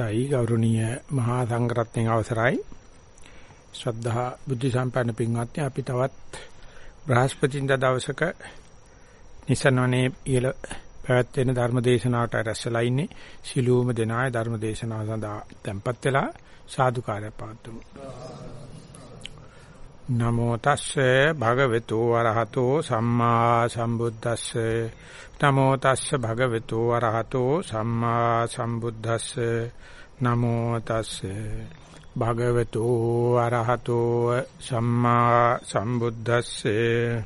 අවස්ථයි ගෞරවනීය මහා සංඝරත්නයේ අවසරයි. ශ්‍රද්ධා බුද්ධ සම්පන්න පින්වත්නි අපි තවත් බ්‍රහස්පතින්දා දවසක නිසනවනේ ඉහළ පැවැත්වෙන ධර්ම දේශනාවට රැස්ලා ඉන්නේ. සිළුම දෙනාය ධර්ම දේශනාව සඳහා tempත් වෙලා සාදුකාරය පවතුමු නමෝ තස්සේ භගවතු වරහතෝ සම්මා සම්බුද්දස්සේ. නමෝ තස්ස භගවතු වරහතෝ සම්මා සම්බුද්දස්ස. නමෝ තස්ස භගවතු වරහතෝ සම්මා සම්බුද්දස්සේ.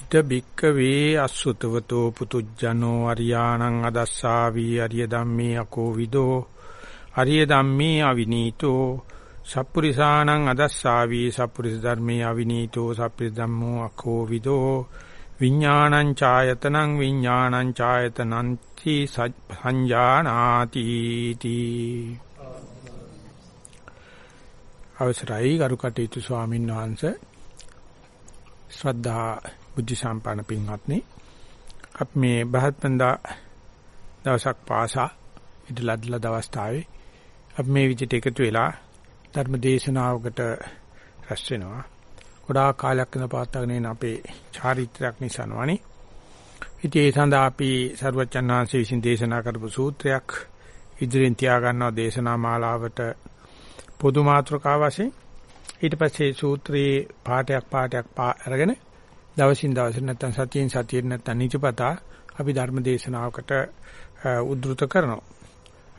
ඉත බික්කවේ අසුතවතෝ පුතුජනෝ අරියාණං අදස්සාවි අරිය ධම්මේ අකෝ විදෝ. අරිය ධම්මේ අවිනීතෝ. සප්පුරිසාණං අදස්සාවි සප්පුරිස ධර්මේ අවිනීතෝ සප්පුරිස ධම්මෝ අකෝ විදෝ විඥානං ඡායතනං විඥානං ඡායතනං ති සංජානාති තී. අවසරයි ගරු කටයුතු ස්වාමීන් වහන්සේ. ශ්‍රද්ධා බුද්ධ සම්පන්න පින්වත්නි අප මේ බහත්පන්දා දවසක් පාසා ඉදලද්දලා දවස්තාවේ අප මේ විදිහට එකතු වෙලා ධර්ම දේශනාවකට රැස් වෙනවා ගොඩාක් කාලයක් ඉඳලා පවත්වාගෙන යන අපේ චාරිත්‍රාක් නිසානවනේ. ඉතින් ඒ සඳහා අපි සරුවචන් වහන්සේ විසින් දේශනා කරපු සූත්‍රයක් ඉදිරියෙන් තියා ගන්නවා දේශනා මාලාවට පොදු මාතෘකාව වශයෙන්. ඊට පස්සේ සූත්‍රයේ පාඩයක් පාඩයක් අරගෙන දවසින් දවස නැත්තම් සතියෙන් සතියෙන් නැත්තම් නිචපතා අපි ධර්ම දේශනාවකට උද්දෘත කරනවා.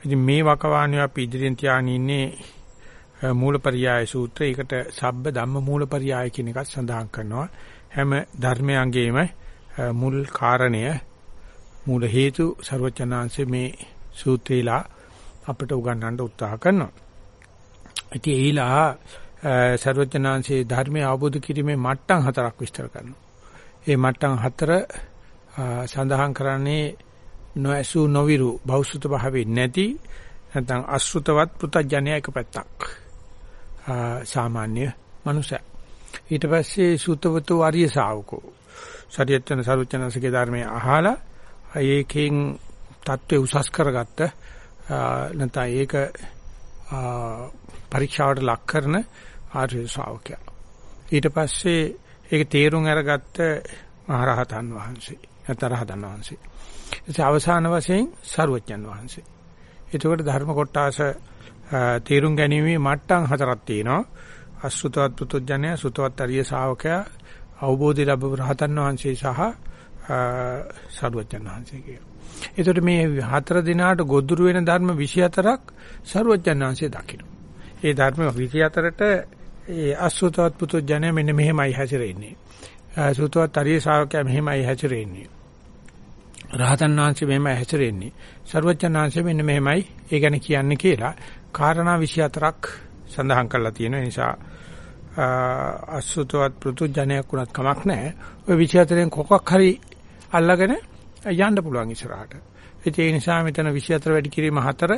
ඉතින් මේ වකවානුව අපි ඉදිරියෙන් තියාගෙන ඉන්නේ මූලපරියාය සූත්‍රය. ඒකට සබ්බ ධම්ම මූලපරියාය කියන එකත් සඳහන් කරනවා. හැම ධර්මයන්ගේම මුල් කාරණය මූල හේතු ਸਰවචනාංශේ මේ සූත්‍රේලා අපට උගන්වන්න උත්සාහ කරනවා. ඉතින් ඒලා ਸਰවචනාංශේ ධර්මය අවබෝධ කිරීමේ මට්ටම් හතරක් විස්තර කරනවා. ඒ මට්ටම් හතර සඳහන් කරන්නේ නොඇසු නොවිරු භෞසුත භාවේ නැති නැත්නම් අසෘතවත් පුතඥය එක පැත්තක්. සාමාන්‍ය මනුෂයා. ඊට පස්සේ සූතවතු ආර්ය ශාවකෝ. සරියත්තන සරුවචනසගේ ධර්මයේ අහලා ඒකෙන් தත්ත්වය උසස් කරගත්ත නැත්නම් ඒක පරීක්ෂාවට ලක් කරන ආර්ය ශාවකයා. ඊට පස්සේ ඒක තේරුම් අරගත්ත මහරහතන් වහන්සේ. නැත්නම් රහතන් වහන්සේ. ඒ අවසාන වශයෙන් සරුවචන් වහන්සේ. එතකොට ධර්ම කොටාස තේරුම් ගැනීමේ මට්ටම් හතරක් තියෙනවා. අසුතවත් පුතුජනය, සුතවත් අරිය ශාවකයා, අවබෝධය ලැබු රහතන් වහන්සේ සහ සරුවචන් වහන්සේ කියන. ඒතකොට මේ හතර දිනාට ගොදුරු වෙන ධර්ම 24ක් සරුවචන් වහන්සේ දකින්න. ඒ ධර්ම 24ට ඒ අසුතවත් පුතුජනය මෙන්න මෙහෙමයි හැසිරෙන්නේ. සුතවත් අරිය ශාවකයා මෙහෙමයි හැසිරෙන්නේ. රහතන් වහන්සේ මෙහෙමයි හැසිරෙන්නේ. සරුවචන් වහන්සේ මෙන්න මෙහෙමයි ඒ ගැන කියන්නේ කියලා කාරණා 24ක් සඳහන් කරලා තියෙන නිසා අසුතවත් පෘතුජනයක් උනත් කමක් නැහැ. ওই 24න් කොකක් හරි අල්ලගෙන යන්න පුළුවන් ඉස්සරහට. ඒ නිසා මෙතන 24 වැඩි කිරීම හතර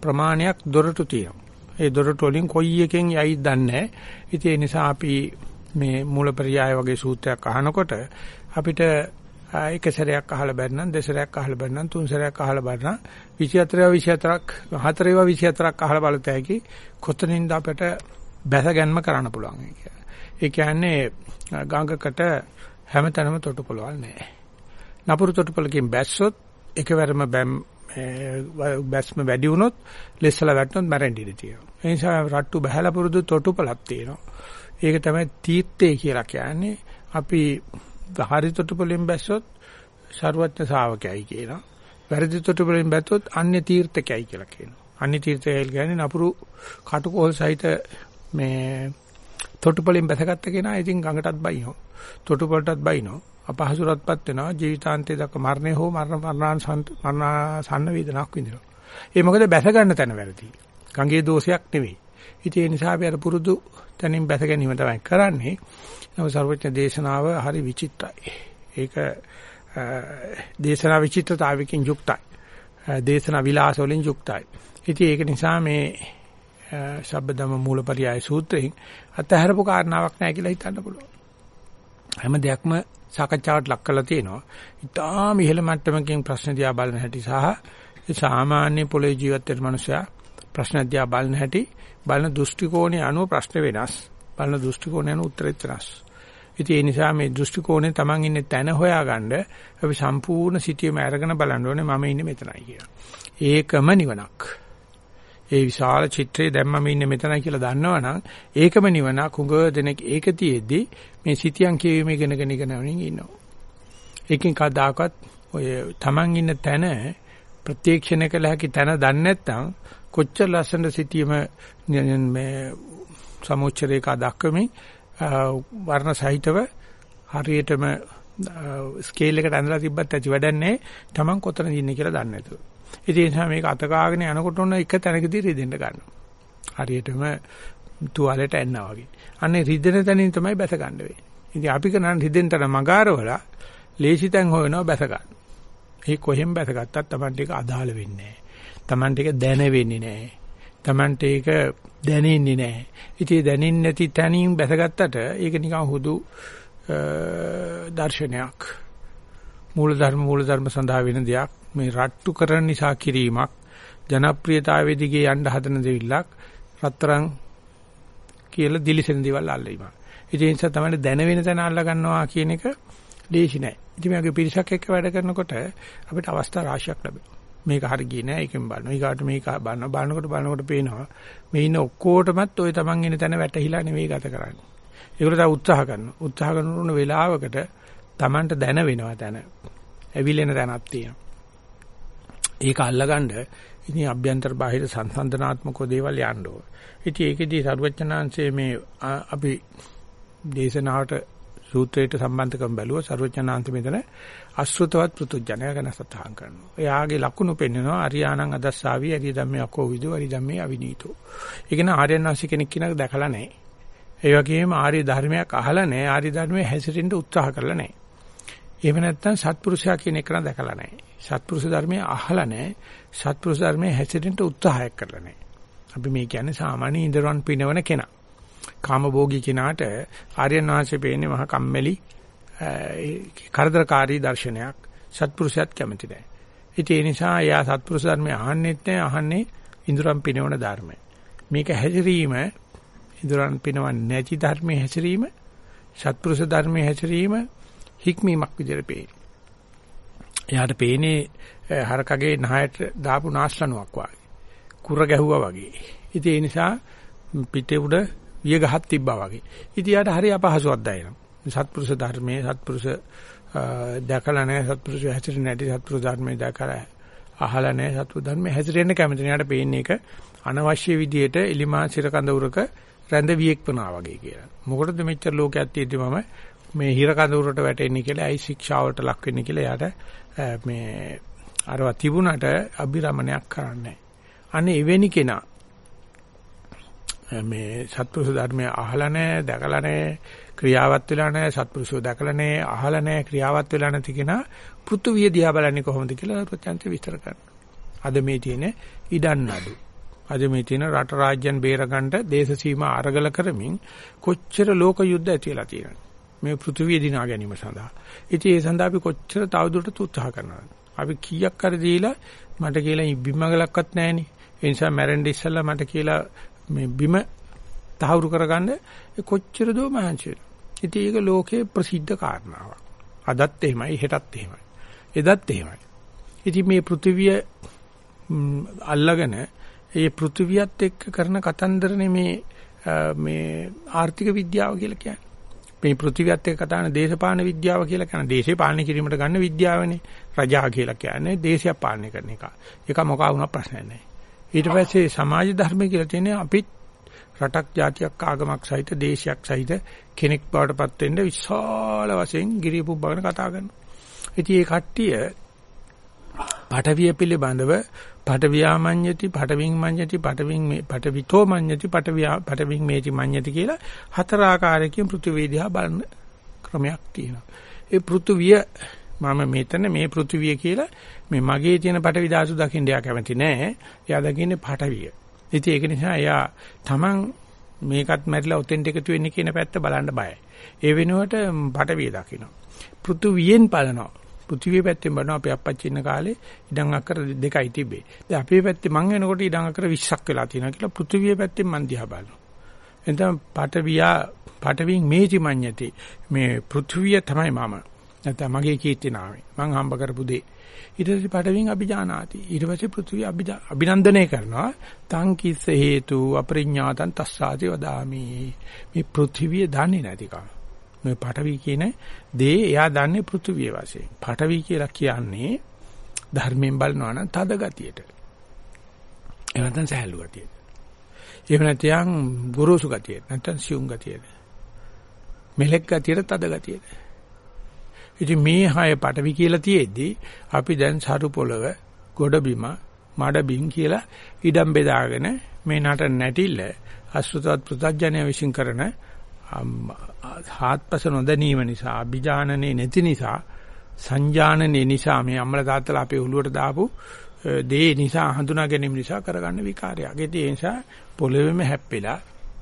ප්‍රමාණයක් දොරටු තියෙනවා. ඒ දොරටු වලින් කොයි එකෙන් යයිද දන්නේ නැහැ. ඒ නිසා අපි මේ මූලපරියාය වගේ සූත්‍රයක් අහනකොට අපිට එක සැරයක් අහලා බැන්නම් දෙසරයක් අහලා බැන්නම් තුන් සැරයක් අහලා බැන්නම් 24 24ක් හතරේවා 24ක් අහලා බලත හැකි කොතනින්ද අපිට බැස ගැනීම කරන්න පුළුවන් ඒ කියන්නේ ගංගකට හැමතැනම තොටුපළවල් නැහැ. නපුරු තොටුපළකින් බැස්සොත් එකවරම බැම් බැස්ම වැඩි වුණොත් ලෙස්සලා වැටුනොත් මැරෙන්න ඉඩ තියෙනවා. ඒ නිසා රට්ටු බහැලා පුරුදු තොටුපළක් තියෙනවා. ඒක තමයි තීර්ථය කියලා කියන්නේ. අපි හරි තොටුපළෙන් බැස්සොත් ਸਰුවත්න ශාවකයයි කියනවා. වැරදි තොටුපළෙන් බැස්සොත් අන්‍ය තීර්ථකයයි කියලා කියනවා. අන්‍ය තීර්ථකයයි කියන්නේ නපුරු කටුකෝල් සහිත මේ තොටුපළෙන් බැසගත්ත කෙනා ඉතින් ගඟටත් බයිනෝ. තොටුපළටත් බයිනෝ. අපහසුරත්පත් වෙනවා ජීවිතාන්තයේ දක්වා මරණය හෝ මරණ මරණාසන්න වේදනාවක් විඳිනවා. ඒ මොකද බැස ගන්න තැන වැරදි. ගඟේ දෝෂයක් නෙවෙයි. ඉතින් ඒ නිසා අපි අර පුරුදු තැනින් බැස ගැනීම තමයි කරන්නේ. නමුත් සර්වඥ දේශනාව හරි විචිත්‍රයි. ඒක දේශනා විචිත්‍රතාවකින් යුක්තයි. දේශනා විලාස වලින් යුක්තයි. ඉතින් ඒක නිසා මේ ශබ්දම මූලපරියාය සූත්‍රයෙන් අතහැරපු කාරණාවක් නැහැ කියලා හිතන්න පුළුවන්. හැම දෙයක්ම සාකච්ඡාවට ලක් කරලා තියෙනවා. ඉතාම ඉහළ මට්ටමකින් ප්‍රශ්න දිහා බලන හැටි සහ ඒ සාමාන්‍ය පොළේ ජීවත් වෙන මනුස්සයා ප්‍රශ්න දිහා බලන හැටි බලන දෘෂ්ටි කෝණය අනුව ප්‍රශ්න වෙනස්. බලන දෘෂ්ටි කෝණය අනුව උත්තරෙත් වෙනස්. ඉතින් ඒ නිසා මේ දෘෂ්ටි කෝණය Taman ඉන්නේ තැන හොයාගන්න අපි සම්පූර්ණ සිටියම අරගෙන බලන්න ඕනේ මම ඉන්නේ මෙතනයි කියලා. ඒකම නිවනක්. ඒ විශාල චිත්‍රයේ දැන් මම ඉන්නේ මෙතනයි කියලා දන්නවනම් ඒකම නිවනක්. හුඟ දෙනෙක් ඒක තියේදී මේ සිටියන් කියවීම ඉගෙනගෙන ඉගෙනගෙන ඉන්නවා. ඒකෙන් කවදාකවත් ඔය Taman ඉන්න තැන ප්‍රත්‍යක්ෂණය කළ හැකි තැන දන්නේ නැත්නම් කොච්චර ලස්සන සිටීම මේ සමුච්චරේක දක්වමින් වර්ණ සහිතව හරියටම ස්කේල් එකට ඇඳලා තිබ්බත් ඇති වැඩන්නේ Taman කොතනද ඉන්නේ කියලා දන්නේ නැතුව. ඉතින් ඒ නිසා මේක අත කාගෙන යනකොට ඔන්න එක තැනකදී රිදෙන්න ගන්නවා. හරියටම තුවාලෙට ඇන්නා වගේ. අනේ රිදෙන තැනින් තමයි බැස ගන්න වෙන්නේ. ඉතින් අපි කරන රිදෙන තැන මගාරවලා ලේසි තැන් හොයනවා බැස ගන්න. ඒ කොහෙන් බැස ගත්තත් Tamanට ඒක අදාළ වෙන්නේ නැහැ. Tamanට ඒක දැනෙන්නේ නැහැ. Tamanට ඒක දැනෙන්නේ නැහැ. ඉතින් දැනෙන්නේ නැති තැනින් බැසගත්තට ඒක නිකන් හුදු දර්ශනයක්. මූලධර්ම මූලධර්ම සඳහා වෙන දෙයක්. මේ රට්ටු කරන නිසා කිරීමක් ජනප්‍රියතාවයේ දිගේ යන්න හදන දෙවිල්ලක් රත්තරන් කියලා දිලිසෙන දේවල් අල්ලීමක්. ඒ නිසා තමයි දැන වෙන තැන අල්ල ගන්නවා කියන එක ලේසි නෑ. ඉතින් මේකේ පිරිසක් එක්ක වැඩ කරනකොට අපිට අවස්ථා රාශියක් ලැබෙනවා. මේක හරි ගියේ නෑ ඒකෙන් බලනවා. ඊගාට මේක බලන බලනකොට බලනකොට පේනවා මේ ඉන්න ඔක්කොටමත් ওই Taman ඉන්න තැන වැටහිලා නෙවෙයි ගත කරන්නේ. ඒකට තව උත්සාහ කරනවා. උත්සාහ කරන වෙලාවකට Tamanට දැන වෙනවා තැන. ඇවිලෙන තැනක් තියෙනවා. ඒක අල්ලගන්න ඉතින් අභ්‍යන්තර බාහිර සංසන්දනාත්මකව දේවල් යන්න ඕන. ඉතින් ඒකෙදී සරුවචනාංශයේ මේ අපි දේශනාවට සූත්‍රයට සම්බන්ධකම් බැලුවා සරුවචනාංශ මෙතන අසෘතවත් පෘතුජනය ගැන සතහන් කරනවා. එයාගේ ලකුණු පෙන්නනවා අරියාණං අදස්සාවි අරිය ධම්මේ අකෝ විදු අරිය ධම්මේ අවිනීතෝ. ඒක න ආර්යනාසි කෙනෙක් කෙනෙක් දැකලා නැහැ. ඒ වගේම ආර්ය ධර්මයක් අහලා නැහැ. ආර්ය ධර්මයේ හැසිරෙන්න උත්සාහ කරලා නැහැ. එහෙම නැත්නම් සත්පුරුෂයා කියන එක නම් දැකලා නැහැ. සත්පුරුෂ ධර්මයේ අහලා නැහැ. සත්පුරුෂ ධර්මයේ හැසිරෙන්න උත්සාහයක් කරලා නැහැ. අපි මේ කියන්නේ සාමාන්‍ය ඉන්ද්‍රයන් පිනවන කෙනා. කාමභෝගී කෙනාට ආර්යයන් වහන්සේ පේන්නේ මහා කම්මැලි කරදරකාරී දර්ශනයක්. සත්පුරුෂයත් කැමති නැහැ. ඉතින් ඒ නිසා එයා සත්පුරුෂ ධර්මයේ අහන්නෙත් නැහැ. අහන්නේ ඉන්ද්‍රයන් පිනවන ධර්මය. මේක හැසිරීම ඉන්ද්‍රයන් පිනවන්නේ නැති ධර්මයේ හැසිරීම සත්පුරුෂ ධර්මයේ හැසිරීම හික්මීමක් විදිහට පේනවා. එයාට පේන්නේ හරකගේ නහයට දාපු නාස්ලනුවක් වගේ. කුර ගැහුවා වගේ. ඉතින් ඒ නිසා පිටේ උඩ විය ගහක් තිබ්බා වගේ. ඉතින් යාට හරි අපහසුවක් දැනෙනවා. සත්පුරුෂ ධර්මයේ සත්පුරුෂ දැකලා නැහැ සත්පුරුෂ හැසිරෙන්නේ නැති සත්පුරුෂ ධර්මයේ දැකලා අහලා නැහැ සත්පුරුෂ ධර්මයේ හැසිරෙන්න කැමති නෑ. යාට පේන්නේ ඒක අනවශ්‍ය විදියට එලිමා සිර කඳ උරක රැඳ වියෙක් වුණා වගේ කියලා. මොකටද මෙච්චර ලෝකයක් තියෙද්දි මම මේ හිර කඳවුරට වැටෙන්නේ කියලා ඇයි ශික්ෂාවට ලක් වෙන්නේ කියලා එයාට මේ අරවා තිබුණට අභිරමණයක් කරන්නේ අනේ එවැනි කෙනා මේ සත්පුරුෂ ධර්මය අහලා නැහැ දැකලා නැහැ ක්‍රියාවත් වෙලා නැහැ සත්පුරුෂෝ දැකලා නැහැ අහලා නැහැ ක්‍රියාවත් වෙලා නැති කෙනා පෘථුවිය දිහා බලන්නේ කොහොමද කියලා ප්‍රත්‍යන්ත විස්තර කරනවා අද මේ තියෙන ඉඩන් අඩු අද මේ තියෙන රට රාජ්‍යයන් බේරගන්න දේශ සීමා අරගල කරමින් කොච්චර ලෝක යුද්ධ ඇති වෙලා තියෙනවද මේ පෘථිවිය දිනා ගැනීම සඳහා. ඉතින් ඒ සඳහා අපි කොච්චර තවදුරටත් උත්සාහ කරනවද? අපි කීයක් කර දීලා මට කියලා බිම්මගලක්වත් නැහෙනි. ඒ නිසා මැරෙන්න ඉස්සෙල්ලා මට කියලා මේ බිම තහවුරු කරගන්න කොච්චර දෝ මහන්සි වෙනවා. ඉතින් ඒක ලෝකේ ප්‍රසිද්ධ කාරණාවක්. අදත් එහෙමයි, හෙටත් එහෙමයි. එදත් එහෙමයි. ඉතින් මේ පෘථිවිය අල්ලගෙන ඒ පෘථිවියත් එක්ක කරන කතන්දරනේ මේ මේ ආර්ථික විද්‍යාව කියලා කියන්නේ. මේ පෘථිවියත් එක්ක කතා කරන දේශපාලන විද්‍යාව කියලා කියන දේශේ පාලනය කිරීමට ගන්න විද්‍යාවනේ. රජා කියලා කියන්නේ දේශය පාලනය කරන එක. ඒක මොකා වුණා ප්‍රශ්නයක් නැහැ. ඊට පස්සේ සමාජ ධර්ම කියලා තියෙන්නේ අපිත් රටක් ජාතියක් ආගමක් සහිත දේශයක් සහිත කෙනෙක් බවට පත් වෙන්න විශාල වශයෙන් ගිරියපුබ්බගෙන කතා කරනවා. ඉතින් මේ කට්ටිය පටවිය පිළිබඳව පටවියාමඤ්ඤති පටවින් මඤ්ඤති පටවින් මේ පටවිතෝ මඤ්ඤති පටවියා පටවින් මේති මඤ්ඤති කියලා හතර ආකාරයකින් පෘථිවිය බලන ක්‍රමයක් තියෙනවා. ඒ පෘථිවිය මම මෙතන මේ පෘථිවිය කියලා මේ මගේ තියෙන පටවි ධාතු දකින්න යා කැමති නෑ. එයා දකින්නේ පටවිය. ඉතින් ඒක නිසා එයා Taman මේකත් මැරිලා ඔතෙන්ට එකතු වෙන්නේ කියන පැත්ත බලන්න බයයි. ඒ වෙනුවට පටවිය දකින්න. පෘථිවියෙන් බලනවා. පෘථිවිය පැත්තෙන් බලනවා අපේ අප්පච්චි ඉන්න කාලේ ඉඩම් අක්කර දෙකයි තිබේ. දැන් අපේ පැත්තේ මං එනකොට ඉඩම් අක්කර 20ක් වෙලා තියෙනවා කියලා පෘථිවිය පැත්තෙන් මං දිහා බලනවා. එතන පටවියා පටවින් මේටි මඤ්ඤති මේ පෘථිවිය තමයි මම. නැත්නම් මගේ කීර්ති නාමය. මං හම්බ කරපු දේ. ඊට පස්සේ පටවින් අභිජානාති. ඊට පස්සේ පෘථිවිය අභිනන්දනය කරනවා. තං කිස්ස හේතු අපරිඥාතං තස්සාති වදාමි. මේ පෘථිවිය දන්නේ නැතිකම. මේ පටවි කියන දේ එයා දන්නේ පෘථිවිය වශයෙන්. පටවි කියලා කියන්නේ ධර්මයෙන් බලනවා නම් තද ගතියට. එහෙම නැත්නම් සහැල්ලු ගතියට. එහෙම නැත්නම් ගුරුසු ගතියට. නැත්නම් සියුම් ගතියට. මෙලෙක් ගතියට තද ගතියට. ඉතින් මේ හය පටවි කියලා තියෙද්දි අපි දැන් සරු පොළව, ගොඩ බිම, මඩ බිම් කියලා ඉඩම් බෙදාගෙන මේ නට නැටිල්ල අසුතවත් පෘථග්ජනය විශ්ින් කරන හාත්පස නොදැනීම නිසා අභිජානනේ නැති නිසා සංජානනේ නිසා මේ අම්මලා තාත්තලා අපේ ඔළුවට දාපු දේ නිසා හඳුනා ගැනීම නිසා කරගන්න විකාරයක්. ඒ නිසා පොළවෙම හැප්පෙලා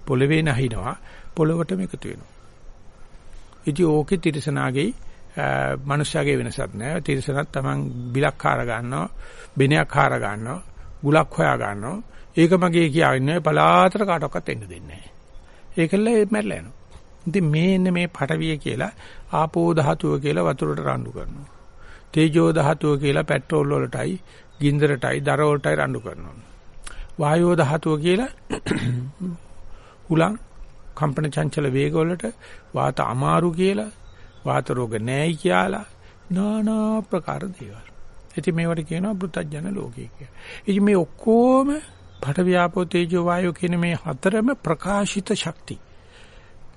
පොළවේ නැහිනවා පොළවටම එකතු වෙනවා. ඉතින් ඕකේ තිරසනාගේ මනුෂ්‍යයාගේ වෙනසක් නෑ. තිරසනත් Taman බිලක් හාර ගන්නවා, බෙනයක් හාර ගන්නවා, ගුලක් හොයා ගන්නවා. ඒක මගේ කියන්නේ පලාතර කාටවත් එන්න දෙන්නේ නෑ. ඒකල්ල මැරලා යනවා. ඉතින් මේ එන්නේ මේ පටවිය කියලා ආපෝ ධාතුව කියලා වතුරට රණ්ඩු කරනවා. තේජෝ ධාතුව කියලා පෙට්‍රෝල් වලටයි, ගින්දරටයි, දර වලටයි රණ්ඩු කරනවා. වායෝ ධාතුව කියලා උලන් කම්පන චංචල වේග වලට වාත අමාරු කියලා, වාත රෝග නැයි කියලා নানা ප්‍රකාර දේවල්. ඉතින් මේවට කියනවා පෘථජන ලෝකය කියලා. ඉතින් මේ ඔක්කොම පඨවියාපෝ තේජෝ වායෝ කියන මේ හතරම ප්‍රකාශිත ශක්ති.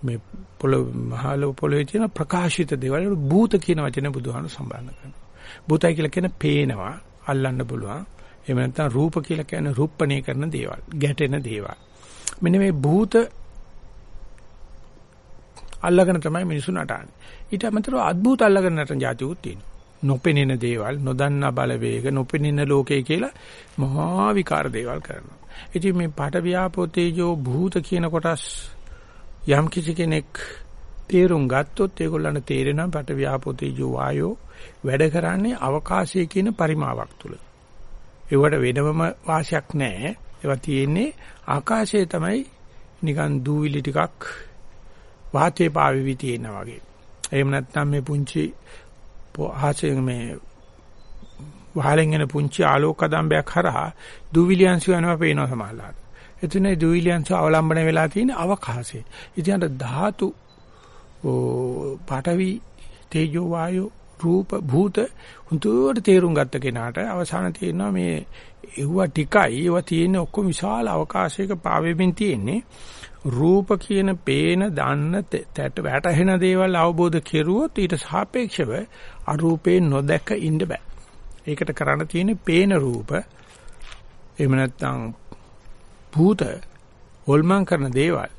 මේ පොළොව මහල පොළොවේ තියෙන ප්‍රකාශිත දේවල් භූත කියන වචනේ බුදුහාමුදුරු සම්බන්ධ කරනවා. භූතයි කියලා කියන පේනවා, අල්ලන්න පුළුවන්. එහෙම නැත්නම් රූප කියලා කියන්නේ රූපණය කරන දේවල්, ගැටෙන දේවල්. මෙන්න මේ භූත අල්ලගෙන තමයි මිනිසුන් නටන්නේ. ඊට අමතරව අද්භූත අල්ලගෙන නටන જાතියුත් තියෙනවා. නොපෙනෙන දේවල්, නොදන්නා බලවේග, නොපෙනෙන ලෝකේ කියලා මහා විකාර දේවල් කරනවා. ඉතින් මේ පාඨ ව්‍යාපෝතේජෝ භූත කියන කොටස් යම් කිසි කෙනෙක් තේරුම් ගත්තොත් ඒගොල්ලන්ට තේරෙනවා පාඨ ව්‍යාපෝතේජෝ වායෝ වැඩ කරන්නේ අවකාශය කියන පරිමාවක් තුල. ඒවට වෙනම වාසියක් නැහැ. ඒවා තියෙන්නේ ආකාශයේ තමයි නිකන් දූවිලි ටිකක් වාතයේ පාවිවි තියෙනා වගේ. එහෙම නැත්නම් මේ පුංචි ආසයෙන් මේ වහලෙන් එන පුංචි ආලෝක කදම්බයක් හරහා දුවිලියන්සු යනවා පේනවා සමහරලාට. එතන දුවිලියන්සු අවලම්බන වෙලා තියෙන අවකාශය. ඉතින් අර ධාතු පාඨවි තේජෝ වායෝ රූප භූත හුදුවට තේරුම් ගත්ත කෙනාට අවසාන තියෙනවා මේ ඒව ටිකයි ඒව තියෙන ඔක්කොම විශාල අවකාශයක පාවෙමින් තියෙන්නේ රූප කියන පේන දන්න තැට වැටහෙන දේවල් අවබෝධ කෙරුවොත් ඊට සාපේක්ෂව අරූපේ නොදැක ඉන්න බෑ. ඒකට කරන්න තියෙන්නේ පේන රූප එහෙම නැත්නම් භූත හොල්මන් කරන දේවල්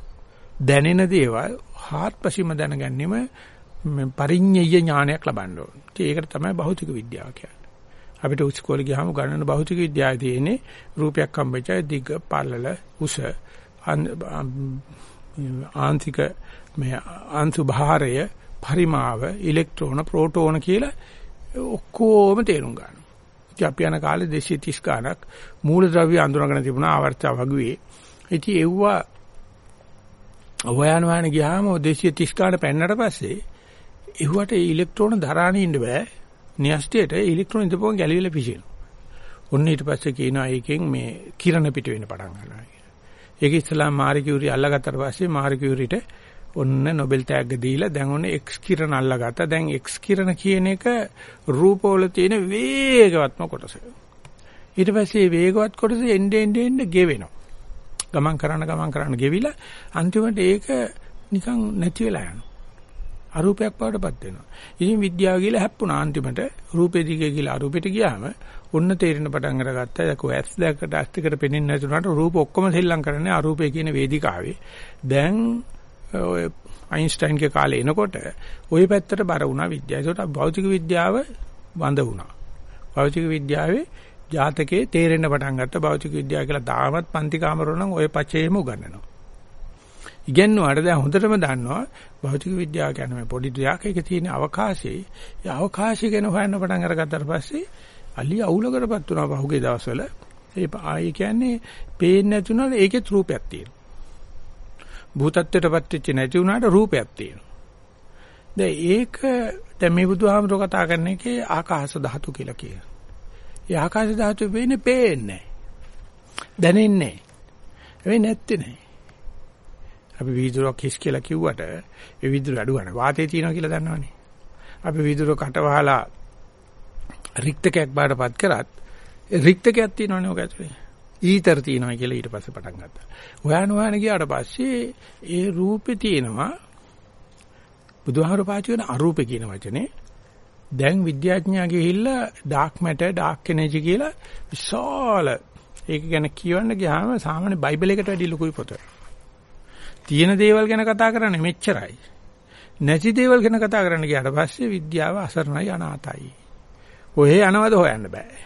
දැනෙන දේවල් හාත්පසීම දැනගැනීම පරිඤ්ඤය ඥානයක් ලබන්න ඕන. ඒකට තමයි භෞතික විද්‍යාව කියන්නේ. අපිට ඉස්කෝලේ ගියාම ගණන භෞතික විද්‍යාවේ තියෙන්නේ රූපයක් හම්බෙච්චා දිග පළල උස ආන්තික මේ අන්තු භාරය පරිමාව ඉලෙක්ට්‍රෝන ප්‍රෝටෝන කියලා ඔක්කොම තේරුම් ගන්නවා. ඉතින් අපි යන කාලේ 230 ගණක් මූලද්‍රව්‍ය අඳුනගෙන තිබුණා ආවර්තය වගුවේ. ඉතින් එව්වා හොයන හොයන ගියාම 230 ගණන් පෙන්නට පස්සේ එව්වට ඉලෙක්ට්‍රෝන දරාගෙන ඉන්න බෑ. න්‍යෂ්ටියට ඉලෙක්ට්‍රෝන ඉදපුවම ගැලවිලා පිසිනවා. ඔන්න ඊට පස්සේ කියනවා ඒකෙන් මේ කිරණ පිට වෙන්න පටන් ගන්නවා. ඒක ඉස්සලා මාරි කියුරි අල්ලගත්තට පස්සේ මාරි කියුරිට ඔන්න නොබෙල් තෑග්ග දීලා දැන් ඔන්න X කිරණ අල්ලගත්තා. දැන් X කිරණ කියන එක රූපවල තියෙන වේගවත්ම කොටස. ඊට පස්සේ වේගවත් කොටස එන්නේ එන්නේ එන්නේ ගෙවෙනවා. ගමන් කරන ගමන් කරන ගෙවිලා අන්තිමට ඒක නිකන් නැති වෙලා යනවා. අරූපයක් බවටපත් වෙනවා. ඉතින් විද්‍යාව කියලා හැප්පුණා අන්තිමට රූපේ දිගේ කියලා අරූපෙට ගියාම ඔන්න තේරෙන පටන් අරගත්තා. ඒක ඇස් දැක්කට ඇස් දෙකට පෙනෙන්නේ නැතුනට රූප ඔක්කොම සෙල්ලම් කරන්නේ අරූපේ කියන වේදිකාවේ. දැන් ඔය අයින්ස්ටයින්ගේ කාලේ එනකොට ওই පැත්තට බර වුණා විද්‍යාව. ඒකට භෞතික විද්‍යාව වඳ වුණා. භෞතික විද්‍යාවේ ජාතකයේ තේරෙන්න පටන් ගත්තා භෞතික විද්‍යාව කියලා තාමත් පන්ති කාමරවල නම් ওই පචේම උගන්වනවා. ඉගෙනුවාට දැන් හොඳටම දන්නවා භෞතික විද්‍යාව කියන්නේ මේ පොඩි දෙයක් එක තියෙන අවකාශයේ. ඒ අවකාශය ගැන හොයන්න පටන් අරගත්තාට පස්සේ අලි අවුලකටපත් වුණා පහුගිය දවස්වල. ඒ ආයේ කියන්නේ පේන්නේ නැතුණාට ඒකෙත් රූපයක් තියෙනවා. භූතත්වයටපත් වෙච්ච නැති වුණාට රූපයක් තියෙනවා. දැන් ඒක දැන් මේ බුදුහාමරෝ කතා කරන එකේ ආකාශ ධාතු කියලා කියනවා. ඒ ආකාශ ධාතු වෙන්නේ පේන්නේ දැනෙන්නේ නැහැ. නැත්තේ නෑ. අපි වීදුරක් හිස් කියලා කිව්වට ඒ වීදුර අඩුවන වාතය තියෙනවා කියලා දන්නවනේ. අපි වීදුර කට වහලා රික්තකයක් බාටපත් කරත් රික්තකයක් තියෙනවනේ ඔක ඇතුලේ. ඊතර තියෙනවා කියලා ඊට පස්සේ පටන් ගත්තා. හොයන හොයන ගියාට පස්සේ ඒ රූපේ තියෙනවා බුදුහාර පාචි වෙන අරූපේ කියන වචනේ දැන් විද්‍යාඥයා ගිහිල්ලා ඩාර්ක් මැටර් ඩාර්ක් එනර්ජි කියලා විශාල ඒක ගැන කියවන්න ගියාම සාමාන්‍ය බයිබල් එකට වැඩි ලොකුයි පොත. තියෙන දේවල් ගැන කතා කරන්නේ මෙච්චරයි. නැති දේවල් ගැන කතා කරන්න ගියාට පස්සේ විද්‍යාව අසරණයි අනාතයි. ඔහෙ යනවද හොයන්න බෑ.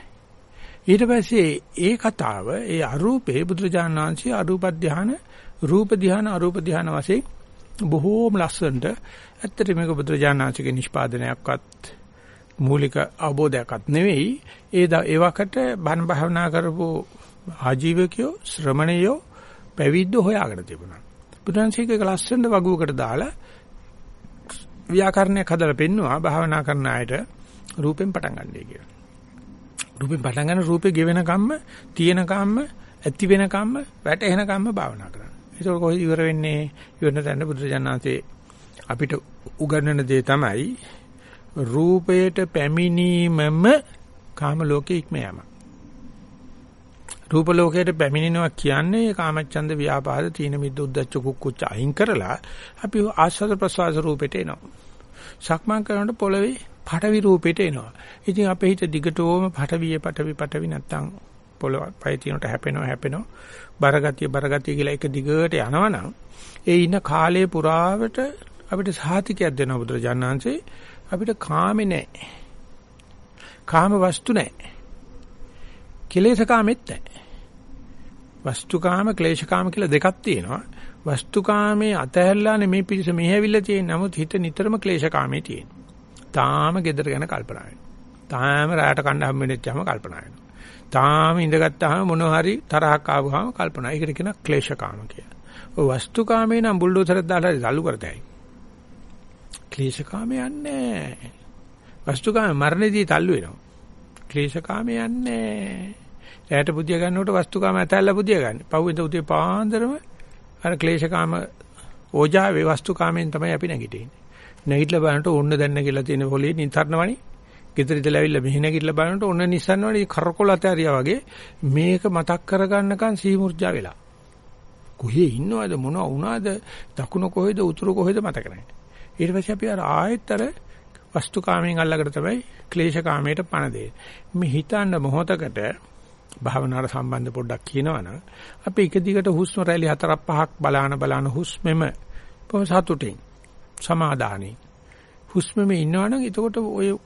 ඊට පස්සේ ඒ කතාව ඒ අරූපේ බුදුරජාණන් වහන්සේ අරූප ධාන රූප ධාන අරූප ධාන වශයෙන් බොහෝම ලස්සනට ඇත්තට මේක බුදුරජාණන් වහන්සේගේ නිෂ්පාදනයක්වත් මූලික අවබෝධයක්වත් නෙවෙයි ඒ ඒවකට බණ භාවනා කරපු ආජීවකයෝ ශ්‍රමණයෝ පැවිද්ද හොයාගෙන තිබුණා. බුදුන්සේක ලස්සනට වගුවකට දාලා ව්‍යාකරණයක් හදලා පෙන්නවා භාවනා කරන අයට රූපෙන් පටන් ගන්නයි කියලා. රූපෙන් පටන් ගන්න රූපේ ගෙවෙන කම්ම, තියෙන කම්ම, ඇති වෙන කම්ම, වැටෙන කම්ම භාවනා කරන්න. ඒක කොහොමද ඉවර වෙන්නේ? ඉවරන තැන බුදුරජාණන්සේ අපිට උගන්වන දේ තමයි රූපයට පැමිණීමම කාම ලෝකේ ඉක්ම යාම. රූප ලෝකයට පැමිණෙනවා කියන්නේ කාමච්ඡන්ද ව්‍යාපාද තීන මිද්ද උද්දච්ච කුක්කුච්ච අයින් කරලා අපි ආස්වාද ප්‍රසවාස රූපෙට එනවා. සක්මන් කරනකොට පොළවේ පටවි රූපෙට එනවා. ඉතින් අපේ හිත දිගටම පටවියේ පටවි පටවි නැත්තම් පොළව පය තිනට හැපෙනවා හැපෙනවා. බරගතිය බරගතිය කියලා එක දිගට යනවනම් ඒ ඉන්න කාලයේ පුරාවට අපිට සාතිකයක් දෙනවා බුදුරජාණන්සේ අපිට කාමේ නැහැ. කාම වස්තු නැහැ. කෙලෙසකාමෙත් නැහැ. වස්තුකාම ක්ලේශකාම කියලා දෙකක් තියෙනවා. වස්තුකාමේ අතහැරලානේ මේ පිරිස මෙහෙ ඇවිල්ලා තියෙන. නමුත් හිත නිතරම ක්ලේශකාමේ තියෙන. තාම gedara ගැන කල්පනා වෙනවා. තාම රාට කණ්ඩ හම්බෙන්නේච්චාම කල්පනා වෙනවා. තාම ඉඳගත්තාම මොන හරි තරහක් ආවම කල්පනා. ඒකට කියනවා ක්ලේශකාම කියලා. ඔය වස්තුකාමේ නම් බුල්ඩෝසරයක් දාලා දලු කරතයි. ක්ලේශකාමේ යන්නේ වස්තුකාමේ මරණදී තල්ලු වෙනවා. ක්ලේශකාමේ යන්නේ ඈට බුදිය ගන්නකොට වස්තුකාම ඇතැල්ල බුදිය ගන්න. පහුවෙන්ද උදේ පාන්දරම අර ක්ලේශකාම ඕජාවේ වස්තුකාමෙන් තමයි අපි නැගිටින්නේ. නැගිටලා බලනකොට ඕන්න දැන්න කියලා තියෙන පොලේ නිතරනවනේ. ගෙදර ඉඳලා ඇවිල්ලා මෙහි නැගිටලා බලනකොට ඕන්න නිස්සන්නවනේ කරකොල අතහැරියා වගේ මේක මතක් කරගන්නකන් සීමුර්ජා වෙලා. කොහේ ඉන්නවද මොනව වුණාද දකුණ කොහෙද උතුර කොහෙද මතක නැහැ. ඊට පස්සේ අපි අර ආයෙත් අර වස්තුකාමයෙන් අල්ලකට තමයි ක්ලේශකාමයට පණ දෙන්නේ. මේ හිතන්න මොහොතකට භාවනාවට සම්බන්ධ පොඩ්ඩක් කියනවනම් අපි එක දිගට හුස්ම රැලි හතරක් පහක් බලාන බලාන හුස්මෙම සතුටින් සමාදානෙ. හුස්මෙම ඉන්නවනම් එතකොට ඔය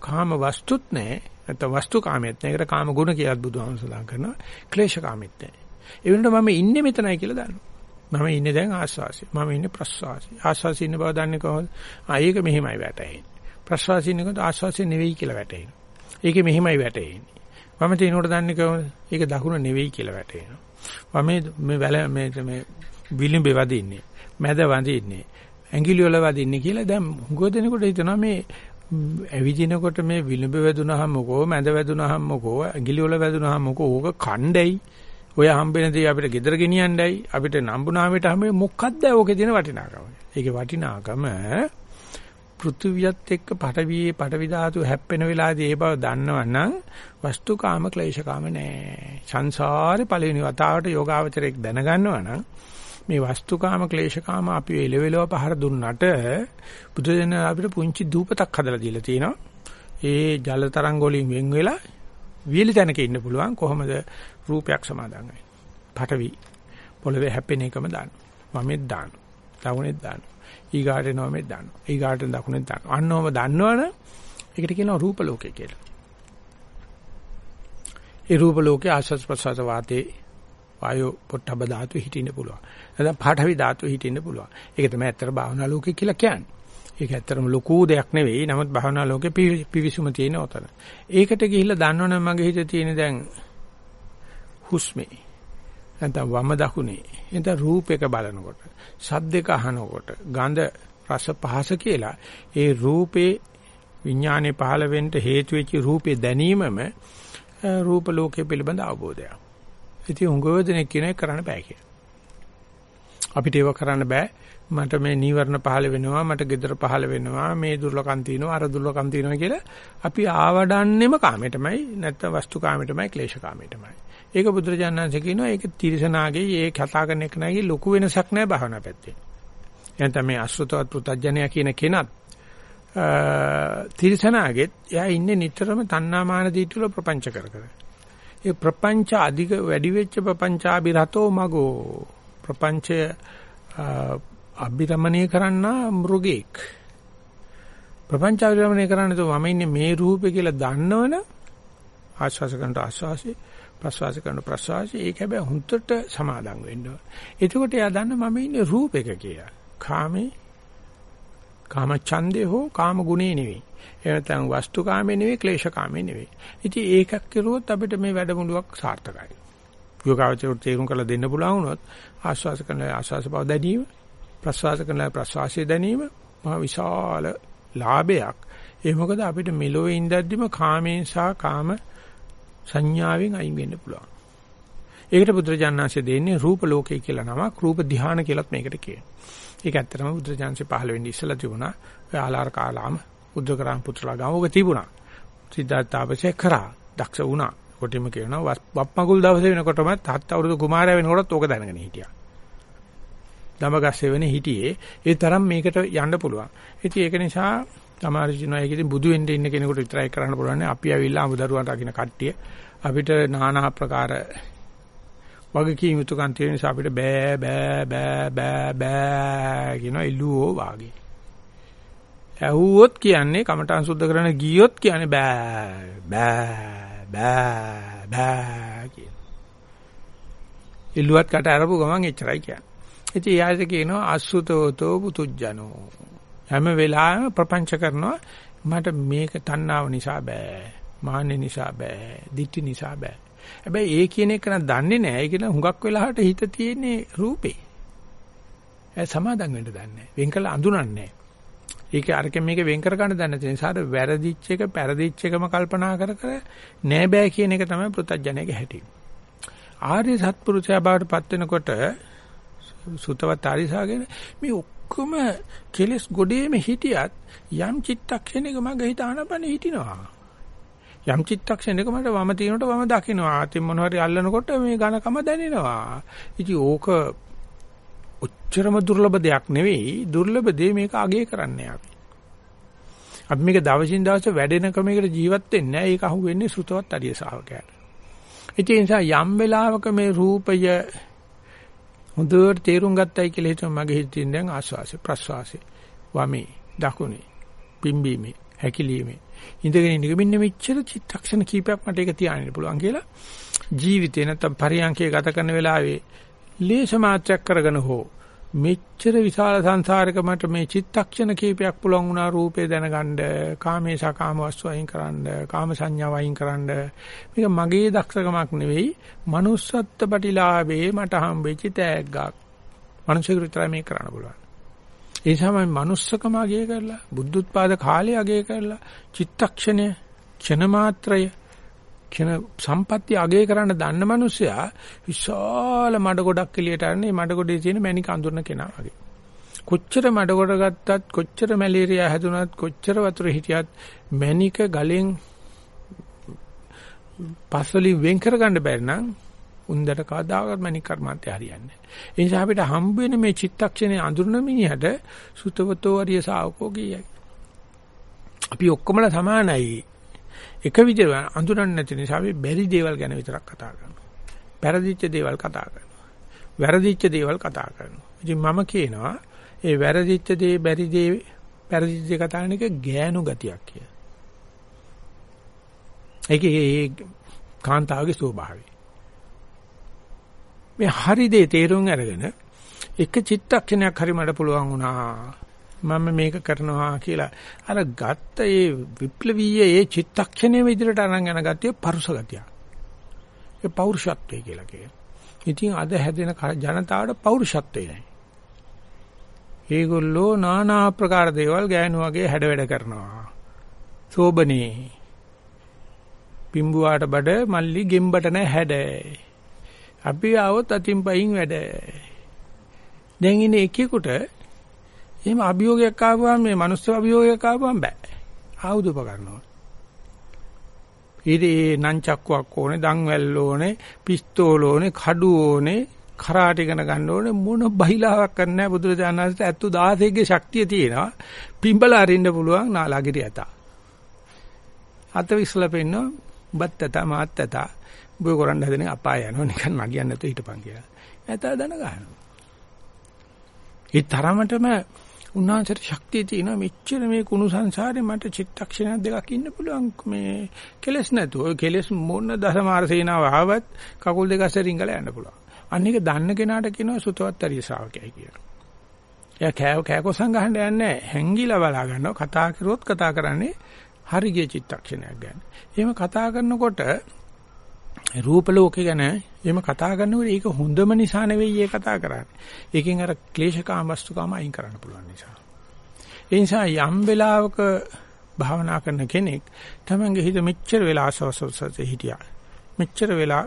කාම වස්තුත් නැහැ. නැත්නම් වස්තු කාමයක් නැහැ. ඒකට කාම ගුණ කියලා බුදුහාම සඳහන් කරනවා. ක්ලේශ කාමෙත් නැහැ. ඒ වෙනකොට මම ඉන්නේ මෙතනයි කියලා දන්නවා. මම ඉන්නේ දැන් ආස්වාසිය. මම ඉන්නේ ප්‍රස්වාසිය. ආස්වාසිය ඉන්න බව දන්නේ කොහොමද? ආ ඒක මෙහෙමයි වැටෙන්නේ ප්‍රස්වාසිය ඉන්නකොට ආස්වාසිය නෙවෙයි කියලා වැටෙනවා ඒකේ මෙහෙමයි වැටෙන්නේ වම තිනකොට දන්නේ කොහොමද? ඒක දකුණ නෙවෙයි කියලා වැටෙනවා. වමේ මේ වැල මේ මේ විලිඹේ වදින්නේ. මැද වදින්නේ. ඇඟිලි වල වදින්නේ කියලා දැන් හුඟ දෙනකොට හිතනවා මේ ඇවිදිනකොට මේ විලිඹ වැදුනහම මොකෝ මැද වැදුනහම මොකෝ ඇඟිලි වල වැදුනහම මොකෝ ඕක කණ්ඩයි. ඔය හම්බෙන දේ අපිට ගෙදර ගෙනියන්නයි අපිට නම්බුනාමයට හැම මොකක්ද ඕකේ තියෙන වටිනාකම. ඒකේ වටිනාකම පෘථුවියත් එක්ක පටවියේ පටවි ධාතු හැප්පෙන වෙලාවේදී ඒ බව දන්නවනම් වස්තුකාම ක්ලේශකාම නෑ. සංසාරේ පළවෙනි වතාවට යෝගාවචරයක් දැනගන්නවනම් මේ වස්තුකාම ක්ලේශකාම අපි එලෙවෙලව පහර දුන්නට බුදුදෙන අපිට පුංචි දූපතක් හදලා දීලා තියෙනවා. ඒ ජල තරංග වලින් වෙන් වෙලා වියලි තැනක ඉන්න පුළුවන් කොහොමද රූපයක් සමාදන් වෙන්නේ. පටවි පොළවේ හැපෙන එකම දාන්න. මමෙත් දාන්න. තවුනෙත් දාන්න. ඊගාට එනවමෙත් දානවා. ඊගාට දකුණෙත් දානවා. අන්නවම දන්නවනේ ඒකට කියනවා රූප ලෝකය කියලා. ඒ රූප ලෝකයේ ආස්වාද ප්‍රසආස වාතේ වායෝ පොට්ටබ ධාතු හිටින්න පුළුවන්. නැත්නම් පාඨවි ධාතු හිටින්න පුළුවන්. ඒක තමයි ඇත්තට භාවනා ලෝකේ කියලා කියන්නේ. ඒක ඇත්තටම ලොකු දෙයක් නෙවෙයි. නමුත් භාවනා ලෝකේ පිවිසුම තියෙන උතන. ඒකට ගිහිල්ලා දන්නවනම් මගේ හිතේ තියෙන දැන් හුස්මේ නැත්නම් වම දකුණේ එතන රූපයක බලනකොට ශබ්දයක අහනකොට ගඳ රස පහස කියලා ඒ රූපේ විඥානේ පහළ වෙන්න හේතු වෙච්ච රූපේ දැනීමම රූප ලෝකයේ පිළිබඳ අවබෝධයක්. ඉතින් උංගෝදෙනෙක් කියන එක කරන්න බෑ කියලා. අපිට ඒව කරන්න බෑ. මට මේ නීවරණ පහළ වෙනවා, මට gedara පහළ වෙනවා, මේ දුර්ලකම් තියෙනවා, අර දුර්ලකම් තියෙනවා කියලා අපි ආවඩන්නෙම කාමයටමයි, නැත්නම් වස්තු කාමයටමයි, ක්ලේශ කාමයටමයි. ඒක බුදුරජාණන්සේ කියනවා ඒක තිරසනාගේ ඒ කතා කරන එක නැගී ලොකු වෙනසක් නැහැ භාවනා පැත්තේ. එහෙනම් මේ අසෘතවත් පුතඥය කියන කෙනත් තිරසනාගෙත් එයා ඉන්නේ නිතරම තණ්හාමාන දීට්ඨිවල ප්‍රපංච කර කර. ඒ ප්‍රපංච අධික වැඩි වෙච්ච ප්‍රපංචාබිරතෝ මගෝ ප්‍රපංචය අභිරමණය කරන්න මෘගෙක්. ප්‍රපංචාභිරමණය කරන්නේ તો මම ඉන්නේ මේ රූපේ කියලා දන්නවනේ ආශ්වාස කරනට ආශ්වාසය ප්‍රශ්වාස කරන ප්‍රශ්වාසය ඒක හැබැයි හුන්තට සමාදම් වෙන්න ඕන. එතකොට එයා දන්න මම ඉන්නේ රූපයක කියලා. කාමේ කාම ඡන්දේ හෝ කාම ගුණේ නෙවෙයි. එහෙම නැත්නම් වස්තු කාමේ නෙවෙයි ක්ලේශ කාමේ නෙවෙයි. ඉතින් ඒකක් කරුවොත් අපිට මේ වැඩමුළුවක් සාර්ථකයි. යෝගාවචර තේරුම් කරලා දෙන්න පුළුවන් වුණොත් ආශ්වාස කරන ආශ්වාස බව දැනීම ප්‍රශ්වාස කරන ප්‍රශ්වාසය දැනීම මහ විශාල ලාභයක්. ඒ මොකද අපිට මෙලොවේ ඉඳද්දිම කාමෙන් සහ කාම සංඥාවෙන් අයින් වෙන්න පුළුවන්. ඒකට බුදුරජාණන්සේ දෙන්නේ රූප ලෝකය කියලා නමක් රූප ධානය කියලත් මේකට කියනවා. ඒක ඇත්තටම බුදුරජාණන්සේ පහළ වෙන්නේ ඉස්සලා තිබුණා. ඔය ආලාර කාලාම උද්දකරාම පුත්‍රලා ගාවක තිබුණා. සිද්ධාර්ථ තාපසේ කරා. දක්ෂ වුණා. කොටිම කියනවා වප්මගුල් දවසේ වෙනකොටම තාත්ත අවුරුදු කුමාරයා වෙනකොටත් ඕක දැනගෙන හිටියා. දමගස්සේ වෙන්නේ හිටියේ. ඒ තරම් මේකට යන්න පුළුවන්. ඉතින් ඒක නිසා සමහර ජීනවා ඒක ඉතින් බුදු වෙන්න ඉන්න කෙනෙකුට විතරයි කරන්න පුළුවන්. අපි ඇවිල්ලා අමුදරුවන් රකින්න කට්ටිය අපිට নানা ආකාර වගකීම් යුතුකම් තියෙන නිසා අපිට බෑ බෑ බෑ බෑ බෑ කියන ඉල්ලුවෝ වාගේ. ඇහුවොත් කියන්නේ කමඨං සුද්ධ කරන ගියොත් කියන්නේ බෑ බෑ බෑ බෑ කියන. ඉල්ලුවත් කට අරපු ගමන් එච්චරයි කියන්නේ. ඉතින් යායට කියනවා අසුතෝතෝ පුතුජනෝ. හැම වෙලාවෙම ප්‍රපංච කරනවා මට මේක තණ්හාව නිසා බෑ. මාන්නේ නිසා බෑ. ditthi නිසා බෑ. හැබැයි ඒ කියන එක නම් දන්නේ නැහැ. ඒක නම් හුඟක් වෙලාවට හිත තියෙන්නේ රූපේ. ඒ සමාදම් වෙන්න දන්නේ නැහැ. වෙන් කළ අඳුනන්නේ නැහැ. ඒක අරක මේක වෙන් කර ගන්න දන්නේ නැති නිසා වැරදිච්ච එක පෙරදිච්ච එකම කල්පනා කර කර නෑ බෑ කියන එක තමයි පෘථජ්ජනයේ හැටි. ආර්ය සත්පුරුෂයා බවට පත් වෙනකොට සුතවත් ආරිසාගෙන මේ ඔක්කොම කෙලස් ගොඩේම හිටියත් යම් චිත්තක්ෂණයක මගේ හිත ආනපන හිටිනවා. යම් චිත්තක්ෂණයක මට වම තිනකොට වම දකින්නවා. අතින් මොන හරි අල්ලනකොට මේ ඝනකම දැනෙනවා. ඉතින් ඕක ඔච්චරම දුර්ලභ දෙයක් නෙවෙයි. දුර්ලභ දේ මේක අගය කරන්නේ අපි. අපි මේක දවසින් දවස වැඩෙන ක්‍රමයකට ජීවත් වෙන්නේ නැහැ. ඒක අහුවෙන්නේ සෘතවත් අරිය ශාවකයාට. ඒ නිසා යම් වෙලාවක මේ රූපය හොඳට තේරුම් ගත්තයි කියලා හිතුව මගේ හිතින් දැන් ආස්වාසේ ප්‍රස්වාසේ වමේ දකුණේ පිම්බීමේ හැකිලීමේ ඉඳගෙන ඉඳගෙන මෙන්න මෙච්චර චිත්තක්ෂණ කීපයක් මට ඒක තියාගෙන පුළුවන් කියලා ජීවිතේ නැත්තම් පරියන්කේ ගත කරන වෙලාවේ ලේස මාත්‍රයක් කරගෙන හෝ මෙච්චර විශාල සංසාරයක මට මේ චිත්තක්ෂණ කීපයක් පුළුවන් වුණා රූපේ දැනගන්න කාමේ සකාම වස්තු අයින් කරන්න කාම සංඥාව අයින් කරන්න. මේක මගේ දක්ෂකමක් නෙවෙයි manussත්ත්ව ප්‍රතිලාභේ මට හම්බෙච්ච තෑග්ගක්. මනුෂ්‍යයෙකුට විතරයි මේක කරන්න පුළුවන්. ඒ නිසා මම manussකම අගය කරලා බුද්ධ උත්පාද කාලය අගය කරලා චිත්තක්ෂණය ක්ෂණ මාත්‍රය ක්ෂණ සම්පත්‍ය අගය කරන්න දන්න මිනිසයා විශාල මඩ ගොඩක් එළියට අරන්නේ මඩ ගොඩේ තියෙන මැණික අඳුරන කෙනා වගේ. කොච්චර මඩ ගොඩ ගත්තත් කොච්චර මැලේරියා හැදුනත් කොච්චර වතුර හිටියත් මැණික ගලෙන් පස්වලින් වෙන් කරගන්න බැරි නම් උන්දට කවදාකවත් මැණික් කර්මාන්තය හරියන්නේ නැහැ. ඒ නිසා අපිට හම්බ වෙන මේ චිත්තක්ෂණේ අඳුරන මිනිහට සුතවතෝ වරිය ශාවකෝ කියයි. අපි ඔක්කොමලා සමානයි. එක විදිහට අඳුරන්නේ නැති නිසා අපි බැරි දේවල් ගැන විතරක් කතා කරනවා. පෙරදිච්ච දේවල් කතා කරනවා. වැරදිච්ච දේවල් කතා කරනවා. ඉතින් මම කියනවා ඒ වැරදිච්ච දේ බැරි දේ පෙරදිච්ච දේ කතා කරන එක ගෑනු ගතියක් කියලා. ඒකේ ඒ කාන්තාවගේ ස්වභාවය. මේ හරි දේ තේරුම් අරගෙන එක චිත්තක්ෂණයක් හරි මට පුළුවන් වුණා මම මේක කරනවා කියලා අර ගත්ත ඒ විප්ලවීය ඒ චිත්තක්ෂණයේ විදිහට අරන් යන ගතිය පරුස ගතිය. ඒ පෞරුෂත්වය කියලා කියනවා. ඉතින් අද හැදෙන ජනතාවට පෞරුෂත්වේ නැහැ. ඒගොල්ලෝ নানা ආකාර දේවල් ගෑනු වගේ හැඩ වැඩ කරනවා. සෝබනේ. පිම්බුවාට බඩ මල්ලි ගෙම්බට නැ හැඩ. අපි ආවොත් අතින් පයින් වැඩ. දැන් ඉන්නේ එකෙකුට එහෙම අභියෝගයක් ආවම මේ මනුස්ස අභියෝගයක් ආවම බෑ. ආයුධ උපකරනවා. ඊට නංචක්කුවක් ඕනේ, දන්වැල් ඕනේ, පිස්තෝල ඕනේ, කඩු ඕනේ, කරාට ඉගෙන ගන්න ඕනේ මොන බහිලාවක් කරන්න නැහැ බුදුරජාණන් වහන්සේට ඇත්තු 16ගේ ශක්තිය තියෙනවා. පිඹලා අරින්න පුළුවන් නාලාගිරි යත. අත විශ්ලා පෙන්නෝ බත් ඇත මාත් ඇත. ඔබ කරන්න හදන අපාය යනවා නිකන් මගියන්න නැතුව හිටපන් කියලා. ඇත දන ගන්නවා. ඒ තරමටම උන්වහන්සේට ශක්තිය තියෙනවා මෙච්චර මේ කුණු සංසාරේ මට චිත්තක්ෂණ දෙකක් ඉන්න පුළුවන් මේ කෙලස් නැතුව ඔය කෙලස් මොන දසමාර සේනාව ආවත් කකුල් දෙක අස්සේ රිංගලා යන්න පුළුවන්. අන්න ඒක දන්න කෙනාට කියනවා සුතවත් අරිය ශ්‍රාවකයයි කියලා. එයා කෑව කෑකොසම් ගහන්න යන්නේ හැංගිලා බලා ගන්නවා කතා කරුවොත් කතා කරන්නේ හරිගේ චිත්තක්ෂණයක් ගැන. එහෙම කතා කරනකොට රූප ලෝකේ ගැන එහෙම කතා කරනකොට ඒක හොඳම නිසා නෙවෙයි ඒ කතා කරන්නේ. ඒකෙන් අර ක්ලේශකාම වස්තුකාම අයින් කරන්න පුළුවන් නිසා. ඒ නිසා යම් වෙලාවක භාවනා කරන කෙනෙක් තමන්ගේ හිත මෙච්චර වෙලා ආසවසසසේ හිටියා. මෙච්චර වෙලා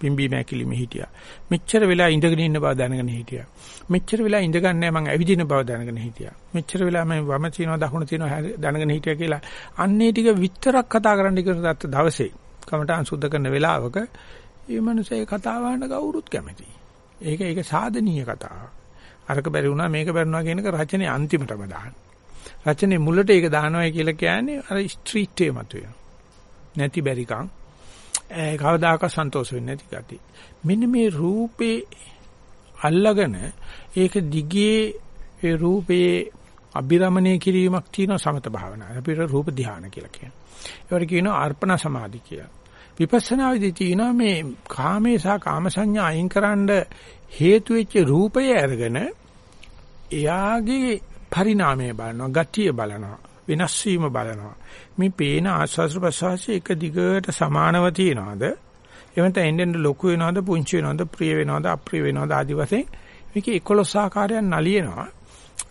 පිම්බීම ඇකිලිම හිටියා. මෙච්චර වෙලා ඉඳගෙන ඉන්න බව දැනගෙන හිටියා. මෙච්චර වෙලා ඉඳගන්නේ නැහැ මං ඇවිදින බව දැනගෙන හිටියා. මෙච්චර වෙලා මම වම තියනවා දකුණ තියනවා දැනගෙන හිටියා කියලා අන්නේ ටික විතරක් කතා කරන්න කියලා දවසේ කමටහන් සුද්ධ කරන වෙලාවක මේ මිනිස්සේ කතාව අහන්න කවුරුත් කැමතියි. ඒක ඒක සාධනීය කතාවක්. අරක බැරි වුණා මේක බැරිුණා කියන එක රචනයේ අන්තිමටම දාන්න. රචනයේ මුලට ඒක දානවයි කියලා කියන්නේ අර ස්ට්‍රීට් එකේ මතුවෙන. නැති බැරිකම් ඒ කවදාකවත් සන්තෝෂ වෙන්නේ නැති ගති. මෙන්න මේ රූපේ අල්ලගෙන ඒක දිගේ ඒ රූපේ අභිරමණය කිරීමක් තියෙන සමත භාවනාව. අපිට රූප ධානය කියලා කියනවා. ඒවට කියනවා අර්පණ සමාධි කියලා. විපස්සනා විදි තියෙනවා මේ කාමේ සහ කාම සංඥා අයින් කරන්න හේතු වෙච්ච රූපය අරගෙන එයාගේ පරිණාමය බලනවා, ගතිය බලනවා, වෙනස් වීම බලනවා. මේ පේන ආස්වාද ප්‍රසවාසයේ එක දිගට සමානව තියනවාද? එවන්ට එන්නෙන් ලොකු වෙනවද, පුංචි වෙනවද, ප්‍රිය වෙනවද, අප්‍රිය වෙනවද ආදි වශයෙන් මේකේ 11 ආකාරයන් නලියනවා.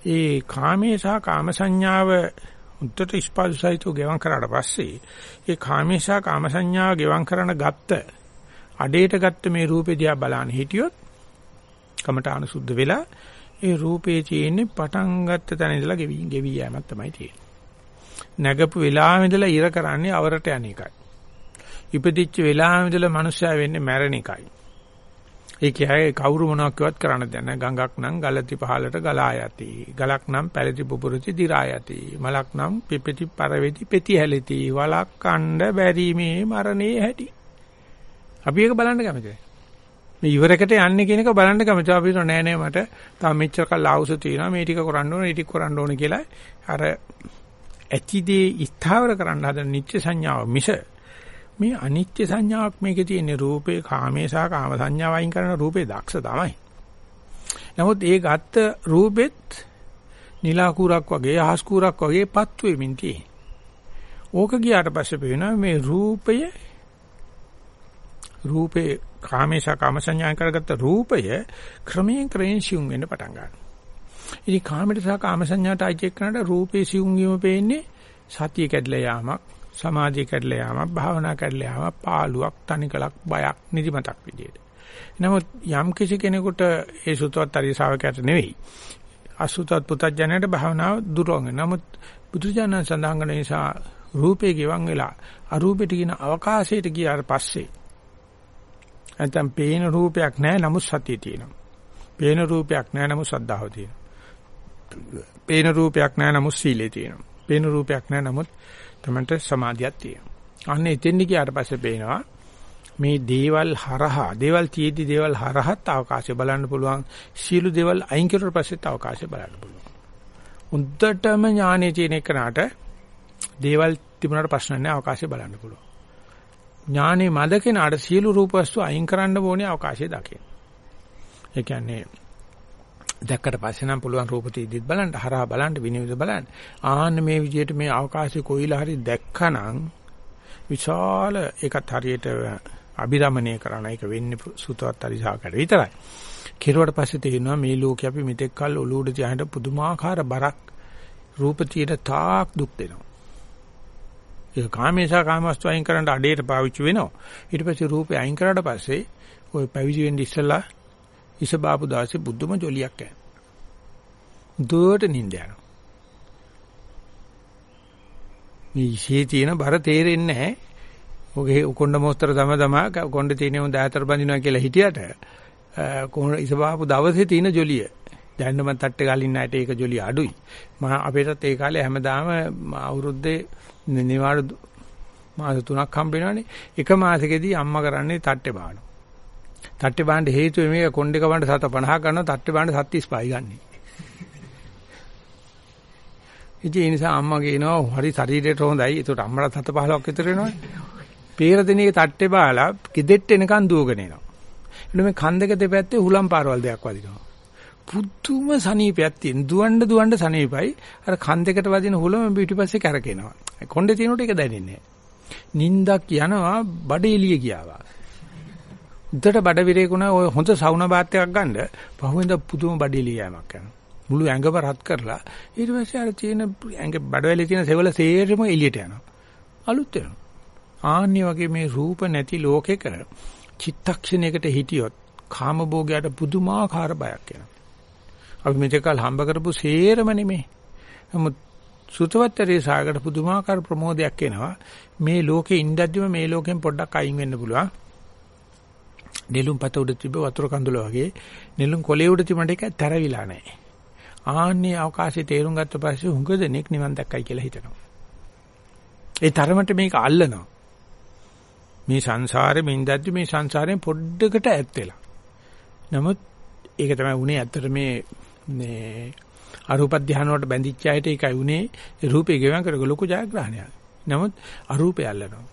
ඒ කාමේ සහ කාම සංඥාව උත්තර ස්පර්ශයිතෝ ගෙවම් කරාට පස්සේ ඒ කාමේශා කාම සංඥාව ගෙවම් කරන ගත්ත අඩේට ගත්ත මේ රූපේ දිහා බලන්න හිටියොත් කමඨාන සුද්ධ වෙලා ඒ රූපේ තියෙන්නේ පටන් ගත්ත තැන ඉඳලා ගෙවි ගෙවි යෑමක් තමයි තියෙන්නේ. නැගපු වෙලාවෙ ඉඳලා ඉර කරන්නේ අවරට යන එකයි. ඉපදිච්ච වෙලාවෙ ඉඳලා මනුස්සයා වෙන්නේ මැරෙන එකයි. ඒ කියන්නේ කවුරු මොනවක් කිව්වත් කරන්න දෙයක් නැහැ. ගඟක් නම් ගලති පහලට ගලා යති. ගලක් නම් පැලති පුපුරති දිරා යති. මලක් නම් පිපෙති පරවෙති පෙති හැලෙති. වලක් කණ්ඩ බැරිමේ මරණේ හැටි. අපි ඒක බලන්න කැමතියි. මේ ඉවරකට යන්නේ කියන එක බලන්න කැමතියි. අපි නෑ නෑ මට තාම මෙච්චර කල් ආවුස තියෙනවා. මේ ටික කරන්න ඕනේ, ටික කරන්න ඕනේ කියලා අර ඇතිදේ ස්ථාවර කරන්න හදන නිත්‍ය සංඥාව මිස මේ අනිත්‍ය සංඥාවක් මේකේ තියෙන රූපේ කාමේ සහ කාම සංඥාව වයින් කරන රූපේ දක්ෂ තමයි. නමුත් ඒ ගත්ත රූපෙත් නිලා කුරක් වගේ අහස් කුරක් වගේ පත් වෙමින් තියෙන. ඕක ගියාට පස්සේ පේනවා මේ රූපය රූපේ කාමේ සහ කාම සංඥා කරගත්ත රූපය ක්‍රමයෙන් ක්‍රමයෙන් සිුම් වෙන්න පටන් ගන්නවා. ඉතින් කාමයට සහ කාම සංඥාට අයිති කරනට රූපේ සිුම් වීම පේන්නේ සතිය කැඩලා යාමක් සමාධිය කැඩලා යාමක් භාවනා කැඩලා යාමක් පාළුවක් තනිකලක් බයක් නිදිමතක් විදියට. නමුත් යම් කිසි කෙනෙකුට ඒ සුතවත් අරිය ශාවකයට නෙවෙයි. අසුතවත් පුතඥයට භාවනාව දුරවගෙන. නමුත් බුදුජානක සඳහන් කරන නිසා රූපේ ගිවන් වෙලා අරූපෙට කියන අවකාශයට ගියාට පස්සේ නැත්නම් පේන රූපයක් නැහැ නමුත් සතිය තියෙනවා. පේන රූපයක් නැහැ නමුත් සද්ධාව තියෙනවා. පේන රූපයක් නැහැ නමුත් සීලේ තියෙනවා. පේන රූපයක් නැහැ නමුත් තමන්ට සමාධියක් තියෙනවා. අන්න එතෙන්දි ගියාට පස්සේ පේනවා මේ දේවල් හරහා දේවල් තියේදී දේවල් හරහත් අවකාශය බලන්න පුළුවන්. සියලු දේවල් අයින් කරුවට පස්සෙත් අවකාශය බලන්න පුළුවන්. උද්දටම ඥානෙ තියෙන එකනට දේවල් තිබුණාට ප්‍රශ්න නැහැ අවකාශය බලන්න පුළුවන්. ඥානේ මද කෙනාට සියලු රූප වස්තු අයින් කරන්න ඕනේ අවකාශය දකින්න. ඒ කියන්නේ දැක්කට පස්සේ නම් පුළුවන් රූප තීදිත් බලන්න හරහා බලන්න විනිවිද බලන්න. ආන්න මේ විදිහට මේ අවකාශය කොයිලා හරි දැක්කනම් විශාල ඒකත් හරියට අභිරමණය කරන එක වෙන්නේ සුතවත් අරිසාකට විතරයි. කෙරුවට පස්සේ තේරෙනවා මේ ලෝකේ අපි මෙතෙක් කල් ඔලුවට තියාගෙන පුදුමාකාර බරක් රූප තියෙන තාක් දුක් දෙනවා. ඒක කාමේශා කාමවස්තු අයින් කරන්න අඩේට පාවිච්චි වෙනවා. ඊට පස්සේ රූපේ අයින් කරාට පස්සේ ওই පැවිදි වෙන්න ඉස්සලා ඉස බාපු දාසේ බුද්ධම ජොලියක් යනවා. දුවට නිින්ද යනවා. මේ ඉෂේ තියෙන බර තේරෙන්නේ නැහැ. ඔගේ කොණ්ඩ මොස්තර තම තමා කොණ්ඩ තියෙන උන් දාතර බඳිනවා කියලා හිටියට කොහොම ඉස බාපු දවසේ තියෙන ජොලිය. දැන් මම තට්ටේ ගාලින් නැට ඒක ජොලිය අඩුයි. මම අපේටත් ඒ කාලේ හැමදාම අවුරුද්දේ නිවාඩු මාස තුනක් හම්බ වෙනවනේ. එක මාසෙකදී අම්මා කරන්නේ තට්ටේ බානවා. තට්ටේ බාන්න හේතුව මේක කොණ්ඩේ කවන්න 750 කරනවා තට්ටේ බාන්න 735යි ගන්නේ. ඉතින් ඒ නිසා අම්මා කියනවා හරි ශරීරයට හොඳයි. ඒකට අම්මලා 7 15ක් විතර වෙනවනේ. පේර දිනේ තට්ටේ බාලා කිදෙට්ට එනකන් දුවගෙන එනවා. එන්න මේ කන් දෙක දෙපැත්තේ හුලම් පාරවල් දෙයක් වදිනවා. පුදුම සනීපයක් තියෙන. දුවන්න දුවන්න සනීපයි. අර කන් දෙකට වදින හුලම පිටිපස්සේ කැරකෙනවා. කොණ්ඩේ තියෙනකොට ඒක දැනෙන්නේ නැහැ. නින්දක් යනවා බඩ එළිය ගියාවා. උඩට බඩ විරේකුණා ඔය හොඳ සවුනා බාත් එකක් ගන්න පහුවෙන්ද පුදුම බඩ එළිය යamak කරනවා. මුළු ඇඟම රත් කරලා ඊට පස්සේ අර තියෙන ඇඟ බඩවැලේ තියෙන සෙවල සේරම එළියට යනවා. අලුත් වෙනවා. ආන්නේ වගේ මේ රූප නැති ලෝකෙක චිත්තක්ෂණයකට හිටියොත් කාමභෝගයට පුදුමාකාර බයක් එනවා. අපි මෙතකල් හම්බ කරපු සේරම නෙමෙයි. නමුත් සුතවත්තරේ සාගර පුදුමාකාර ප්‍රමෝදයක් එනවා. මේ ලෝකේ ඉඳද්දිම මේ ලෝකෙන් පොඩ්ඩක් අයින් වෙන්න පුළුවන්. නෙළුම් පත උඩ තිබ්බ වතුර කඳුල වගේ නෙළුම් කොලේ උඩ තිබුණට ඒක තරවිලා නැහැ. ආන්නේ අවකාශයේ තේරුම් ගත්ත පස්සේ හුඟ දෙනෙක් නිවන් දැක්කයි කියලා හිතනවා. ඒ තරමට මේක අල්ලනවා. මේ සංසාරෙ මින්දද්දි මේ සංසාරයෙන් පොඩ්ඩකට ඈත් වෙලා. නමුත් ඒක තමයි උනේ ඇත්තට මේ මේ අරූප ධානය වලට බැඳිච්ච අයට ඒකයි උනේ රූපේ ගෙවන් කරග ලොකු ජයග්‍රහණයක්. නමුත් අරූපය අල්ලනවා.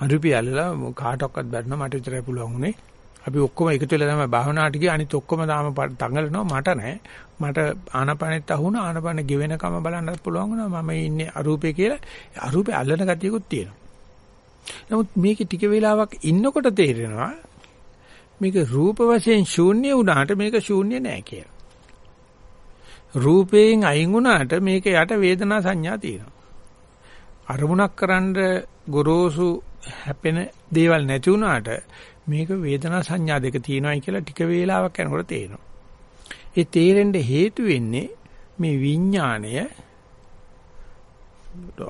අරූපය අල්ලලා කාටවත් බැන්න මට විතරයි පුළුවන් උනේ. අපි ඔක්කොම එකතු වෙලා තමයි භාවනාවට ගියේ අනිත් ඔක්කොම තාම තංගලනවා මට නෑ. මට ආනපනෙත් අහුණා ආනපන ගෙවෙනකම බලන්නත් පුළුවන් වුණා මම ඉන්නේ අරූපේ කියලා. අරූපේ අල්ලන ගතියකුත් තියෙනවා. නමුත් මේකේ ටික වෙලාවක් ඉන්නකොට තේරෙනවා මේක රූප වශයෙන් ශූන්‍ය වුණාට මේක ශූන්‍ය නෑ කියලා. රූපයෙන් අයින් වුණාට මේක යට වේදනා සංඥා තියෙනවා. අරමුණක් කරන්න ගොරෝසු හැපෙන දේවල් නැති වුණාට මේක වේදනා සංඥා දෙක තියෙනවායි කියලා ටික වේලාවක් යනකොට තේරෙනවා. ඒ තේරෙන්න හේතු වෙන්නේ මේ විඥාණය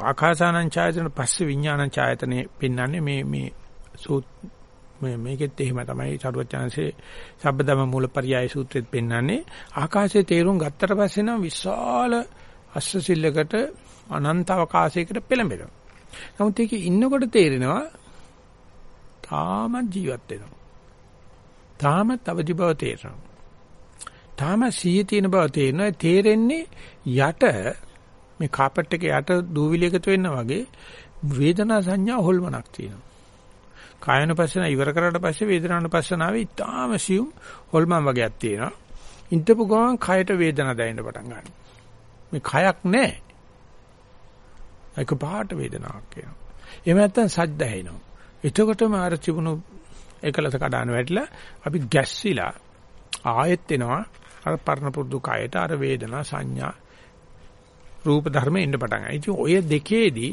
ආකාසානං ඡායතන පස්සේ විඥානං ඡායතනේ පෙන්වන්නේ මේ මේ මේ මේකෙත් එහෙම තමයි චරවචාන්සේ සබ්බදම මූලපරියාය සූත්‍රෙත් පෙන්වන්නේ ආකාශයේ තේරුම් ගත්තට පස්සේ නම් විශාල අස්සසිල්ලකට අනන්ත අවකාශයකට පෙළඹෙනවා. නමුත් ඒක ඉන්නකොට තේරෙනවා තාමත් ජීවත් වෙනවා. තාමත් අවදි බව තේරෙනවා. තාම සිහිය තියෙන බව තේරෙනවා. තේරෙන්නේ යට මේ කාපට් එකේ යට දූවිලි එකතු වෙන්න වගේ වේදනා සංඥා හොල්මනක් තියෙනවා. කායනුපස්සන ඉවර කරාට පස්සේ වේදනානුපස්සනාවේ ඊටාම සියුම් හොල්මන් වගේක් තියෙනවා. ඉඳපු ගමන් කයට වේදනාව දැනෙන්න පටන් ගන්නවා. මේ කයක් නැහැ. ඒක පාට වේදනාවක් එනවා. එහෙම නැත්නම් සද්ද ඇහෙනවා. එතකොටම අර තිබුණු එකලස කඩාන වැටිලා අපි ගැස්සිලා ආයෙත් එනවා අර පරණ පුරුදු කයට අර වේදනා සංඥා රූප ධර්ම එන්න පටන් ගන්නවා. ඉතින් ඔය දෙකේදී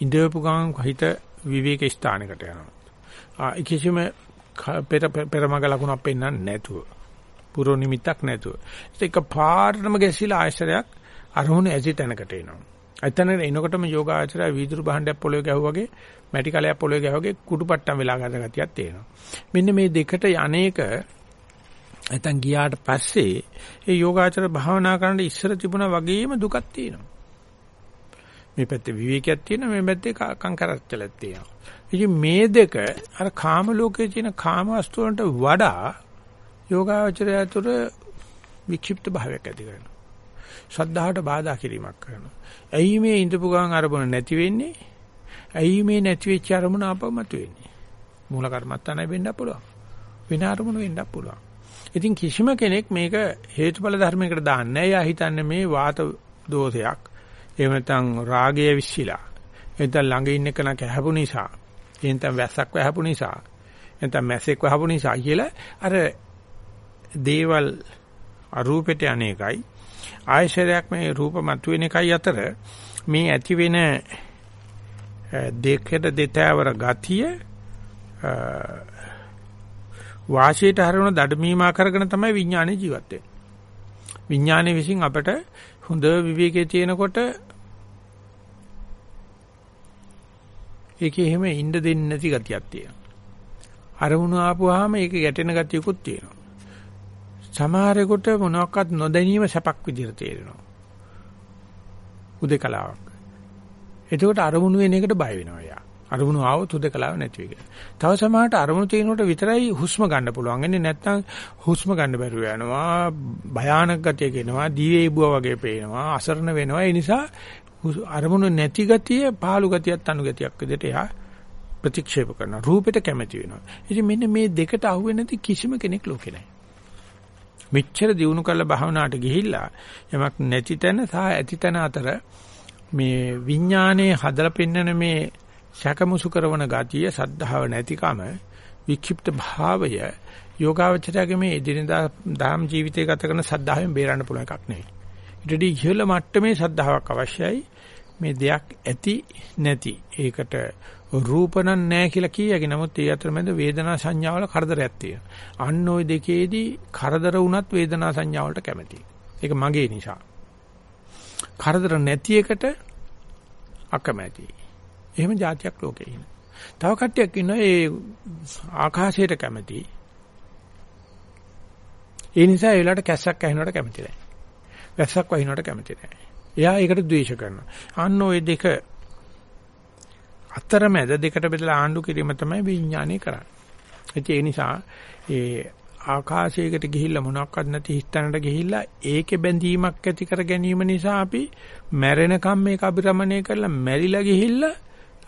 ඉඳපු ගමන් හිත විවේක ස්ථානයකට යනවා. ආ කිසිම පෙර පෙරමග ලකුණක් පෙන්වන්නේ නැතුව. පුරෝ නිමිත්තක් නැතුව. ඒක පාරටම ගැසිලා ආශ්‍රයක් අරමුණ ඇසි තැනකට එනවා. එතන එනකොටම යෝගාචරය වීදුරු භාණ්ඩයක් පොළවේ ගැහුවා වගේ මැටි කලයක් පොළවේ ගැහුවා වගේ කුඩුපට්ටම් වෙලා ගත ගතියක් තියෙනවා. මෙන්න මේ දෙකට යන්නේක නැත්තම් ගියාට පස්සේ ඒ යෝගාචර භාවනා කරන්න ඉස්සර තිබුණා වගේම දුකක් තියෙනවා. මේ පැත්තේ විවේකයක් තියෙනවා මේ පැත්තේ කංකරච්චලක් තියෙනවා. ඉතින් මේ දෙක අර කාම ලෝකයේ තියෙන කාම වස්තු වලට වඩා යෝගාචරය තුළ වික්ෂිප්ත භාවයක් ඇති කරනවා. ශ්‍රද්ධාවට බාධා කිරීමක් කරනවා. ඇයි මේ ඉඳපු ගමන් අරමුණ නැති වෙන්නේ? ඇයි මේ නැති වෙච්ච අරමුණ ආපමතු වෙන්නේ? මූල කර්මත්තානයි වෙන්න පුළුවන්. වෙන අරමුණ වෙන්න පුළුවන්. ඉතින් කිසිම කෙනෙක් මේක හේතුඵල ධර්මයකට දාන්නේ නැහැ. එයා හිතන්නේ මේ වාත දෝෂයක්. එහෙම නැත්නම් රාගය විශ්සිලා. එතන ළඟ ඉන්න කෙනා කැහපු නිසා. එහෙනම් වැස්සක් වැහපු නිසා. නැත්නම් මැස්සෙක් වහපු නිසා කියලා අර දේවල් අරූපෙට අනේකයි ආයශරයක් මේ රූප මතුවෙන එකයි අතර මේ ඇති වෙන දෙකද දෙතවර ගතිය වාසියට හරවන දඩමීමා කරගෙන තමයි විඥානේ ජීවත් වෙන්නේ. විඥානේ විසින් අපට හොඳ විවේකයේ තියෙනකොට ඒකේ එහෙම ඉන්න දෙන්නේ නැති ගතියක් තියෙනවා. අරමුණු ආපුවාම ඒක ගැටෙන ගතියකුත් තියෙනවා. සමහරෙකුට මොනවාක්වත් නොදැනීම සැපක් විදිහට තේරෙනවා. උදේකලාවක්. එතකොට අරමුණු වෙන එකට බය වෙනවා යා. අරමුණු ආවොත් උදේකලාව නැති වෙයි. තව සමහරට අරමුණු තියෙනකොට විතරයි හුස්ම ගන්න පුළුවන්. එන්නේ නැත්තම් හුස්ම ගන්න බැරුව යනවා. භයානක ගතියක එනවා. දීවේ ඉබුවා වගේ පේනවා. අසරණ වෙනවා. ඒ නිසා අරමුණු නැති ගතිය පාළු ගතියක් තනු ගතියක් විදිහට එයා ප්‍රතික්ෂේප කරනවා. රූපෙට කැමති වෙනවා. ඉතින් මෙන්න මේ දෙකට අහුවෙන්නේ නැති කිසිම කෙනෙක් ලෝකේ නැහැ. මෙච්චර දිනු කළ භාවනාවට ගිහිල්ලා යමක් නැති තැන සහ ඇති තැන අතර මේ විඥානයේ හදලා පෙන්වන මේ සැකමුසු කරන ගතිය සද්ධාව නැතිකම වික්ෂිප්ත භාවය යෝගාවචරයේ මේ එදිනදා දාම් ජීවිතය ගත කරන සද්ධාවෙන් බේරන්න පුළුවන් එකක් නෙවෙයි. ඊටදී ඉහළ මට්ටමේ සද්ධාාවක් අවශ්‍යයි. මේ දෙයක් ඇති නැති ඒකට රූපණන් නැහැ කියලා කියයි. නමුත් ඒ අතරමැද වේදනා සංඥාවල කරදරයක් තියෙනවා. අන්න ওই දෙකේදී කරදර වුණත් වේදනා සංඥාවලට කැමතියි. ඒක මගේ නිසා. කරදර නැති එකට අකමැතියි. එහෙම જાතියක් ලෝකේ ඉන්නේ. තව කට්ටියක් ඉන්නවා ඒ ආකාශයට කැමතියි. ඒ නිසා ඒ වෙලාවට කැස්සක් ඇහෙනවට කැමති නැහැ. වැස්සක් වහිනවට කැමති නැහැ. එයා ඒකට ද්වේෂ කරනවා. අන්න ওই දෙක අතරමැද දෙකට බෙදලා ආණ්ඩු කිරීම තමයි විඥානය කරන්නේ. ඒ නිසා ඒ ආකාශයකට ගිහිල්ලා මොනක්වත් නැති හිස්තැනට ගිහිල්ලා ඒකේ බැඳීමක් ඇති කර ගැනීම නිසා අපි මැරෙනකම් මේක අභිරමණය කරලා මැරිලා ගිහිල්ලා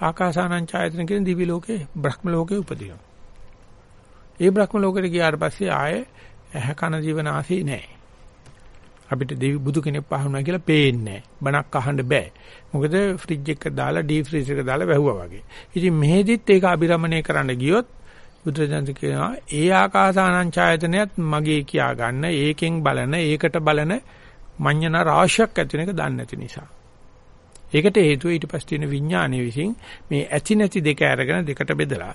ආකාසානං ඡායතන කියන දිවි ලෝකේ බ්‍රහ්ම ලෝකේ උපදිනවා. ඒ බ්‍රහ්ම ලෝකෙට ගියාට පස්සේ ආයේ ඇහ කන ජීවන ආසී නැහැ. අපිට දෙවි බුදු කෙනෙක් පහුණා කියලා පේන්නේ නැහැ. බණක් අහන්න බෑ. මොකද ෆ්‍රිජ් එක දාලා ඩීප් ෆ්‍රීස් එක දාලා වැහුවා වගේ. ඉතින් මෙහෙදිත් ඒක අභිරමණය කරන්න ගියොත් බුදුරජාණන් කියනවා ඒ ආකාසානං ඡායතනයත් මගේ කියා ගන්න ඒකෙන් බලන ඒකට බලන මඤ්ඤණ රාශියක් ඇති වෙන එක දන්නේ නැති නිසා. ඒකට හේතුව ඊට පස්සේ තියෙන විඥානයේ විසින් මේ ඇති නැති දෙක අරගෙන දෙකට බෙදලා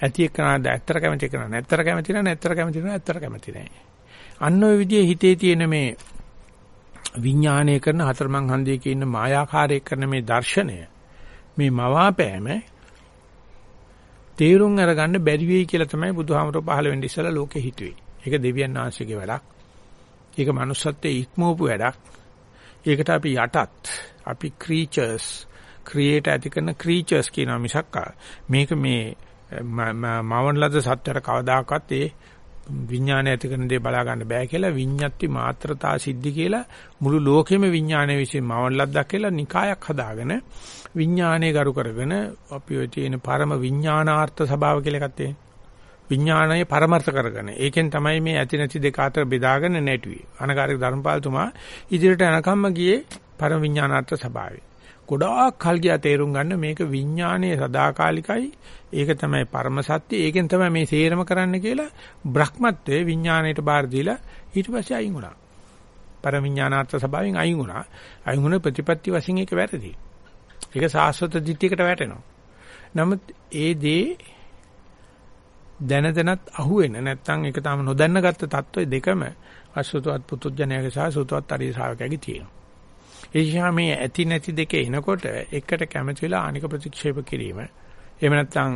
ඇති එක්කනද ඇත්තට කැමති කරන නැත්තට කැමති නැහැ නැත්තට කැමති නැහැ ඇත්තට කැමති නැහැ. අන්න ওই විදිහේ හිතේ තියෙන මේ විඥානය කරන හතරමං හන්දියේ කියන මායාකාරයේ කරන මේ දර්ශනය මේ මවාපෑම තේරුම් අරගන්න බැරි වෙයි කියලා තමයි බුදුහාමරෝ පහළ වෙන්න ඉස්සලා ලෝකෙ හිතුවේ. ඒක දෙවියන් වහන්සේගේ වැඩක්. ඒක manussත්වයේ ඉක්මවපු වැඩක්. ඒකට අපි යටත් අපි creatures create ඇති කරන creatures කියනවා මිසක් මේක මේ මවන ලද සත්‍යර කවදාකවත් ඒ විඥානය ඇති කරන දේ බලා ගන්න බෑ කියලා විඤ්ඤාති මාත්‍රතා සිද්ධි කියලා මුළු ලෝකෙම විඥානය විසින් මවන ලද්දක් කියලා නිකායක් හදාගෙන විඥානය ගරු කරගෙන අපි ඔය තියෙන පරම විඥානාර්ථ ස්වභාව කියලා එකක් තියෙනවා. විඥානයේ පරමර්ථ කරගෙන ඒකෙන් තමයි මේ ඇති නැති දෙක අතර බෙදාගෙන නැටුවේ. අනකාරික ධර්මපාලතුමා ඉදිරියට යනකම්ම ගියේ පරම විඥානාර්ථ ස්වභාවය. ගොඩාක් කල් ගියා තේරුම් ගන්න මේක විඥානයේ සදාකාලිකයි. ඒක තමයි පරම සත්‍ය. ඒකෙන් තමයි මේ සේරම කරන්න කියලා බ්‍රහ්මත්වයේ විඥාණයට බාර දීලා ඊට පස්සේ අයින් වුණා. පරම විඥානාර්ථ ස්වභාවයෙන් අයින් වුණා. අයින් වුණ ප්‍රතිපත්ති වශයෙන් ඒක වැරදි. ඒක සාස්වත දිට්ඨියකට වැටෙනවා. නමුත් ඒ දේ දැන දැනත් අහුවෙන නැත්නම් ඒක තාම නොදැනගත්තු තත්ත්වය දෙකම අසුතවත් පුතුත්ජනයාගේ සහ සුතවත් අරිය ශා วก යාගේ තියෙනවා. ඒ නිසා මේ ඇති නැති දෙක එනකොට එකට කැමති වෙලා අනික ප්‍රතික්ෂේප කිරීම. එහෙම නැත්නම්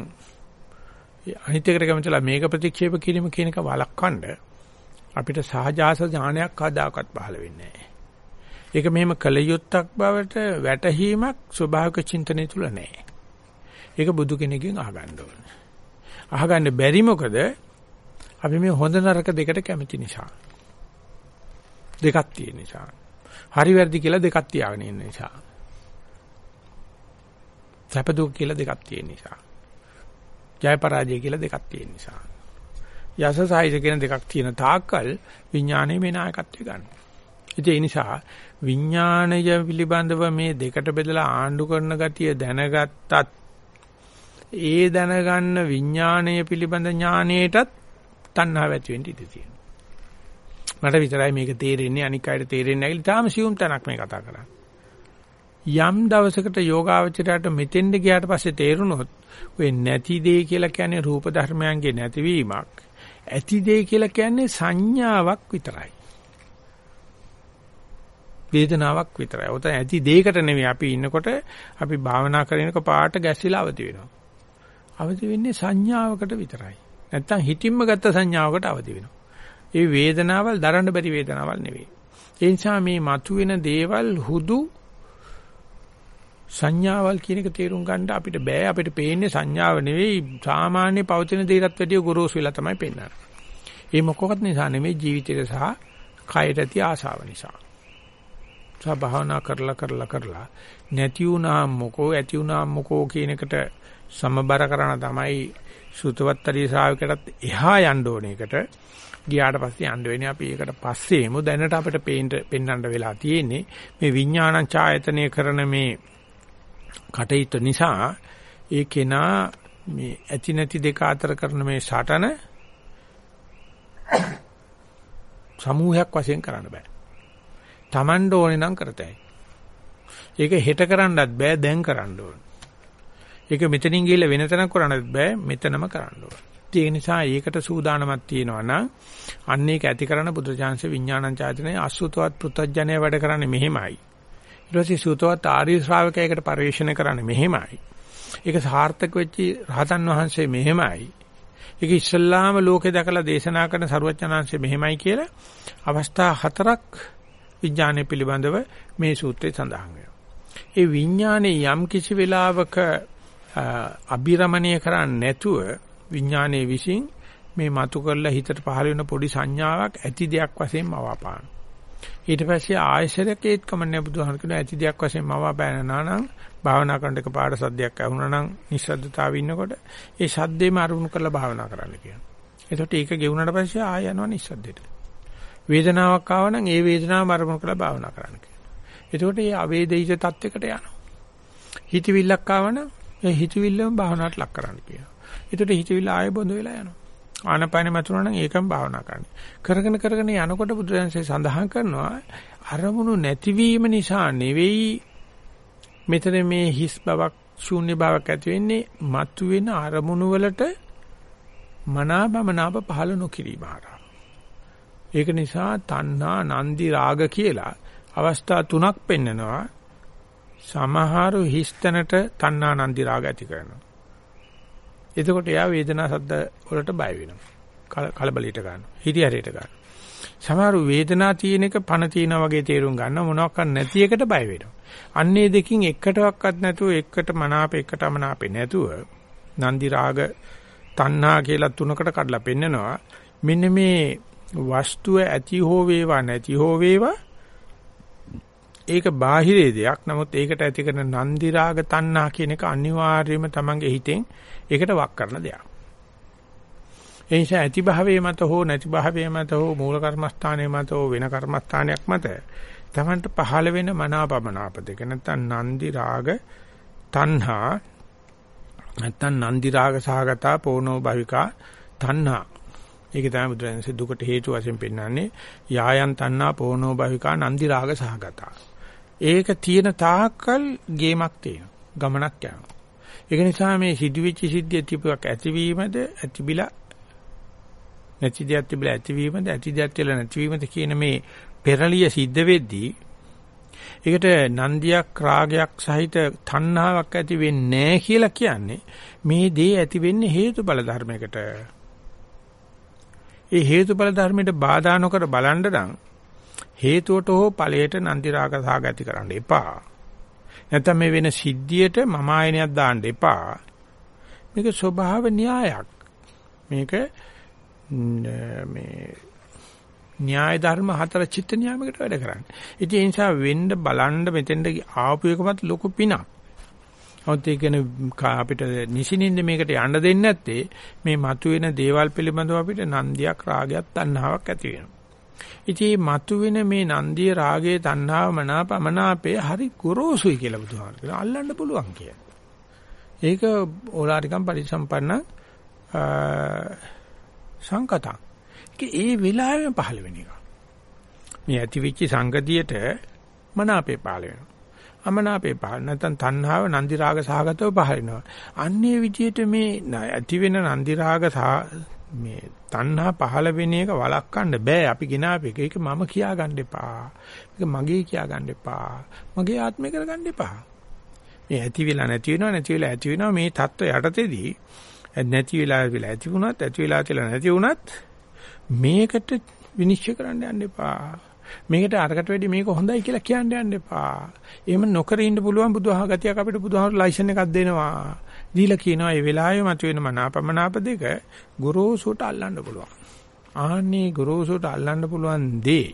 අනිත් එකට කැමතිලා මේක ප්‍රතික්ෂේප කිරීම කියන එක වළක්වන්න අපිට සහජාස ඥානයක් කවදාකවත් පහළ වෙන්නේ නැහැ. ඒක මෙහෙම කල යුත්තක් බවට වැටහීමක් ස්වභාවික චින්තනය තුල නැහැ. ඒක බුදු කෙනෙක්ගෙන් අහගන්න ඕනේ. අහගන්න බැරි මොකද අපි මේ හොඳ නරක දෙකට කැමති නිසා. දෙකක් තියෙන නිසා. හරි වැරදි කියලා දෙකක් තියාගෙන ඉන්න නිසා. සැප දුක් කියලා දෙකක් තියෙන නිසා. ජය පරාජය කියලා දෙකක් තියෙන නිසා. යස සාහිත කියන දෙකක් තියෙන තාක්කල් විඥානයේ මේ නායකත්වය ගන්නවා. ඒ නිසා විඥාණය පිළිබඳව මේ දෙකට බෙදලා ආණ්ඩු කරන ගතිය දැනගත්තත් ඒ දැනගන්න විඥාණය පිළිබඳ ඥානයටත් තණ්හාව ඇති වෙන්න ඉඩ තියෙනවා. මට විතරයි මේක තේරෙන්නේ අනික් අයට තේරෙන්නේ නැහැ කියලා තාම සියුම් තැනක් මේ කතා කරන්නේ. යම් දවසකට යෝගාවචරයට මෙතෙන්ද ගියාට පස්සේ තේරුණොත් ඔය නැති දේ කියලා කියන්නේ රූප ධර්මයන්ගේ නැතිවීමක්. ඇති දේ කියලා කියන්නේ සංඥාවක් විතරයි. වේදනාවක් විතරයි. ඔතන ඇති දෙයකට නෙවෙයි අපි ඉන්නකොට අපි භාවනා කරනක පාට ගැසිලා අවදි වෙනවා. අවදි වෙන්නේ සංඥාවකට විතරයි. නැත්තම් හිතින්ම ගත්ත සංඥාවකට අවදි වෙනවා. ඒ වේදනාවල් දරන්න බැරි වේදනාවල් නෙවෙයි. ඒ නිසා මේ මතුවෙන දේවල් හුදු සංඥාවල් කියන එක තේරුම් ගන්න අපිට බෑ අපිට පේන්නේ සංඥාව නෙවෙයි සාමාන්‍ය පවතින දේකට වැඩිය ගොරෝසු වෙලා තමයි පෙන්වන්නේ. ඒ මොකක්වත් නිසා නෙවෙයි ජීවිතේට සහ කයට ඇති ආශාව නිසා. සා භාවනා කරලා කරලා කරලා නැති වුණාම මොකෝ ඇති වුණාම මොකෝ කියන එකට සමබර කරන තමයි සුතවත්තරී ශ්‍රාවකයටත් එහා යන්න ඕන එකට ගියාට පස්සේ යන්න වෙන්නේ අපි ඒකට පස්සේම දැනට අපිට පේන්න පෙන්වන්න වෙලා තියෙන්නේ මේ විඥාන ඡායතනය කරන මේ කටයුතු නිසා ඒ කෙනා මේ ඇති නැති දෙක අතර කරන මේ සටන සමූහයක් වශයෙන් කරන්න බෑ. Tamand ඕනේ නම් කරතයි. ඒක හෙට කරන්නත් බෑ දැන් කරන්න ඕන. ඒක මෙතනින් ගිහලා වෙන තැනක් කරන්නත් බෑ මෙතනම කරන්න ඕන. ඒ නිසා ඒකට සූදානමක් තියෙනවා නම් අන්න ඒක ඇති කරන බුදුචාන්සේ විඥානං චායතනේ අසුතවත් පෘතජ්ජනය වැඩ කරන්නේ මෙහෙමයි. ඊට පස්සේ සූතවත් ආර්ය ශ්‍රාවකයෙකුට පරිශ්‍රණය කරන්නේ මෙහෙමයි. ඒක සාර්ථක වෙච්චි රහතන් වහන්සේ මෙහෙමයි. ඒක ඉස්සල්ලාම ලෝකේ දැකලා දේශනා කරන සරුවචනාංශය මෙහෙමයි කියලා අවස්ථා හතරක් විඥානය පිළිබඳව මේ සූත්‍රයේ සඳහන් වෙනවා. ඒ විඥානේ යම් කිසි වෙලාවක අබිරමණය කරන්නේ නැතුව විඥානයේ විසින් මේ මතු කරලා හිතට පහළ වෙන පොඩි සංඥාවක් ඇති දෙයක් වශයෙන් මවාපාන. ඊට පස්සේ ආයශරයක් ඒත් කමන්නේ බුදුහාම කියන ඇති දෙයක් වශයෙන් මවාපෑනා නම් භාවනා කරන එක පාඩ සද්දයක් ඇහුණා නම් නිස්සද්දතාවය ඉන්නකොට ඒ සද්දේම අරුණු කරලා භාවනා කරන්න කියනවා. එතකොට ඒක ගෙවුනට පස්සේ ආය යනවා නිස්සද්දෙට. වේදනාවක් ආව නම් ඒ වේදනාව අරුණු කරලා භාවනා කරන්න කියනවා. එතකොට මේ අවේදිත තත්වයකට යනවා. හිතවිල්ලක් ආව නම් ඒ හිතවිල්ලම භාවනාවට ලක් කරන්න කියනවා. එතකොට හිතවිල්ල ආයෙ බොඳ වෙලා යනවා. ආනපානෙ මතුනනම් ඒකම භාවනා කරන්න. කරගෙන කරගෙන යනකොට බුදුරජාණන්සේ සඳහන් කරනවා අරමුණු නැතිවීම නිසා නෙවෙයි මෙතන මේ හිස් බවක් ශූන්‍ය බවක් ඇති වෙන්නේ මතුවෙන අරමුණු වලට මනාබමනාප පහළ නොකිරීම හරහා. ඒක නිසා තණ්හා නන්දි රාග කියලා අවස්ථා තුනක් පෙන්නනවා. සමහරු හිස්තැනට තණ්හා නන්දි රාග ඇති කරනවා. එතකොට එයා වේදනා සද්ද වලට බය වෙනවා. කලබලයට ගන්නවා. හිරිහැරයට ගන්නවා. සමහර වේදනා තියෙන එක පණ තියෙනා වගේ තේරුම් ගන්න මොනවක් නැති එකට බය වෙනවා. අන්නේ දෙකින් එකටවත් නැතුව එකට මනාප එකට අමනාපේ නැතුව නන්දි රාග තණ්හා කියලා තුනකට කඩලා පෙන්නනවා. මෙන්න මේ වස්තුව ඇති හෝ වේවා නැති හෝ වේවා ඒක බාහිරේ දෙයක්. නමුත් ඒකට ඇති කරන නන්දි රාග තණ්හා කියන එක අනිවාර්යයෙන්ම තමන්ගේ හිතෙන් ඒකට වක් කරන දෙයක්. ඒ නිසා ඇති භාවයේ මත හෝ නැති භාවයේ මත හෝ මූල කර්මස්ථානයේ මත හෝ වෙන කර්මස්ථානයක් මත තමන්ට පහළ වෙන මනාපමනාප දෙක. නැත්නම් නන්දි රාග තණ්හා නැත්නම් නන්දි රාග සහගතා පෝනෝ භවිකා තණ්හා. ඒක තමයි බුදුරජාණන්සේ දුකට හේතු වශයෙන් පෙන්වන්නේ. යායන් තණ්හා පෝනෝ භවිකා නන්දි රාග සහගතා. ඒක තියෙන තාක්කල් ගේමක් තියෙනවා. ගමනක් යනවා. ඒක නිසා මේ සිදුවෙච්ච සිද්ධිය තිබුවක් ඇතිවීමද ඇතිබිලා නැති දෙයක් තිබිලා ඇතිවීමද ඇති දෙයක් තිබිලා නැතිවීමද කියන මේ පෙරලිය සිද්ධ වෙද්දී ඒකට නන්දියක් රාගයක් සහිත තණ්හාවක් ඇති වෙන්නේ නැහැ කියලා කියන්නේ මේ දේ ඇති වෙන්නේ හේතුඵල ධර්මයකට. ඒ හේතුඵල ධර්මයට බාධා නොකර බලන්න නම් හේතුවට හෝ ඵලයට නන්දි රාග සාග ඇති කරන්න එපා. නැත්නම් මේ වෙන සිද්ධියට මම ආයනයක් දාන්න එපා. මේක ස්වභාව න්‍යායක්. මේක මේ න්‍යාය ධර්ම හතර චිත්ත නියාමයකට වැඩ කරන්නේ. ඉතින් ඒ නිසා වෙන්න බලන්න මෙතෙන්ද ආපු එකමත් ලොකු පිනක්. නමුත් ඒ කියන්නේ අපිට නිසිනින්ද මේකට යන්න දෙන්නේ නැත්තේ මේ මතුවෙන දේවල් පිළිබඳව අපිට නන්දියක් රාගයක් තණ්හාවක් ඇති වෙනවා. ඉතින් මේ මතුවෙන මේ නන්දිය රාගයේ තණ්හාව මනාපමනාපේ හරි ගොරෝසුයි කියලා බුදුහාම කියනවා. අල්ලන්න පුළුවන් කියලා. ඒක ඕලාරිකම් පරිසම්පන්න සංකතං. ඒ වෙලාවෙම පහළ වෙන එක. මේ ඇතිවිච්ච සංගතියට මනාපේ පහළ වෙනවා. අමනාපේ පහළ නැත්නම් තණ්හාව නන්දි රාග සහගතව පහළ වෙනවා. අන්නේ විදිහට මේ ඇති වෙන නන්දි රාග මේ තණ්හා පහළ වෙන එක වළක්වන්න බෑ අපි ගినాප එක. ඒක මම කියා ගන්න එපා. ඒක මගේ කියා ගන්න එපා. මගේ ආත්මය කර ගන්න එපා. මේ ඇති වෙලා නැති වෙනවා නැති වෙලා ඇති වෙනවා මේ தত্ত্ব යටතේදී නැති වෙලා වෙලා ඇති වුණත් ඇති වෙලා තියලා නැති වුණත් මේකට විනිශ්චය කරන්න යන්න එපා. මේකට අරකට වැඩි මේක හොඳයි කියලා කියන්න යන්න එපා. එහෙම නොකර ඉන්න පුළුවන් බුදුහා ගතියක් අපිට බුදුහාමුදුරු ලයිසන් එකක් දෙනවා. දීලා කියනවා මේ වෙලාවේ මතුවෙන මනාපමනාප දෙක ගොරෝසුට අල්ලන්න පුළුවන්. ආන්නේ ගොරෝසුට අල්ලන්න පුළුවන් දේ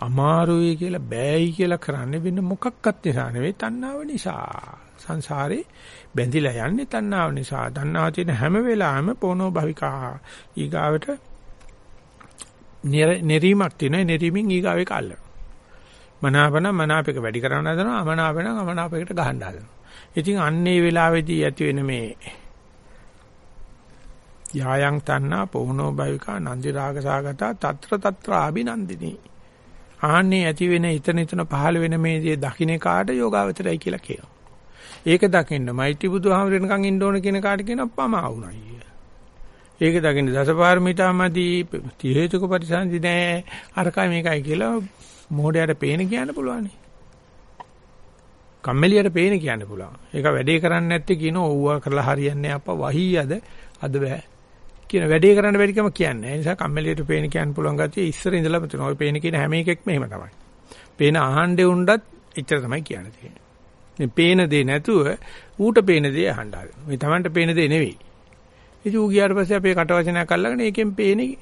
අමාරුයි කියලා බෑයි කියලා කරන්නේ වෙන මොකක්වත් නිසා නෙවෙයි තණ්හාව නිසා. සංසාරේ බැඳිලා යන්නේ තණ්හාව නිසා. තණ්හාව තියෙන හැම වෙලාවෙම පොනෝ භවිකා ඊගාවට නෙරීමක් තියෙනවා. නෙරීමෙන් ඊගාවේ කල්ල. මනාපන මනාපයක වැඩි කරන්න හදනවා. අමනාපන අමනාපයකට ගහන්න හදනවා. ඉතින් අන්නේ වෙලාවේදී ඇති වෙන මේ යායන් තණ්හා පොහොනෝ භවිකා නන්දි රාග සාගතා తත්‍ර తත්‍ර අභිනන්දිනී ආන්නේ ඇති වෙන ඊතන ඊතන පහළ වෙන මේ දේ දකින්න කාට යෝගාවචරයි කියලා කියනවා. ඒක දකින්න මෛත්‍රී බුදුහාමරෙනකන් ඉන්න ඕන කියන කාට කියනවා පමා වුණා. ඒක දකින්න දසපාරමිතාමදී හේතුක පරිසංදි නෑ අරකයි මේකයි කියලා මොහොඩයට පේන කියන්න පුළුවන්. කම්මැලියට පේන කියන්න පුළුවන්. ඒක වැඩේ කරන්නේ නැත්තේ කියන ඕවා කරලා හරියන්නේ අප්පා වහී අද අද බෑ. කියන වැඩේ කරන්න බැරිකම කියන්නේ. ඒ නිසා කම්මැලියට පේන කියන්න පුළුවන් ගැතිය ඉස්සර ඉඳලාම තියෙනවා. ඔය පේන කියන හැම එකෙක්ම එහෙම තමයි. පේන අහන්නේ උණ්ඩත් එච්චර තමයි කියන්නේ. මේ පේන දේ නැතුව ඌට පේන දේ අහන්න ආවේ. මේ Tamanට පේන දේ නෙවෙයි. ඉතින් ඌ ගියාට පස්සේ අපේ කටවචනයක් අල්ලගෙන ඒකෙන් පේන්නේ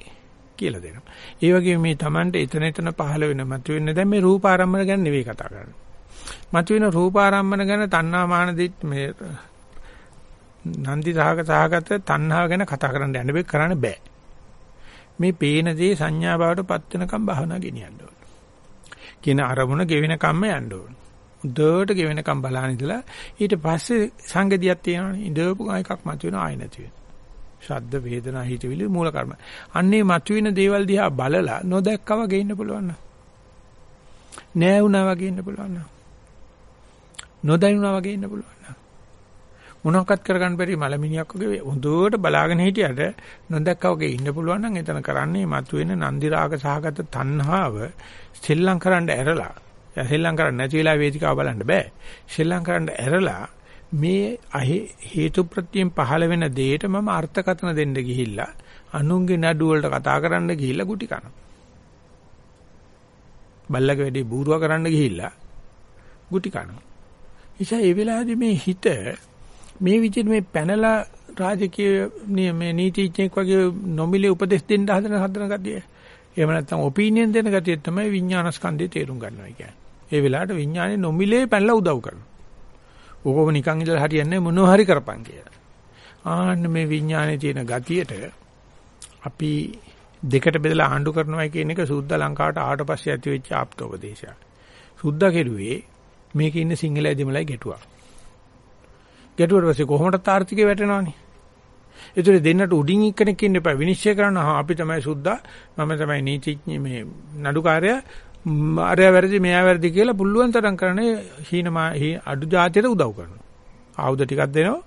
කියලා දෙනවා. ඒ වගේම මේ Tamanට එතන එතන පහළ වෙන මතුවෙන දැන් මේ රූප ආරම්භන ගැන නෙවෙයි කතා කරන්නේ. මතුවෙන රූප ආරම්භන ගැන තණ්හා මාන දිත් මේ නන්දි සහගත සහගත තණ්හාව ගැන කතා කරන්න යන්න බෑ කරන්න බෑ. මේ පේන දේ සංඥා බවට පත් වෙනකම් භාවනා ගෙනියන්න ඕන. කියන අරමුණ ගෙවෙන කම්ම යන්න ඕන. උදේට ගෙවෙනකම් බලන ඉඳලා ඊට පස්සේ සංගතියක් තියෙනවනේ. ඉඳපු එකක් මතුවෙන ආය නැති වෙන. ශබ්ද වේදනා හිතවිලි මූල කර්ම. අන්නේ මතුවෙන දේවල් දිහා බලලා නොදැක්කා වගේ ඉන්න පුළුවන් නේද? නෑ වුණා වගේ ඉන්න පුළුවන් නේද? නොදැනුණා වගේ ඉන්න පුළුවන් නේද? මොනවක්වත් කරගන්න බැරි මලමිනියක් වගේ හොඳට බලාගෙන හිටියට නොදැක්කා වගේ ඉන්න පුළුවන් නම් එතන කරන්නේ මතුවෙන නන්දි රාග සහගත තණ්හාව ශ්‍රී කරන්න ඇරලා ශ්‍රී කරන්න නැති වෙලා වේදිකාව බලන්න බෑ ශ්‍රී කරන්න ඇරලා මේ හේතු ප්‍රත්‍යයෙන් පහළ වෙන දෙයට මම අර්ථකථන දෙන්න ගිහිල්ලා අනුන්ගේ නඩු වලට කතා කරන්න ගිහිල්ලා ගුටි කනවා. බල්ලගේ වැඩේ බූරුව කරන්න ගිහිල්ලා ගුටි කනවා. නිසා ඒ වෙලාවේදී මේ හිත මේ විදිහට මේ පැනලා රාජකීය මේ නීතිඥෙක් වගේ නොමිලේ උපදෙස් දෙන්න හදන හදන ගතිය. එහෙම නැත්නම් ඔපිනියන් දෙන ගතිය තමයි විඥානස්කන්ධය තේරුම් ගන්නවා කියන්නේ. ඒ වෙලාවට විඥානේ නොමිලේ පැනලා උදව් කරනවා. ඕකම නිකන් ඉඳලා හරියන්නේ මොනවා හරි කරපන් කියලා. ආන්න මේ විඥානයේ තියෙන ගතියට අපි දෙකට බෙදලා ආණ්ඩු කරනවා කියන එක සුද්ධ ලංකාවට ආවට පස්සේ ඇති වෙච්ච ආප්තෝපදේශයක්. සුද්ධ කෙරුවේ මේකේ ඉන්න සිංහලයි දෙමළයි ගැටුවා. ගැටුවට පස්සේ කොහොමද ආර්ථිකය වැටෙනවන්නේ? ඒතර දෙන්නට උඩින් එක්කෙනෙක් ඉන්න එපා විනිශ්චය කරනවා අපි තමයි සුද්දා මම තමයි නීතිඥ මේ නඩුකාරයා අරයා වැරදි මෙයා වැරදි කියලා පුළුවන් තරම් කරන්නේ හීනමා අඩු જાතියට උදව් කරනවා. ආයුධ ටිකක් දෙනවා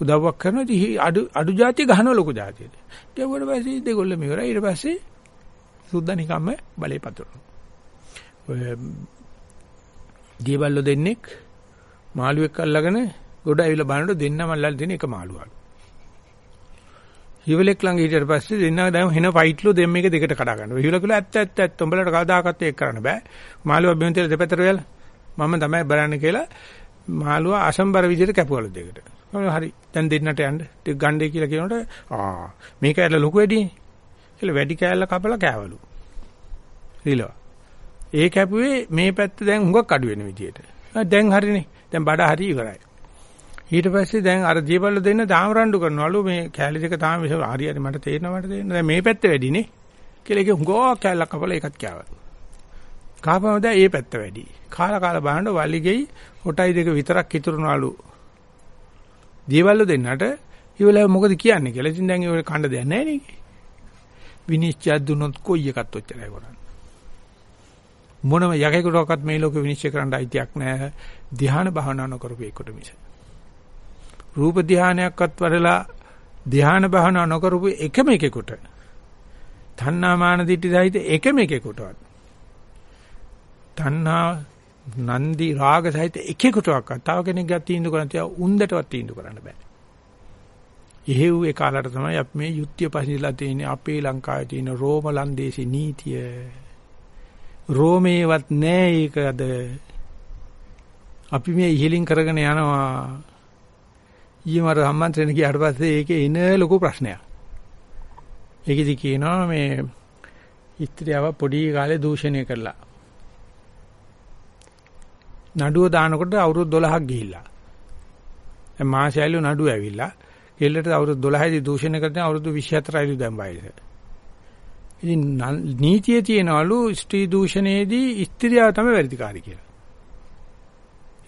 උදව්වක් කරනවා ඉතින් අඩු අඩු જાතිය ගහනවා ලොකු જાතියට. ගැවුවට පස්සේ දෙගොල්ලම ඉවරයි ඊට පස්සේ සුද්දා නිකම්ම බලේ පතුරනවා. ඔය දීබල්ලෝ දෙන්නෙක් මාළුවෙක් අල්ලගෙන ගොඩ ඇවිල්ලා බලනකොට දෙන්නම අල්ලලා දෙන එක මාළුවලු. හිවලෙක් ළඟ හිටියට පස්සේ දෙන්නා දැන් හෙන ෆයිට්ලු දෙම් මේක දෙකට කඩා ගන්නවා. හිවල කිව්ලා ඇත්ත ඇත්ත ඇත්ත උඹලට කවදාකවත් ඒක කරන්න බෑ. මාළුවා බින්තර දෙපැතර වෙලා මම තමයි බලන්නේ කියලා මාළුවා අසම්බර විදිහට කැපුවලු දෙකට. හරි දැන් දෙන්නට යන්න ටික ගන්නේ කියලා කියනකොට ආ මේක ඇරලා ලොකු වැඩිනේ. කියලා වැඩි කෑල්ල කපලා කෑවලු. ඊළඟ ඒ කැපුවේ මේ පැත්ත දැන් හුඟක් අඩු වෙන විදියට. දැන් හරිනේ. දැන් බඩ හරි ඉවරයි. ඊට පස්සේ දැන් අර දීපල්ල දෙන්න තාම රණ්ඩු කරනවලු මේ කැලි දෙක තාම හරි හරි මට තේරෙනවා මට තේරෙනවා දැන් මේ පැත්ත වැඩිනේ කියලා ඒක හුඟෝ කැලක් කපලා ඒකත් කෑවා. කාපම දැන් ඒ පැත්ත වැඩි. කාලා කාලා බලන්න වලිගෙයි හොටයි දෙක විතරක් ඉතුරුනවලු. දීපල්ල දෙන්නට ඉවල මොකද කියන්නේ කියලා. ඉතින් දැන් ඒ කණ්ඩ දෙයක් නැහැ නේ. විනිශ්චය දුන්නොත් කොයි එකත් ඔච්චරයි කරන්නේ. මොනම යකෙකුටවත් මේ ලෝකෙ විනිශ්චය කරන්න අයිතියක් නැහැ. ධ්‍යාන භාවනා නොකරපු එකට මිස. රූප ධ්‍යානයක්වත් වඩලා ධ්‍යාන භාවනා නොකරපු එකම එකෙකුට තණ්හා මාන දිටි සහිත එකම එකෙකුටවත් තණ්හා නන්දි රාග සහිත එකෙකුටවත් තව කෙනෙක් ගත තීන්දුව කරන්න තියා උන්දටවත් තීන්දුව කරන්න බෑ. එහෙව් ඒ කාලයට තමයි අපි මේ යුද්ධය පහදලා තියෙන්නේ අපේ ලංකාවේ තියෙන රෝම ලන්දේසි නීතිය. රෝමේවත් නෑ ඒක අද. අපි මේ ඉහිලින් කරගෙන යනවා. ඊමර සම්මන්ත්‍රණ ගියාට පස්සේ ඒකේ එන ලොකු ප්‍රශ්නයක්. ඒකෙදි කියනවා මේ ඉස්ත්‍රියව පොඩි කාලේ දූෂණය කරලා. නඩුව දානකොට අවුරුදු 12ක් ගිහිල්ලා. දැන් මාසයලු නඩුව ඇවිල්ලා කෙල්ලට අවුරුදු 12යි දූෂණය කරන අවුරුදු 24යිලු දැන් වයස. ඉතින් නීතියේ තියෙනවලු ස්ත්‍රී දූෂණයේදී ස්ත්‍රියව තමයි වැඩිකාරී කියලා.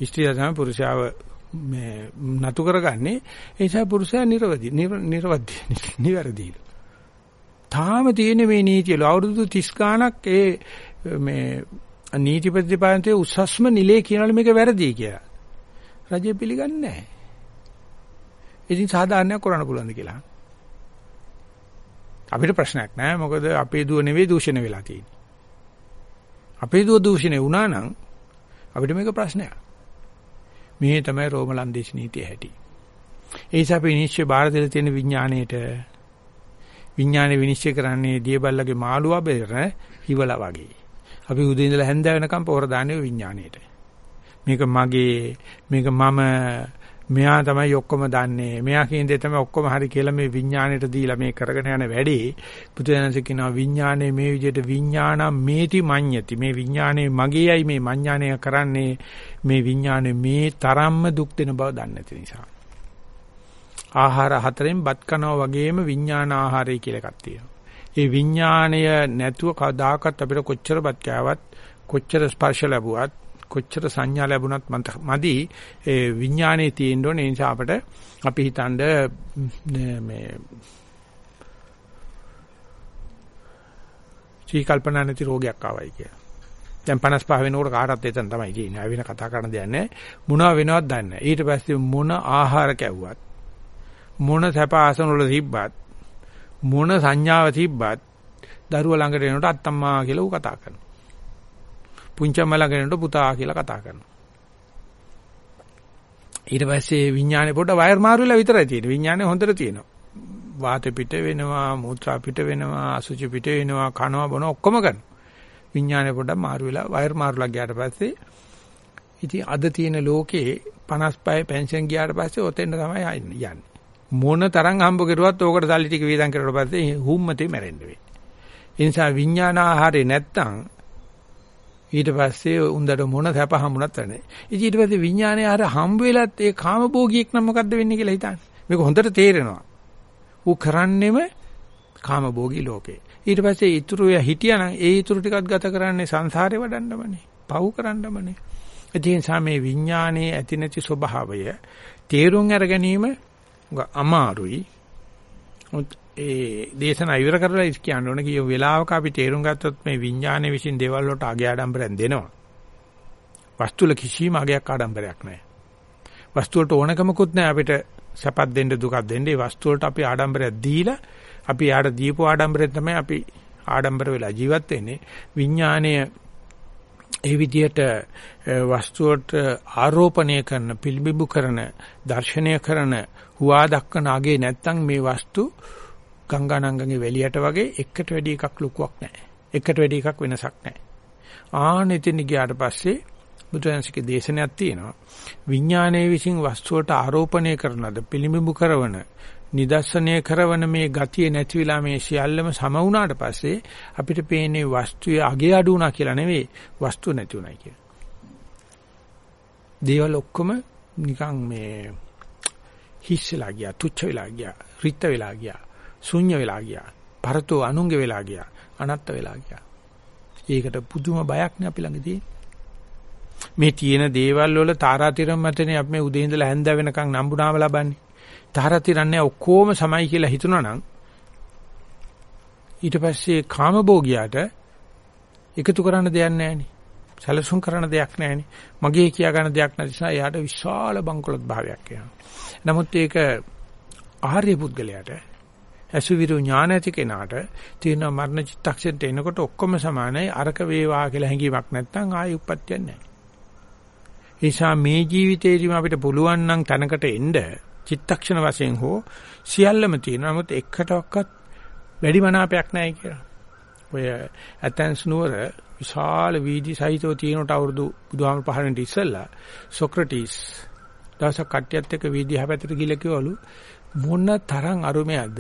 ස්ත්‍රිය තමයි පුරුෂයාව මේ නතු කරගන්නේ ඒ නිසා පුරුෂයා නිර්වදි නිර්වදි නිවැරදිලු. තාම තියෙන මේ නීතියල අවුරුදු 30 ගාණක් ඒ මේ නීති ප්‍රතිපාදනයේ උසස්ම නිලයේ කියනවලු මේක වැරදි කියලා. රජය පිළිගන්නේ නැහැ. ඉතින් සාධාරණයක් කරන්න පුළුවන්ද කියලා. අපිට ප්‍රශ්නයක් නෑ මොකද අපේ දුව නෙවෙයි දූෂණය වෙලා තියෙන්නේ. අපේ දුව දූෂණය වුණා නම් අපිට මේක ප්‍රශ්නයක්. මේ තමයි රෝම ලන්දේශ නීතිය හැටි. ඒ නිසා අපි නිශ්චය බාර දෙලා තියෙන විඥාණයට විඥානේ විනිශ්චය කරන්නේ දියබල්ලගේ මාළුවා බෙරන හිවලා වගේ. අපි උදේ ඉඳලා හැන්ද වෙනකම් පොර දාන්නේ විඥාණයට. මේක මගේ මේක මම මෙයා තමයි ඔක්කොම දන්නේ. මෙයා කියන දේ තමයි ඔක්කොම හරි කියලා මේ විඥාණයට දීලා මේ කරගෙන යන වැඩේ බුදුදහමසේ කියනවා විඥාණය මේ විදිහට විඥානම් මේති මඤ්ඤති. මේ විඥාණය මගේයි මේ මඤ්ඤාණය කරන්නේ මේ විඥාණය මේ තරම්ම දුක් දෙන බව දන්නේ නැති නිසා. ආහාර හතරෙන් බත් කනවා වගේම විඥාන ආහාරය කියලා එකක් තියෙනවා. ඒ විඥාණය නැතුව කවදාකවත් අපිට කොච්චර බත් කෑවත් කොච්චර ස්පර්ශ ලැබුවත් කොච්චර සංඥා ලැබුණත් මදි ඒ විඥානයේ තියෙන්න ඕනේ ඒ නිසා අපිට අපි හිතනද මේ චී කල්පනා නැති රෝගයක් ආවයි කියලා. දැන් 55 වෙනකොට කාටවත් එතන තමයි තියෙන්නේ. ආ වෙන කතා කරන්න දෙයක් නැහැ. මොනවා වෙනවද දන්නේ නැහැ. ඊට පස්සේ මොන ආහාර කැව්වත් මොන සැප ආසන වල තිබ්බත් මොන සංඥාව තිබ්බත් දරුවා ළඟට එනකොට අත්තම්මා කියලා ඌ කතා කරනවා. පුංචම්ම ළඟනට පුතා කියලා කතා කරනවා. ඊට පස්සේ විඥානේ පොඩ වයර් මාරු වෙලා විතරයි තියෙන්නේ. විඥානේ හොඳට තියෙනවා. වාත පිට වෙනවා, මූත්‍රා පිට වෙනවා, අසුචි පිට වෙනවා, කනවා බොන ඔක්කොම කරනවා. විඥානේ පොඩක් මාරු වෙලා වයර් මාරුලා ගියාට පස්සේ ඉතින් අද තියෙන ලෝකේ 55 පෙන්ෂන් ගියාට පස්සේ ඔතෙන් තමයි යන්නේ. මොන තරම් හම්බ කරුවත් ඕකට සල්ලි ටික වේදම් කරලා පස්සේ හුම්මතේ මැරෙන්න වෙන්නේ. ඒ නිසා විඥාන ආහාරේ නැත්තම් ඊට පස්සේ උන්දට මොන සැප හම්බුණත් නැහැ. ඉතින් ඊට පස්සේ විඥානය අර හම්බ වෙලත් ඒ කාමභෝගියෙක් නම් මොකද්ද වෙන්නේ කියලා හිතන්නේ. මේක හොඳට තේරෙනවා. ඌ කරන්නේම කාමභෝගී ලෝකේ. ඊට පස්සේ ඊතුරු හිටියානම් ඒ ඊතුරු ටිකත් ගත කරන්නේ සංසාරේ වඩන්නමනේ. පව් කරන්නමනේ. ඒ නිසා මේ විඥානයේ ඇති නැති ස්වභාවය තේරුම් අර ගැනීම අමාරුයි. ඒ දේශනා ඉවර කරලා කියන්න ඕන කිය වෙලාවක අපි තේරුම් ගත්තොත් මේ විඥානයේ විසින් දේවල් වලට අගය ආඩම්බරයක් දෙනවා. වස්තුල කිසිම අගයක් ආඩම්බරයක් නැහැ. වස්තු වලට ඕනකමකුත් නැහැ අපිට සැපක් දෙන්න දුකක් දෙන්න. ඒ වස්තු වලට අපි ආඩම්බරයක් දීලා අපි යාට දීපු ආඩම්බරයෙන් තමයි අපි ආඩම්බර වෙලා ජීවත් වෙන්නේ. විඥානය ඒ විදිහට වස්තුවට ආරෝපණය කරන, පිළිබිඹු කරන, දර්ශනය කරන, හුවා දක්වන අගේ නැත්තම් මේ වස්තු ගංගානංගගේ වැලියට වගේ එකට වැඩි එකක් ලොකුවක් නැහැ. එකට වැඩි එකක් වෙනසක් නැහැ. ආනෙතින් ගියාට පස්සේ බුදුන්සේගේ දේශනයක් තියෙනවා. විඥානයේ විසින් වස්තුවට ආරෝපණය කරනද පිළිඹු කරන නිදර්ශනය කරන මේ ගතිය නැති වෙලා මේ සියල්ලම සම වුණාට පස්සේ අපිට පේන්නේ වස්තුවේ අගේ අඩු වුණා කියලා නෙවෙයි වස්තුව නැති වුණයි කියලා. දේවල් ඔක්කොම නිකන් මේ හිස්සලා ගියා, තුච්ච වෙලා ගියා, රිත්ත වෙලා ගියා, ශුන්‍ය වෙලා ගියා, පරතෝ අනුංග වෙලා ගියා, අනත්ත වෙලා ගියා. ඒකට පුදුම බයක් නේ අපි ළඟ තියෙන්නේ. මේ තියෙන දේවල් වල තාරාතිරම් මතනේ අපි මේ උදේ ඉඳලා හැන්ද වෙනකන් නම්බුනාම ලබන්නේ. තාරාතිරන්නේ ඔක්කොම සමයි කියලා හිතුණා නම් ඊට පස්සේ කාමභෝගියාට එකතු කරන්න දෙයක් නැහැ සැලසුම් කරන දෙයක් නැහෙනි. මගේ කියා ගන්න දෙයක් නැති නිසා එයාට විශාල බංකොලොත් භාවයක් එනවා. නමුත් ඒක ආර්ය පුද්ගලයාට අසුවිරු ඥාන ඇති කෙනාට තියෙන මරණ චිත්තක්ෂණයට එනකොට ඔක්කොම සමානයි අරක වේවා කියලා හැඟීමක් නැත්නම් ආයෙ උප්පත්තියක් නැහැ. ඒසා මේ ජීවිතේදීම අපිට පුළුවන් නම් තැනකට එන්න චිත්තක්ෂණ වශයෙන් හෝ සියල්ලම තියෙනවා. නමුත් එකටවත් වැඩි මනාපයක් නැහැ කියලා. ඔය ඇතැන්ස් නුවර විශාල වීදි සහිතව තියෙනට අවුරුදු බුදුහාම පහරෙන්ට ඉස්සෙල්ලා සොක්‍රටිස් දවසක් කට්ටියත් එක්ක වීදි හැපැතට ගිහලා කිව්වලු මොන තරම් අරුමයක්ද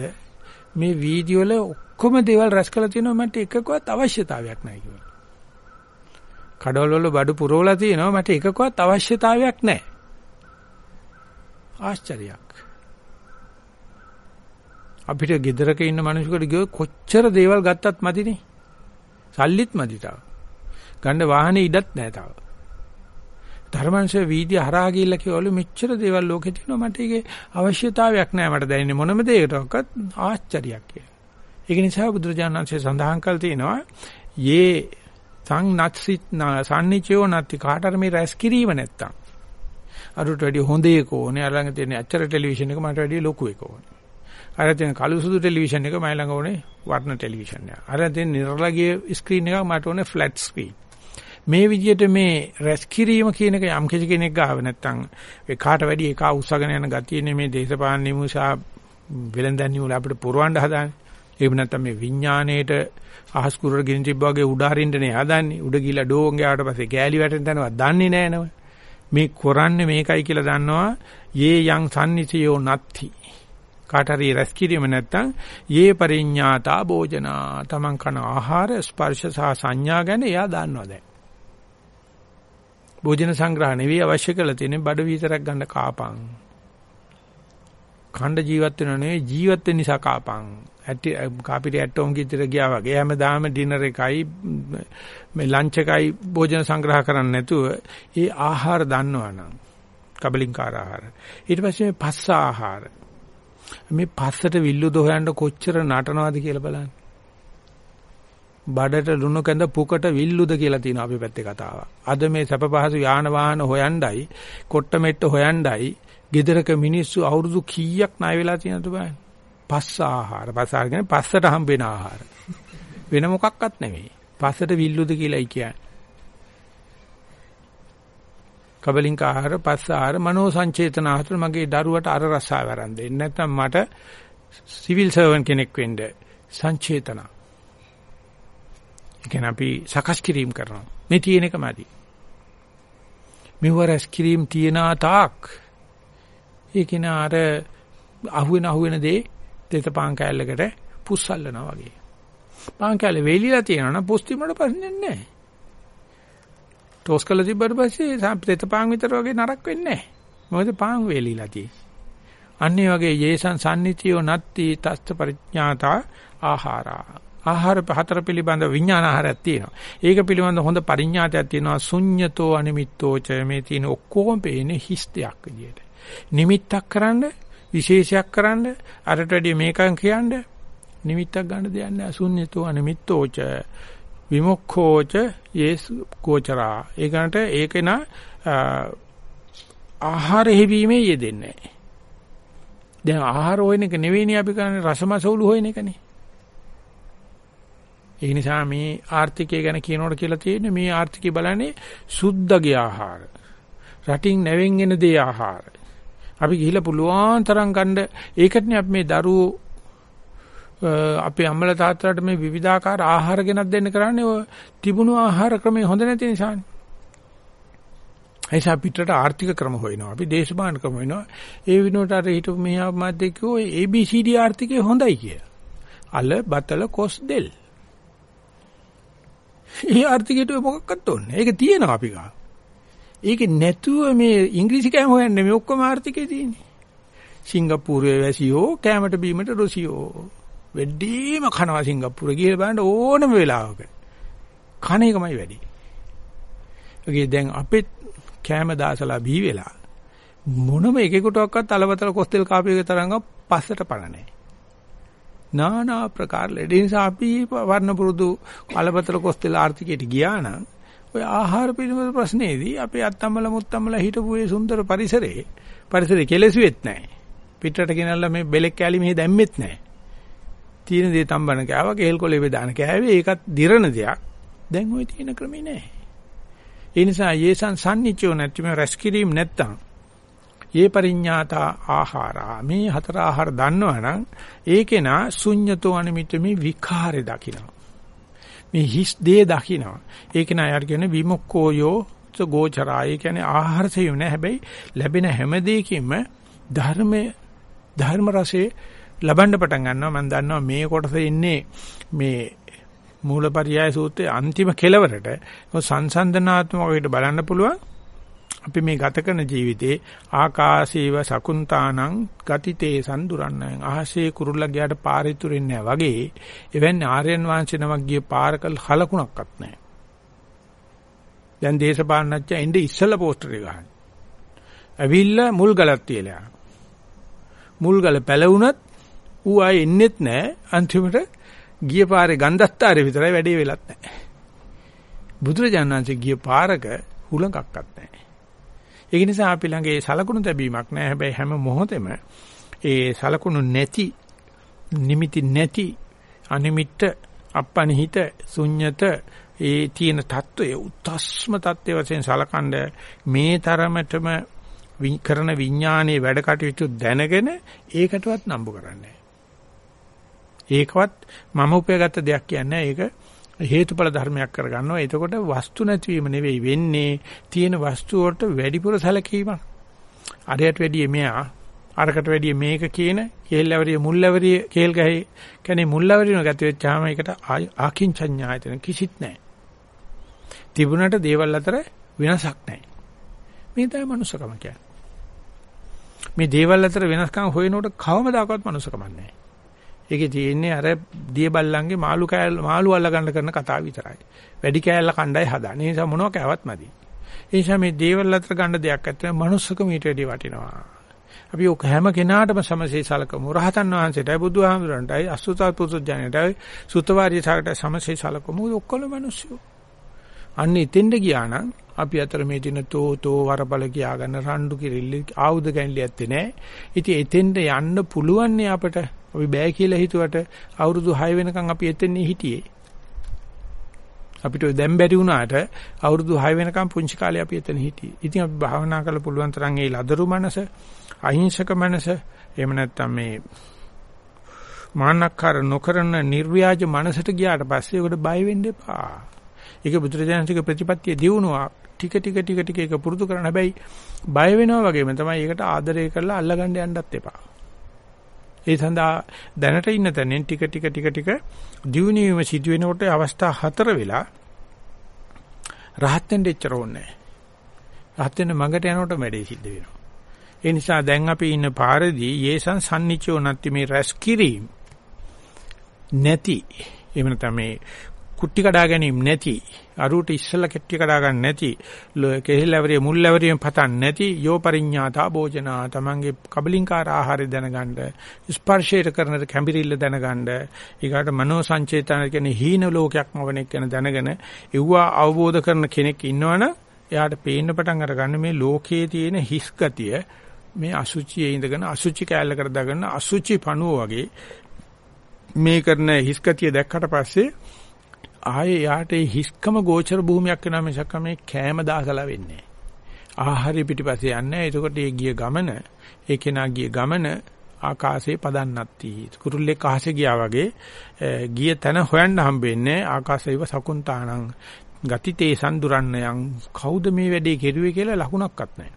මේ වීදි වල ඔක්කොම දේවල් රැස් කරලා තියෙනවා මට එකකවත් අවශ්‍යතාවයක් නැහැ කිව්වා. කඩවල වල බඩු පුරවලා තියෙනවා මට එකකවත් අවශ්‍යතාවයක් නැහැ. ආශ්චර්යයක්. අපිට ගෙදරක ඉන්න මිනිසෙකුට ගියොත් කොච්චර දේවල් ගත්තත් මදිනේ. සල්ලිත් මදි තාම. ගන්න වාහනේ ඉඩත් නැහැ තාම. ධර්මංශ වීදිය හරහා ගිහිල්ලා කියවලු මෙච්චර දේවල් ලෝකේ තියෙනවා මට ඒකේ අවශ්‍යතාවයක් නැහැ මට දැනෙන්නේ මොනම දෙයකටවත් ආශ්චර්යයක් කියලා. ඒක නිසා බුදුරජාණන්සේ සඳහන් කළ තියෙනවා යේ සං නත්සිත් සම්නිචයෝ නැති කාටර මේ රැස් කිරීම නැත්තම් අරුට වැඩි හොඳ එක ඕනේ අර ළඟ තියෙන අච්චර ටෙලිවිෂන් එක මට වැඩි ලොකු එක ඕනේ. අර තියෙන කළු සුදු ටෙලිවිෂන් එක මයි ළඟ ඕනේ වර්ණ ටෙලිවිෂන් එක. අර තියෙන නිර්ලගිය ස්ක්‍රීන් එකක් මට ඕනේ ෆ්ලැට් ස්ක්‍රීන්. මේ විදිහට මේ රැස් කිරීම කියන එක යම් කිසි කෙනෙක් ගාව නැත්තම් ඒ කාට වැඩි එක උස්සගෙන යන ගතියනේ මේ දේශපාලන නිමුසා වෙලඳන් නිමුල අපිට පුරවන්න හදාන්නේ. ඒක නැත්තම් මේ විඥාණයට අහස් කුරර ගෙන තිබ්බා වගේ උඩ හරින්නනේ හදන්නේ. උඩ ගිහලා ඩෝන් ගාවට පස්සේ කෑලි වැටෙන තැනවත් දන්නේ නැහැ නම. මේ කරන්නේ මේකයි කියලා දන්නවා. යේ යං sannisiyo natti කාට හරි රැස් කිරීම නැත්තම් යේ පරිඤ්ඤාතා භෝජනා තමන් කන ආහාර ස්පර්ශ සහ සංඥා ගැන එයා දන්නවා දැන් භෝජන සංග්‍රහ නෙවෙයි අවශ්‍ය කරලා තියෙන්නේ බඩ විතරක් ගන්න කාපං. ඛණ්ඩ ජීවත් වෙනව නෙවෙයි ජීවත් වෙන නිසා කාපං. ඇටි කාපිරි ඇටෝම් කිතර ගියා වගේ. හැමදාම ඩිනර් එකයි මේ ලන්ච් එකයි භෝජන සංග්‍රහ කරන්නේ නැතුව ඒ ආහාර දන්නවනම්. කබලින්කාර ආහාර. ඊට පස්සේ පස්ස ආහාර. මේ පස්සට විල්ලුද හොයන්න කොච්චර නටනවද කියලා බලන්න. බඩට ලුණු කැඳ පුකට විල්ලුද කියලා තියෙනවා අපි පැත්තේ කතාව. අද මේ සැප පහසු යාන වාහන හොයණ්ඩයි, කොට්ට මෙට්ට හොයණ්ඩයි, ගෙදරක මිනිස්සු අවුරුදු කීයක් ණය වෙලා තියෙනවද බලන්න. පස්ස ආහාර. පස්ස ආහාර කියන්නේ පස්සට හම්බ වෙන ආහාර. වෙන මොකක්වත් නෙවෙයි. පස්සට විල්ලුද කියලායි කියන්නේ. කබලින්ක ආහාර පස්ස ආහාර මනෝ සංචේතන ආහාර මගේ දරුවට අර රසාව වරන් දෙන්න නැත්නම් මට සිවිල් සර්වන් කෙනෙක් වෙන්න සංචේතන. ඒ කියන්නේ අපි සකස් කිරීම කරනවා. මේ තියෙන එකමදි. මෙවරස් කිරීම තියන තාක් ඒක නාර අහුවෙන අහුවෙන දේ දෙත පාන් කෑල්ලකට පුස්සල්නවා වගේ. පාන් කෑල්ල වේලිලා තියෙනවා නම් පුස්ති මොඩ පස්සේ නැහැ. ටෝස් කරලා තිබ්බට පස්සේ තෙත පාන් විතර වගේ නරක වෙන්නේ නැහැ. මොකද පාන් වේලිලා තියෙන්නේ. අන්න ඒ වගේ යේසං සම්නිතියෝ නත්ති තස්ත පරිඥාතා ආහාරා. ආහාර හතර පිළිබඳ විඥාන ආහාරයක් තියෙනවා. ඒක පිළිබඳ හොඳ පරිඥාතයක් තියෙනවා. ශුඤ්‍යතෝ අනිමිත්තෝ ච මේ තියෙන ඔක්කොම පේන්නේ හිස් දෙයක් විදියට. නිමිත්තක් කරන්න, විශේෂයක් කරන්න, අරට වැඩිය මේකන් කියන්න නිමිත්තක් ගන්න දෙයක් නැහැ. ශුඤ්‍යතෝ අනිමිත්තෝ ච විමුක්ඛෝච යේස් ගෝචරා ඒකට ඒකේන ආහාර හැවීමේ යෙදෙන්නේ නැහැ. දැන් ආහාර හොයන එක නෙවෙයිනේ අපි කරන්නේ රසමසවුලු හොයන එකනේ. ඒ නිසා මේ ආර්ථිකය ගැන කියනකොට කියලා තියෙන්නේ මේ ආර්ථිකය බලන්නේ සුද්ධගේ ආහාර. රටින් නැවෙන් එන දේ ආහාර. අපි ගිහිලා පුළුවන් තරම් ගන්න ඒකටනේ අපි මේ දරුවෝ අපේ අම්මලා තාත්තලාට මේ විවිධාකාර ආහාර ගෙනත් දෙන්න කරන්නේ ඔය තිබුණු ආහාර ක්‍රමේ හොඳ නැති නිසානේ. එයිසා පිටරට ආර්ථික ක්‍රම හොයනවා. අපි දේශපාලන ක්‍රම හොයනවා. ඒ විනෝඩ අර හිටපු මෙහා මාධ්‍ය කිව්වෝ ABCD ආර්ථිකය හොඳයි කිය. අල බතල කොස් දෙල්. ඒ ආර්ථිකයට මොකක්වත් ඕනේ. ඒක තියෙනවා අපි ගා. ඒක නැතුව මේ ඉංග්‍රීසි කෑම හොයන්නේ මේ ඔක්කොම ආර්ථිකේ තියෙන්නේ. සිංගප්පූරුවේ වැසියෝ කෑමට බීමට රුසියෝ. වෙඩිම කනවා සිංගප්පූරුවේ ගිහලා බලන්න ඕනම වෙලාවක. කණ එකමයි වැඩි. ඒකේ දැන් අපිත් කෑම දාසලා බී වෙලා මොනම එකෙකුටවත් අලවතල කොස්තෙල් කාපියක තරංග පස්සට පණ නැහැ. নানা ආකාර ලෙඩ නිසා අපි වර්ණ පුරුදු අලවතල කොස්තෙල් ආර්ථිකයට ගියා නම් ඔය ආහාර පිළිබඳ ප්‍රශ්නේදී අපේ අත්තම්මල මුත්තම්මල හිටපු ඒ සුන්දර පරිසරේ පරිසරේ කෙලෙසුවෙත් නැහැ. පිටරට ගෙනල්ලා මේ බෙලෙක් කැලි මෙහෙ දැම්මෙත් නැහැ. තීන දේ තම්බන කෑවා කේල් කොලේ බෙදාන කෑවේ ඒකත් දිරණ දෙයක්. දැන් ওই තියෙන ක්‍රමේ නැහැ. ඒ නිසා යේසන් සම්නිච්චෝ නැතිම රැස්කිරීම නැත්තම් ඒ පරිඤ්ඤාතා ආහාරා. මේ හතර ආහාර දන්නවනම් ඒකේ නා ශුඤ්‍යතෝ අනිමිත්ත මේ විකාරේ දකිනවා. මේ හිස් දේ දකිනවා. ඒක නා යාර කියන්නේ විමුක්ඛෝයෝ ගෝචරාය කියන්නේ ආහාර සෙයුම නෑ. හැබැයි ලැබෙන හැම දෙයකින්ම ධර්මයේ ධර්ම රසයේ ලබන්න පටන් ගන්නවා. මම දන්නවා මේ කොටසේ ඉන්නේ මේ මූලපරියාය සූත්‍රයේ අන්තිම කෙලවරට සංසන්දනාත්මක වේට බලන්න පුළුවන්. අපි මේ ගත කරන ජීවිතේ ආකාශීව සකුන්තානං ගතිතේ සම්දුරන්නයන් අහසේ කුරුල්ලා ගියාට පාරිතුරින්නේ වගේ එවැනි ආර්යයන් වහන්සේ නමක් ගිය පාරකල් හලකුණක්වත් නැහැ. දැන් දේශපාලනඥයා ඉන්නේ ඉස්සලා පෝස්ටර් එක ගහන. ඇවිල්ලා මුල් ගලක් තියලා. මුල් ගල පැලවුණත් ඌ ආයේ එන්නෙත් නැහැ. අන්තිමට ගිය පාරේ ගන්ධස්තරේ විතරයි වැඩේ වෙලත් නැහැ. බුදුරජාණන් වහන්සේ ගිය පාරක හුලඟක්වත් නැහැ. ඒක නිසා අපි ළඟ ඒ සලකුණු තැබීමක් නැහැ. හැබැයි හැම මොහොතෙම ඒ සලකුණු නැති නිමිති නැති අනිමිත්ත අපනිහිත ශුන්්‍යත ඒ තියෙන தত্ত্বය උත්ස්ම தත්ත්වය වශයෙන් සලකනද මේ තරමටම කරන විඥානයේ වැඩ කටයුතු දැනගෙන ඒකටවත් නම්බු කරන්නේ ඒකවත් මම උපයාගත්ත දෙයක් කියන්නේ ඒක හේතුඵල ධර්මයක් කරගන්නවා. එතකොට වස්තු නැතිවීම නෙවෙයි වෙන්නේ තියෙන වස්තු වලට වැඩිපුර සැලකීමක්. අරයට වැඩිය මෙයා අරකට වැඩිය මේක කියන කේල්ලවරිය මුල්ලවරිය කේල් ගහේ කියන්නේ මුල්ලවරියන ගත වෙච්චාම ඒකට ආකින්චඤ්ඤායතන කිසිත් නැහැ. තිබුණට දේවල් අතර වෙනසක් නැහැ. මේ තමයි මනුස්සකම කියන්නේ. මේ දේවල් අතර වෙනස්කම් හොයනකොට කවමදාකවත් මනුස්සකමක් නැහැ. ඒකේ තියෙන්නේ අර දිය බල්ලන්ගේ මාළු කෑල්ල මාළු අල්ල ගන්න කරන කතාව විතරයි. වැඩි කෑල්ල කණ්ඩායි හදාන්නේ. ඒ නිසා මොනවා කෑවත් මදි. ඒ නිසා මේ දේවල් අතර ගන්න දෙයක් ඇත්තම මනුස්සකම ඊට වැඩි වටිනවා. අපි ඔක හැම කෙනාටම සමසේ සලකමු. රහතන් වහන්සේටයි බුදුහාමුදුරන්ටයි අසුතත් පුදුජානටයි සුතවාරිය සාකට සමසේ සලකමු. ඔක්කොම මිනිස්සු. අන්න එතෙන්ද ගියා නම් අපි අතර මේ දින තෝතෝ වරබල කියාගන්න රණ්ඩු කිරිල්ල ආයුධ ගැන්ලි ඇත්තේ නැහැ. ඉතින් එතෙන්ද යන්න පුළුවන් නේ අපට. අපි බෑ කියලා හිතුවට අවුරුදු 6 වෙනකන් අපි එතෙන්නේ හිටියේ. අපිට දැන් බැරි වුණාට අවුරුදු 6 වෙනකන් පුංචි කාලේ අපි එතන හිටියේ. ඉතින් අපි භාවනා කරලා පුළුවන් තරම් ඒ ලදරු මනස, අහිංසක මනස, එහෙම නැත්නම් මේ මාන්නක්කාර නොකරන නිර්ව්‍යාජ මනසට ගියාට පස්සේ ඒකට බය වෙන්න එපා. ඒක බුදුරජාණන්සේගේ ප්‍රතිපත්තිය දිනුවා. ටික ටික ටික ටික ඒක පුරුදු කරන හැබැයි බය වෙනවා වගේම තමයි ඒකට ආදරය කරලා අල්ලගන්න යන්නත් එපා. ඒ සඳහා දැනට ඉන්න තැනෙන් ටික ටික ටික ටික දියුණුවීම සිදු වෙනකොට අවස්ථා හතර වෙලා රහත් වෙන්න එච්චර ඕනේ රහත් වෙන්න මඟට යනකොට වැඩේ සිද්ධ වෙනවා. ඒ නිසා දැන් අපි ඉන්න පාරදී යේසන් සම්නිචෝ නැති මේ රැස් කිරීම නැති එහෙම නැත්නම් මේ කුට්ටි කඩා ගැනීම නැති අරුවට ඉස්සලා කෙට්ටි කඩා ගන්න නැති කෙහෙල්වරිය මුල්වරියෙන් පතන් නැති යෝ පරිඥාතා භෝජනා තමන්ගේ කබලින්කාර ආහාරය දැනගන්න ස්පර්ශයට කරන කැඹිරිල්ල දැනගන්න ඊගාට මනෝ සංචේතන කියන්නේ හීන ලෝකයක්ම වණෙක් ගැන දැනගෙන ඒවා අවබෝධ කරන කෙනෙක් ඉන්නවනම් එයාට පේන්න පටන් අරගන්න මේ ලෝකයේ තියෙන හිස් ගතිය මේ අසුචියේ ඉඳගෙන අසුචි කැලල කර දාගෙන අසුචි පණුව වගේ මේ කරන හිස් ගතිය දැක්කට පස්සේ ආයේ යාට හිස්කම ගෝචර භූමියක් වෙනවා මිසක් මේ කෑම දාසලා වෙන්නේ ආහාරය පිටිපස්සේ යන්නේ එතකොට ඒ ගිය ගමන ඒ කෙනා ගිය ගමන ආකාශයේ පදන්නත්ති කුරුල්ලෙක් අහසේ ගියා වගේ ගිය තැන හොයන්න හම්බෙන්නේ ආකාශයව සකුන්තානං ගතිතේ සම්දුරන්නයන් කවුද මේ වැඩේ කෙරුවේ කියලා ලකුණක්වත් නැහැ.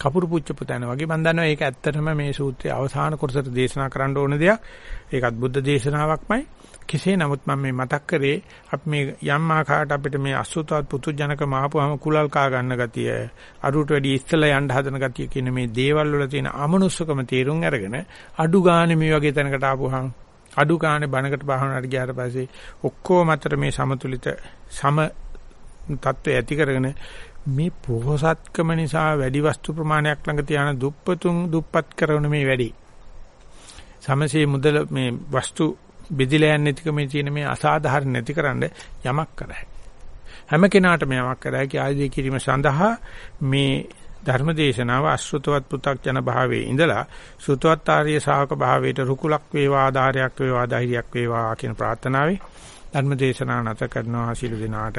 කපුරු පුච්චපු තැන වගේ මම දන්නවා ඒක ඇත්තටම මේ සූත්‍රයේ අවසාන කොටසට දේශනා කරන්න ඕන දෙයක්. ඒකත් බුද්ධ දේශනාවක්මයි. කෙසේ නමුත් මම මේ මතක් කරේ අපි මේ යම් ආකාරයට අපිට මේ අසුතවත් පුතුජනක මහපුවම කුලල් කා ගන්න ගතිය අරුට වැඩි ඉස්සලා යන්න හදන ගතිය කියන මේ දේවල් වල තියෙන අමනුෂ්‍යකම තේරුම් අරගෙන අඩු ගානේ මේ වගේ තැනකට ආපුහම අඩු ගානේ බණකට භාවනාවට ගියාට පස්සේ ඔක්කොම අතර මේ සමතුලිත සම තත්ත්වය ඇති කරගෙන මේ පොහසත්කම නිසා වැඩි වස්තු ප්‍රමාණයක් ළඟ තියාන දුප්පතුන් දුප්පත් කරන මේ වැඩි සමසේ මුදල මේ වස්තු බෙදිලා යන්නේ නැතිකමේ තියෙන මේ අසාධාරණ නැතිකරන්න යමක් කරයි. හැම කෙනාටම යමක් කරයි කිය ආයුධ කිරීම සඳහා මේ ධර්මදේශනාව අශ්‍රුතවත් පු탁ජන භාවයේ ඉඳලා සුතවත් ආර්ය ශාවක භාවයට රුකුලක් වේවා ආධාරයක් වේවා ධෛර්යයක් වේවා කියන ප්‍රාර්ථනාවයි ධර්මදේශනාව නැත කරනවා සිළු දිනාට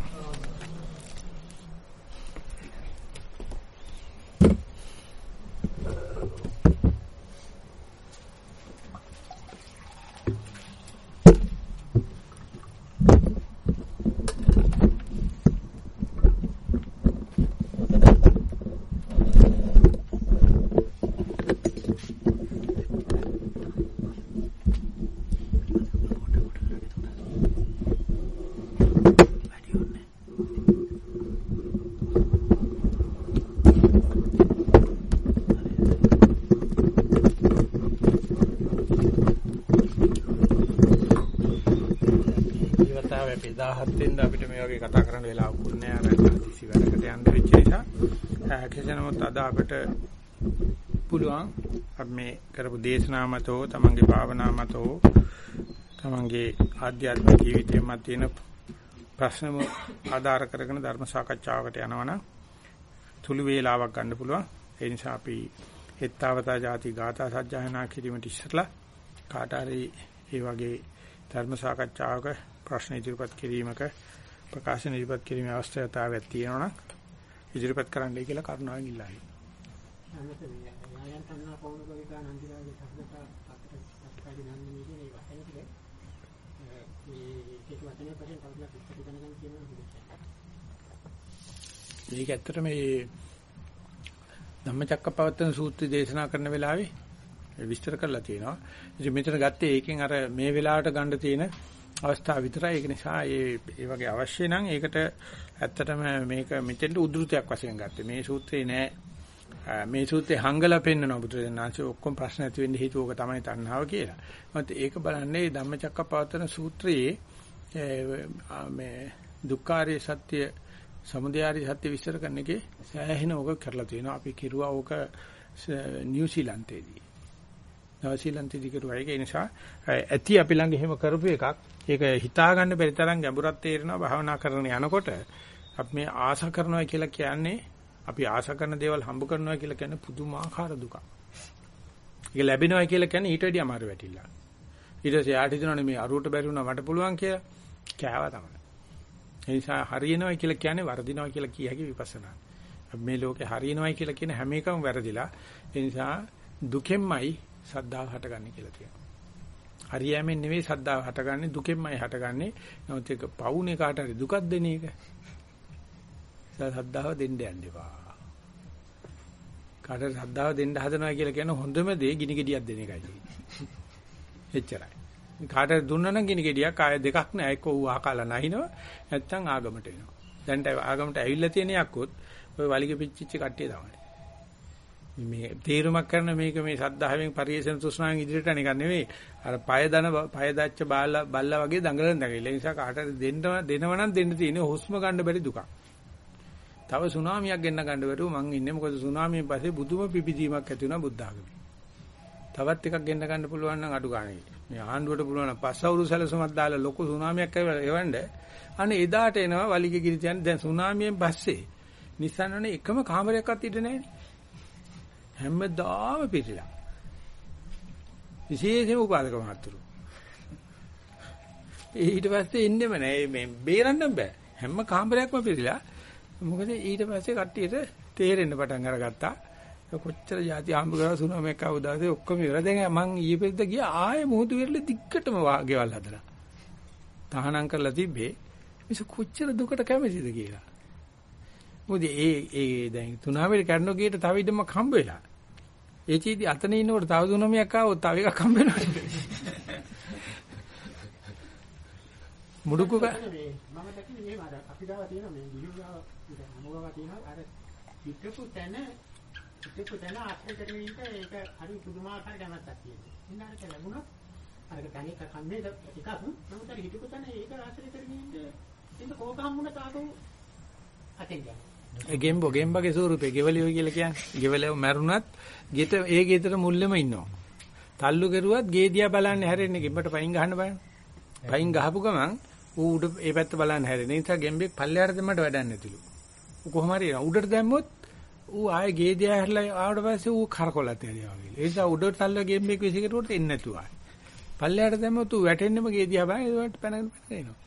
අපිට පුළුවන් අපි මේ කරපු දේශනා මතෝ තමන්ගේ භාවනා මතෝ තමන්ගේ ආධ්‍යාත්මික ජීවිතයේ මත තියෙන ප්‍රශ්නම ආධාර කරගෙන ධර්ම සාකච්ඡාවකට යනවනම් තුළු වේලාවක් ගන්න පුළුවන්. ඒ නිසා අපි හෙත්තාවතා ಜಾති ගාථා සජ්ජායනා කිරීමට ඉස්සලා කාට හරි ඒ වගේ ධර්ම සාකච්ඡාවක ප්‍රශ්න ඉදිරිපත් කිරීමක ප්‍රකාශන ඉදිරිපත් කිරීමේ අවස්ථාවක් තියෙනවා නම් ඉදිරිපත් කරන්නයි කියලා කරුණාවෙන් ඉල්ලා හිටියා අමත මේ යායන් තන්නා පවුන කවිකා නන්දිලාගේ සම්පත අතට සත්කාරි නන්දිනී කියන ඒ වචන ටික මේ ඒක වචනේ පස්සේ කවුරුත් විස්තර කරනකම් කියනවා මේක ඇත්තට මේ ධම්මචක්කපවත්තන සූත්‍රය දේශනා කරන වෙලාවේ විස්තර කරලා තියෙනවා. ඉතින් මෙතන ගත්තේ ඒකෙන් අර මේ වෙලාවට ගන්න තියෙන අවස්ථාව විතරයි. ඒක නිසා ඒ ඒ වගේ අවශ්‍ය නම් ඒකට ඇත්තටම මේක මෙතෙන්ට උද්ෘතයක් වශයෙන් ගත්තේ. මේ සූත්‍රේ නෑ මේ සූත්‍රේ හංගලා පෙන්නන බුදුරජාණන්සේ ඔක්කොම ප්‍රශ්න ඇති වෙන්න හේතුව ඔක තමයි තණ්හාව කියලා. මොකද ඒක බලන්නේ ධම්මචක්කපවත්තන සූත්‍රයේ මේ දුක්ඛාරිය සත්‍ය සමුදයාරිය සත්‍ය විස්තර කරන එකේ සෑහෙන ඕක කරලා තියෙනවා. අපි කිරුවා ඕක නිව්සීලන්තයේදී. නිව්සීලන්තයේදී කරුවා ඒක නිසා ඇති අපි ළඟ එහෙම කරපු එකක්. ඒක හිතා ගන්න බැරි තරම් ගැඹුරක් තේරෙනවා භාවනා කරන යනකොට අපි මේ ආශා කරනවා කියලා කියන්නේ අපි ආශා කරන දේවල් හම්බ කරනවා කියලා කියන්නේ පුදුමාකාර දුකක්. ඒක ලැබෙනවා කියලා කියන්නේ ඊට වැඩිය අමාරු වැටිලා. ඊට පස්සේ යාට හිතනවානේ මේ අරුවට බැරි වුණා මට පුළුවන් කියලා. කෑවා තමයි. ඒ නිසා හරියනවා කියලා කියන්නේ වර්ධිනවා කියලා කිය හැකි විපස්සනා. මේ ලෝකේ හරියනවායි කියලා කියන හැම එකම වැරදිලා. ඒ නිසා දුකෙන්මයි සද්ධාව හටගන්නේ කියලා කියනවා. හරියෑමෙන් නෙවෙයි සද්ධාව හටගන්නේ දුකෙන්මයි හටගන්නේ. නමුත් ඒක පවුනේ කාට හරි දුකක් දෙන එක. සද්ධාව දෙන්න යන්න එපා. කාටද සද්ධාව දෙන්න හදනවා කියලා කියන හොඳම දේ ගිනි ගෙඩියක් දෙන එකයි තියෙන්නේ. එච්චරයි. කාටද දුන්නා නම් ගිනි ගෙඩියක් ආය දෙකක් නෑ එක්ක ඌ ආකාලා නැහිනව නැත්තම් ආගමට එනවා. දැන් ආගමට ඇවිල්ලා තියෙන යක්කොත් ඔය වලිග පිච්චිච්ච කට්ටිය තමයි. මේ තීරුමක් කරන මේක මේ සද්ධාවෙන් පරිේශන තෘෂ්ණාවෙන් ඉදිරියට යන එක නෙවෙයි. අර පය දන පය දැච්ච බාල්ලා බල්ලා වගේ දඟලන දඟල. ඒ නිසා කාටද දෙන්න දෙනව නම් දෙන්න තියෙන්නේ හුස්ම ගන්න බැරි දුකක්. තව සුනාමියක් ගෙන්න ගන්න බැරුව මං ඉන්නේ මොකද සුනාමියෙන් පස්සේ බුදුම පිපිදීමක් ඇති වුණා බුද්ධ ආගමේ. තවත් එකක් ගෙන්න ගන්න පුළුවන් නම් අඩු ගානේ. මේ ආණ්ඩුවට පුළුවන් නම් පස් අවුරුදු සැලසුමක් දාලා ලොකු සුනාමියක් එවන්න. අනේ එදාට එනවා වලිගේ ගිරි කියන්නේ දැන් සුනාමියෙන් පස්සේ නිසන්වනේ එකම කාමරයක්වත් ඉඳ නැහැ. හැමදාම පිටිලා. විශේෂයෙන්ම උපාදක මහතුරු. ඊට පස්සේ ඉන්නෙම නෑ මේ බේරන්න බෑ. හැම කාමරයක්ම පිටිලා මොකද ඊට පස්සේ කට්ටියට තේරෙන්න පටන් අරගත්තා. කොච්චර જાති ආම්බ කරා සුනමෙක් අවදාසේ ඔක්කොම ඉවර. දැන් මං ඊපෙද්ද ගියා ආයේ මුහුදු වෙරළ දිග්ගටම ගෙවල් හදලා. තහනම් කරලා තිබ්බේ මිස කොච්චර දුකට කැමතිද කියලා. මොකද ඒ ඒ දැන් තුනාවෙලි කැඩනෝ ගියට තව ඉදමක් හම්බ වෙලා. ඒ චීදි අතන ඉන්නකොට තව දුනමියක් ආවොත් තව එකක් හම්බ වෙනවා. මුඩුකු මම දැක්කේ මේ අර අපි ගාව තියෙන මේ ගිහිගාව අමුගාව තියෙනවා අර පිටකු තැන පිටකු තැන ආශ්‍රය කරගෙන ඉන්න ඒක හරි පුදුමාකාර කැමැත්තක් තියෙනවා. ඉන්න අර ලැබුණා අර තනික කන්නේ එකක් නමුත් අර හිටපු තැන ඒක ආශ්‍රය කරගෙන ඉන්න ඉන්න කෝක හම්බුණ තාකෝ අතෙන් යනවා. ඒ ගෙම්බෝ ගෙම්බගේ ස්වරූපේ ගෙවලියෝ කියලා කියන්නේ. ගෙවලියෝ මැරුණත් ගෙත ඒ ගෙදර මුල්ලෙම ඉන්නවා. තල්ලු කරුවත් ගේ දිහා බලන්නේ හැරෙන්නේ ගෙම්බට පයින් ගහන්න බෑ. පයින් ගහපු ගමන් ඌ උඩ ඒ පැත්ත බලන්න හැරෙන්නේ. ඒ නිසා ගෙම්බෙක් පල්ලෙහාට දෙන්නට වැඩක් නැතිලු. ඌ කොහොම හරි උඩට දැම්මොත් ඌ ආයේ ගේ දිහා හැරලා ආවට පස්සේ ඌ කරකොලත් යනවා වගේ. ඒ නිසා උඩට තල්ල ගෙම්බෙක් විසිකරුවට එන්නේ නැතුව ආයේ. පල්ලෙහාට දැම්මොත් ඌ වැටෙන්නෙම ගේ දිහා බලන ඒකට පැනගෙන පැනගෙන එනවා.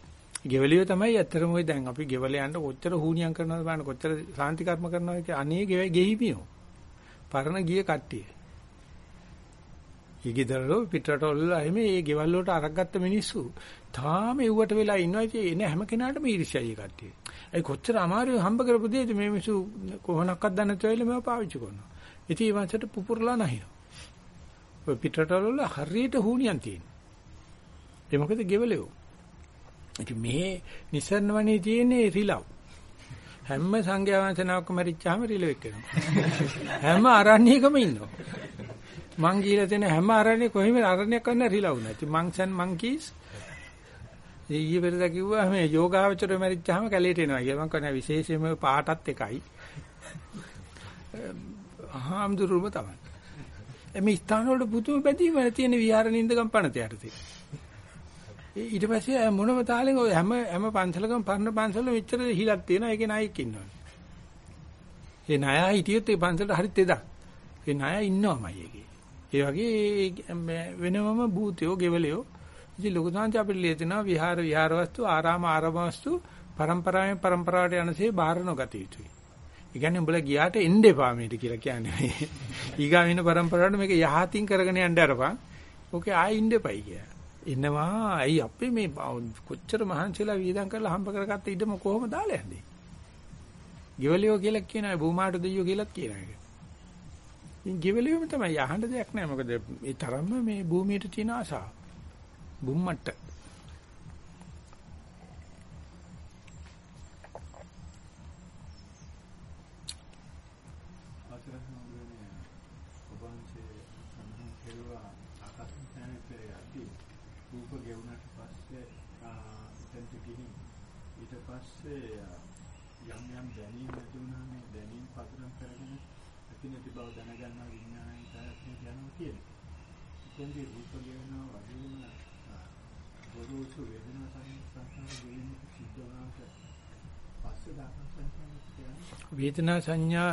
ගෙවලියෝ තමයි ඇත්තටම ඔය දැන් අපි ගෙවල යන්න කොච්චර හුණියම් කරනවද බලන්න කොච්චර සාන්ති කර්ම කරනවද කියලා අනේ ගෙවයි ගෙහිමියෝ. පරණ ගිය කට්ටිය. ඊගෙදරලෝ පිටරටවල එහෙම මේ ගෙවල් වලට අරක් ගත්ත මිනිස්සු තාම එව්වට වෙලා ඉන්නවා ඉතින් එන හැම කෙනාටම ඊර්ෂ්‍යයි ඒ කට්ටිය. ඒ කොච්චර අමාරුයි හම්බ කරපු දෙයද මේ මිනිස්සු කොහොනක්වත් දන්නේ නැතුව ඉල මේව පාවිච්චි කරනවා. ඉතින් ඒ වන්සට පුපුරලා නැහිනවා. ඔය පිටරටවල හරියට හුණියම් තියෙනවා. ඒ මොකද ගෙවලෝ. ඉතින් මේ නිසරණවනේ තියෙන්නේ රිලව්. හැම සංඝයා වහන්සේනමක් මරිච්චාම රිලව් එක්කෙනවා. හැම අරණ්‍යකම ඉන්නවා. මං ගිහලා තියෙන හැම අරණේ කොහෙම අරණයක් කරන්න රිලව් නැති. මංක්ස් ඇන් මංකීස් ඊයේ පෙරදා කිව්වා මේ යෝගාවචරය මැරිච්චාම කැලේට එනවා කියලා. මං කියන්නේ විශේෂයෙන්ම පාටත් එකයි. අහම්දුරුම තමයි. මේ ස්ථාන වල පුදුම බැඳීම තියෙන විහාර නින්දගම් පණතයට තියෙනවා. ඊට පස්සේ මොනම තාලෙන් ඔය හැම හැම පන්සලකම පරණ පන්සල මෙච්චර හිලක් තියෙනවා ඒකේ නායකයෙක් ඉන්නවා. ඒ නායා හිටියොත් ඒ පන්සලට හරිත් එදා. ඒ නායා ඉන්නවමයි ඒකේ. ඒ වගේ වෙනමම භූතයෝ, ගෙවලයෝ. ඉතින් ලොකු සංජානන අපිට ලිය දෙනවා විහාර විහාර වස්තු, ආරාම ආරාම වස්තු, පරම්පරාවෙන් පරම්පරාවට යනසේ බාහිර නොගත යුතුයි. ඒ කියන්නේ උඹලා ගියාට එන්න එපා මේට කියලා කියන්නේ. ඊගා වෙන පරම්පරාවට මේක යහතින් කරගෙන යන්න අරපන්. ඕකේ ආයෙ ඉන්න එපයි කියලා. එනවා ඇයි අපි මේ කොච්චර මහන්සිලා වීදම් කරලා හම්බ කරගත්ත ඉඩම කොහොම දාලා යන්නේ? ගෙවලියෝ කියලා කියනවා භූමාට දෙයියෝ කියලාත් කියනවා ඒක. ඉතින් ගෙවලියෝම තමයි අහන්න දෙයක් නැහැ මොකද ඒ තරම්ම මේ භූමියට තියෙන ආසාව. බුම්මට්ට. පස්සේ යම් යම් දැනීම් ඇති වුණා මේ දැනීම් පදනම් කරගෙන ඇති නැති බව දැනගන්නා විඥානයෙන් තාක්ෂණයට යනවා කියන්නේ. එතෙන්දී රූප ගේනවා වගේම ගොරෝසු වේදනා සංස්කාර ගේන සිද්ධ වුණාට පස්සේ දාපන් සංස්කාර වේදනා සංඥා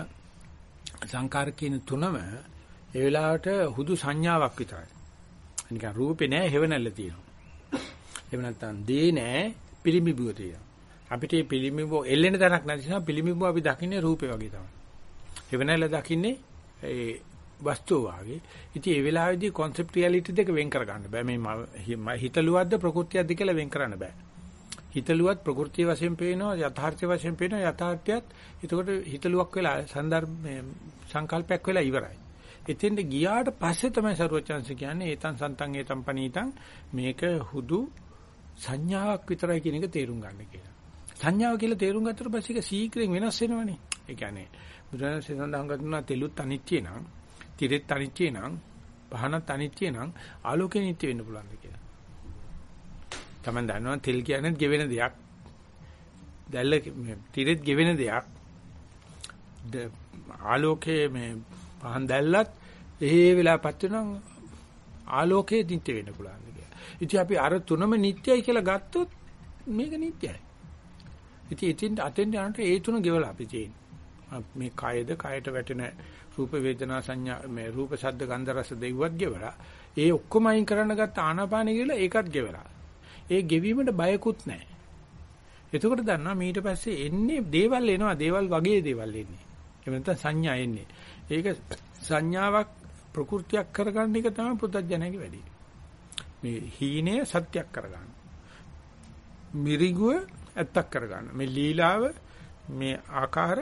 සංකාර කියන තුනම ඒ වෙලාවට හුදු සංඥාවක් විතරයි. නිකන් රූපේ නෑ හේවණල්ල තියෙනවා. එහෙම නැත්නම් දේ නෑ පිළිඹුව තියෙනවා. අපිට මේ පිළිඹුව එල්ලෙන තැනක් නැති නිසා පිළිඹුව අපි දකින්නේ රූපේ වගේ තමයි. එවනැල්ල දකින්නේ ඒ වස්තුව වගේ. ඉතින් ඒ වෙලාවේදී concept reality දෙක වෙන් කර ගන්න බෑ. මේ හිතලුවද්ද ප්‍රകൃතියක්ද කියලා වෙන් කරන්න බෑ. හිතලුවත් ප්‍රകൃතිය වශයෙන් පේනවා යථාර්ථය වශයෙන් පේනවා යථාර්ථයත් එතකොට හිතලුවක් වෙලා සන්දර්භ සංකල්පයක් වෙලා ඉවරයි. එතෙන්ට ගියාට පස්සේ තමයි සරුවචාන්ස කියන්නේ ඒතන් සන්තන් ඒතන් පනීතන් මේක හුදු සංඥාවක් විතරයි කියන එක තේරුම් ගන්න කියලා. සංඥාව කියලා තේරුම් ගත්තට පස්සේ ඒක සීක්‍රෙන් වෙනස් වෙනවනේ. ඒ කියන්නේ බුදුරජාණන් සඳහන් කරනවා තෙලුත් අනිත්‍ය නම්, තිරෙත් අනිත්‍ය නම්, පහනත් අනිත්‍ය නම් ආලෝකේ නිට්ටය වෙන්න පුළුවන්ද කියලා. Taman දන්නවා තෙල් කියන්නේ ගෙවෙන දෙයක්. දැල්ල තිරෙත් ගෙවෙන දෙයක්. ආලෝකයේ මේ පහන් දැල්ලත් ඒ වෙලාවපත් වෙනවා ආලෝකයේ නිට්ටය වෙන්න පුළුවන් කියලා. ඉතින් අපි අර තුනම නිට්ටයයි කියලා ගත්තොත් මේක නිට්ටයයි. ඉතින් ඉතින් අතෙන් යනට ඒ තුන ගෙවලා අපි තියෙන්නේ. මේ කයද කයට වැටෙන රූප වේදනා සංඥා මේ රූප ශබ්ද ගන්ධ රස දෙව්වත් ගෙවලා ඒ ඔක්කොම අයින් කරන්න ගත්ත ආනාපානෙ කියලා ඒකත් ගෙවලා. ඒ ගෙවීමට බයකුත් නැහැ. එතකොට දන්නවා මීට පස්සේ එන්නේ දේවල් එනවා දේවල් වගේ දේවල් එන්නේ. එහෙම නැත්නම් සංඥා එන්නේ. ඒක සංඥාවක් ප්‍රകൃතියක් කරගන්න එක තමයි පුතඥයාගේ වැඩේ. මේ හීනය සත්‍යයක් කරගන්න. මිරිගුව ඇත්තක් කරගන්න. මේ ලීලාව මේ ආකාර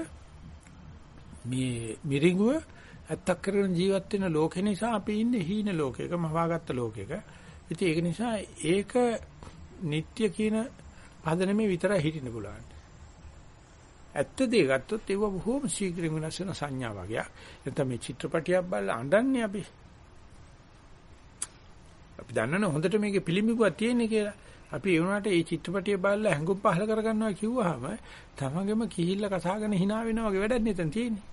මේ මිරිඟුව ඇත්තක් කරගෙන ජීවත් වෙන ලෝකේ නිසා අපි ඉන්නේ හීන ලෝකයක මවාගත්ත ලෝකයක. ඉතින් ඒක නිසා ඒක නিত্য කියන පදනමේ විතරයි හිටින්න පුළුවන්. ඇත්ත දේ ගත්තොත් ඒව බොහොම ශීඝ්‍රයෙන් වෙනස් වෙන සංඥා වගේක්. නැත්නම් මේ චිත්‍රපටියක් බලලා අඬන්නේ අපි. අපි දන්නනේ හොඳට මේකේ පිළිඹුවක් තියෙන්නේ කියලා. අපි ඒ වුණාට මේ චිත්‍රපටිය බලලා හැඟුම් පහල කරගන්නවා කිව්වහම තමගෙම කිහිල්ල කසාගෙන hina වෙනවා වගේ වැඩක් නෙතන තියෙන්නේ.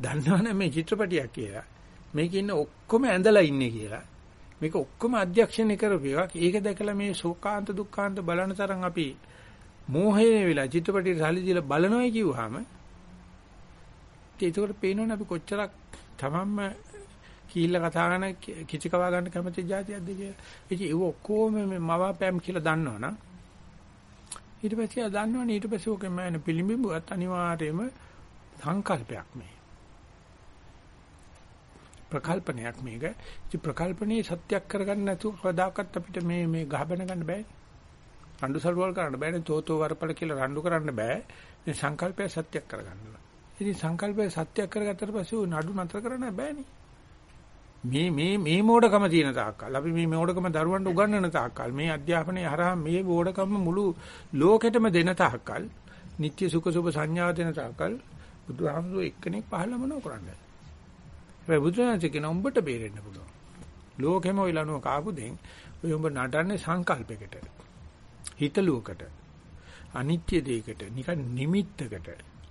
දන්නවනේ මේ චිත්‍රපටියක් කියලා. මේකේ ඉන්න ඔක්කොම ඇඳලා ඉන්නේ කියලා. මේක ඔක්කොම අධ්‍යක්ෂණය කරපු එකක්. ඒක දැකලා මේ ශෝකාන්ත දුක්ඛාන්ත බලන තරම් අපි මෝහයේ වෙලා චිත්‍රපටියට සල්ලි දීලා බලනවායි කිව්වහම ඒකට පේනවනේ අපි කොච්චරක් තමන්ම කීල්ල කතා කරන කිචි කවා ගන්න කැමති જાතියක්ද කියලා. ඉතින් ඒව ඔක්කොම මේ මවාපෑම් කියලා දන්නවනම් ඊට පස්සේ ආ දන්නවනේ ඊට පස්සේ ඔකෙන් මම පිළිඹුවත් අනිවාර්යයෙන්ම සංකල්පයක් මේ. ප්‍රකල්පනයක් මේක. ඉතින් ප්‍රකල්පනේ සත්‍යක් කරගන්න නැතුව කවදාකවත් අපිට මේ මේ ගහබන ගන්න බෑ. රණ්ඩු සරුවල් කරන්න බෑනේ තෝතෝ වරපල කියලා රණ්ඩු කරන්න බෑ. මේ සංකල්පය සත්‍යක් කරගන්න ඕන. ඉතින් සංකල්පය සත්‍යක් කරගත්තට පස්සේ උ නඩු නතර කරන්න බෑනේ. මේ මේ මේ මෝඩකම තියෙන තාක්කල් අපි මේ මෝඩකම දරුවන්ට උගන්වන තාක්කල් මේ අධ්‍යාපනයේ හරහා මේ මෝඩකම මුළු ලෝකෙටම දෙන තාක්කල් නිත්‍ය සුඛ සුභ සංඥාව දෙන තාක්කල් බුදුහාමුදුරුවෝ එක්කෙනෙක් පහළම නොකරන්නේ. හැබැයි බුදුරජාණන් කියන උඹට බේරෙන්න පුළුවන්. ලෝකෙම ওই ලනුව කාපු දෙන් ඔය උඹ නටන්නේ සංකල්පයකට. හිතලුවකට. අනිත්‍ය දෙයකට, නිකන් නිමිත්තකට,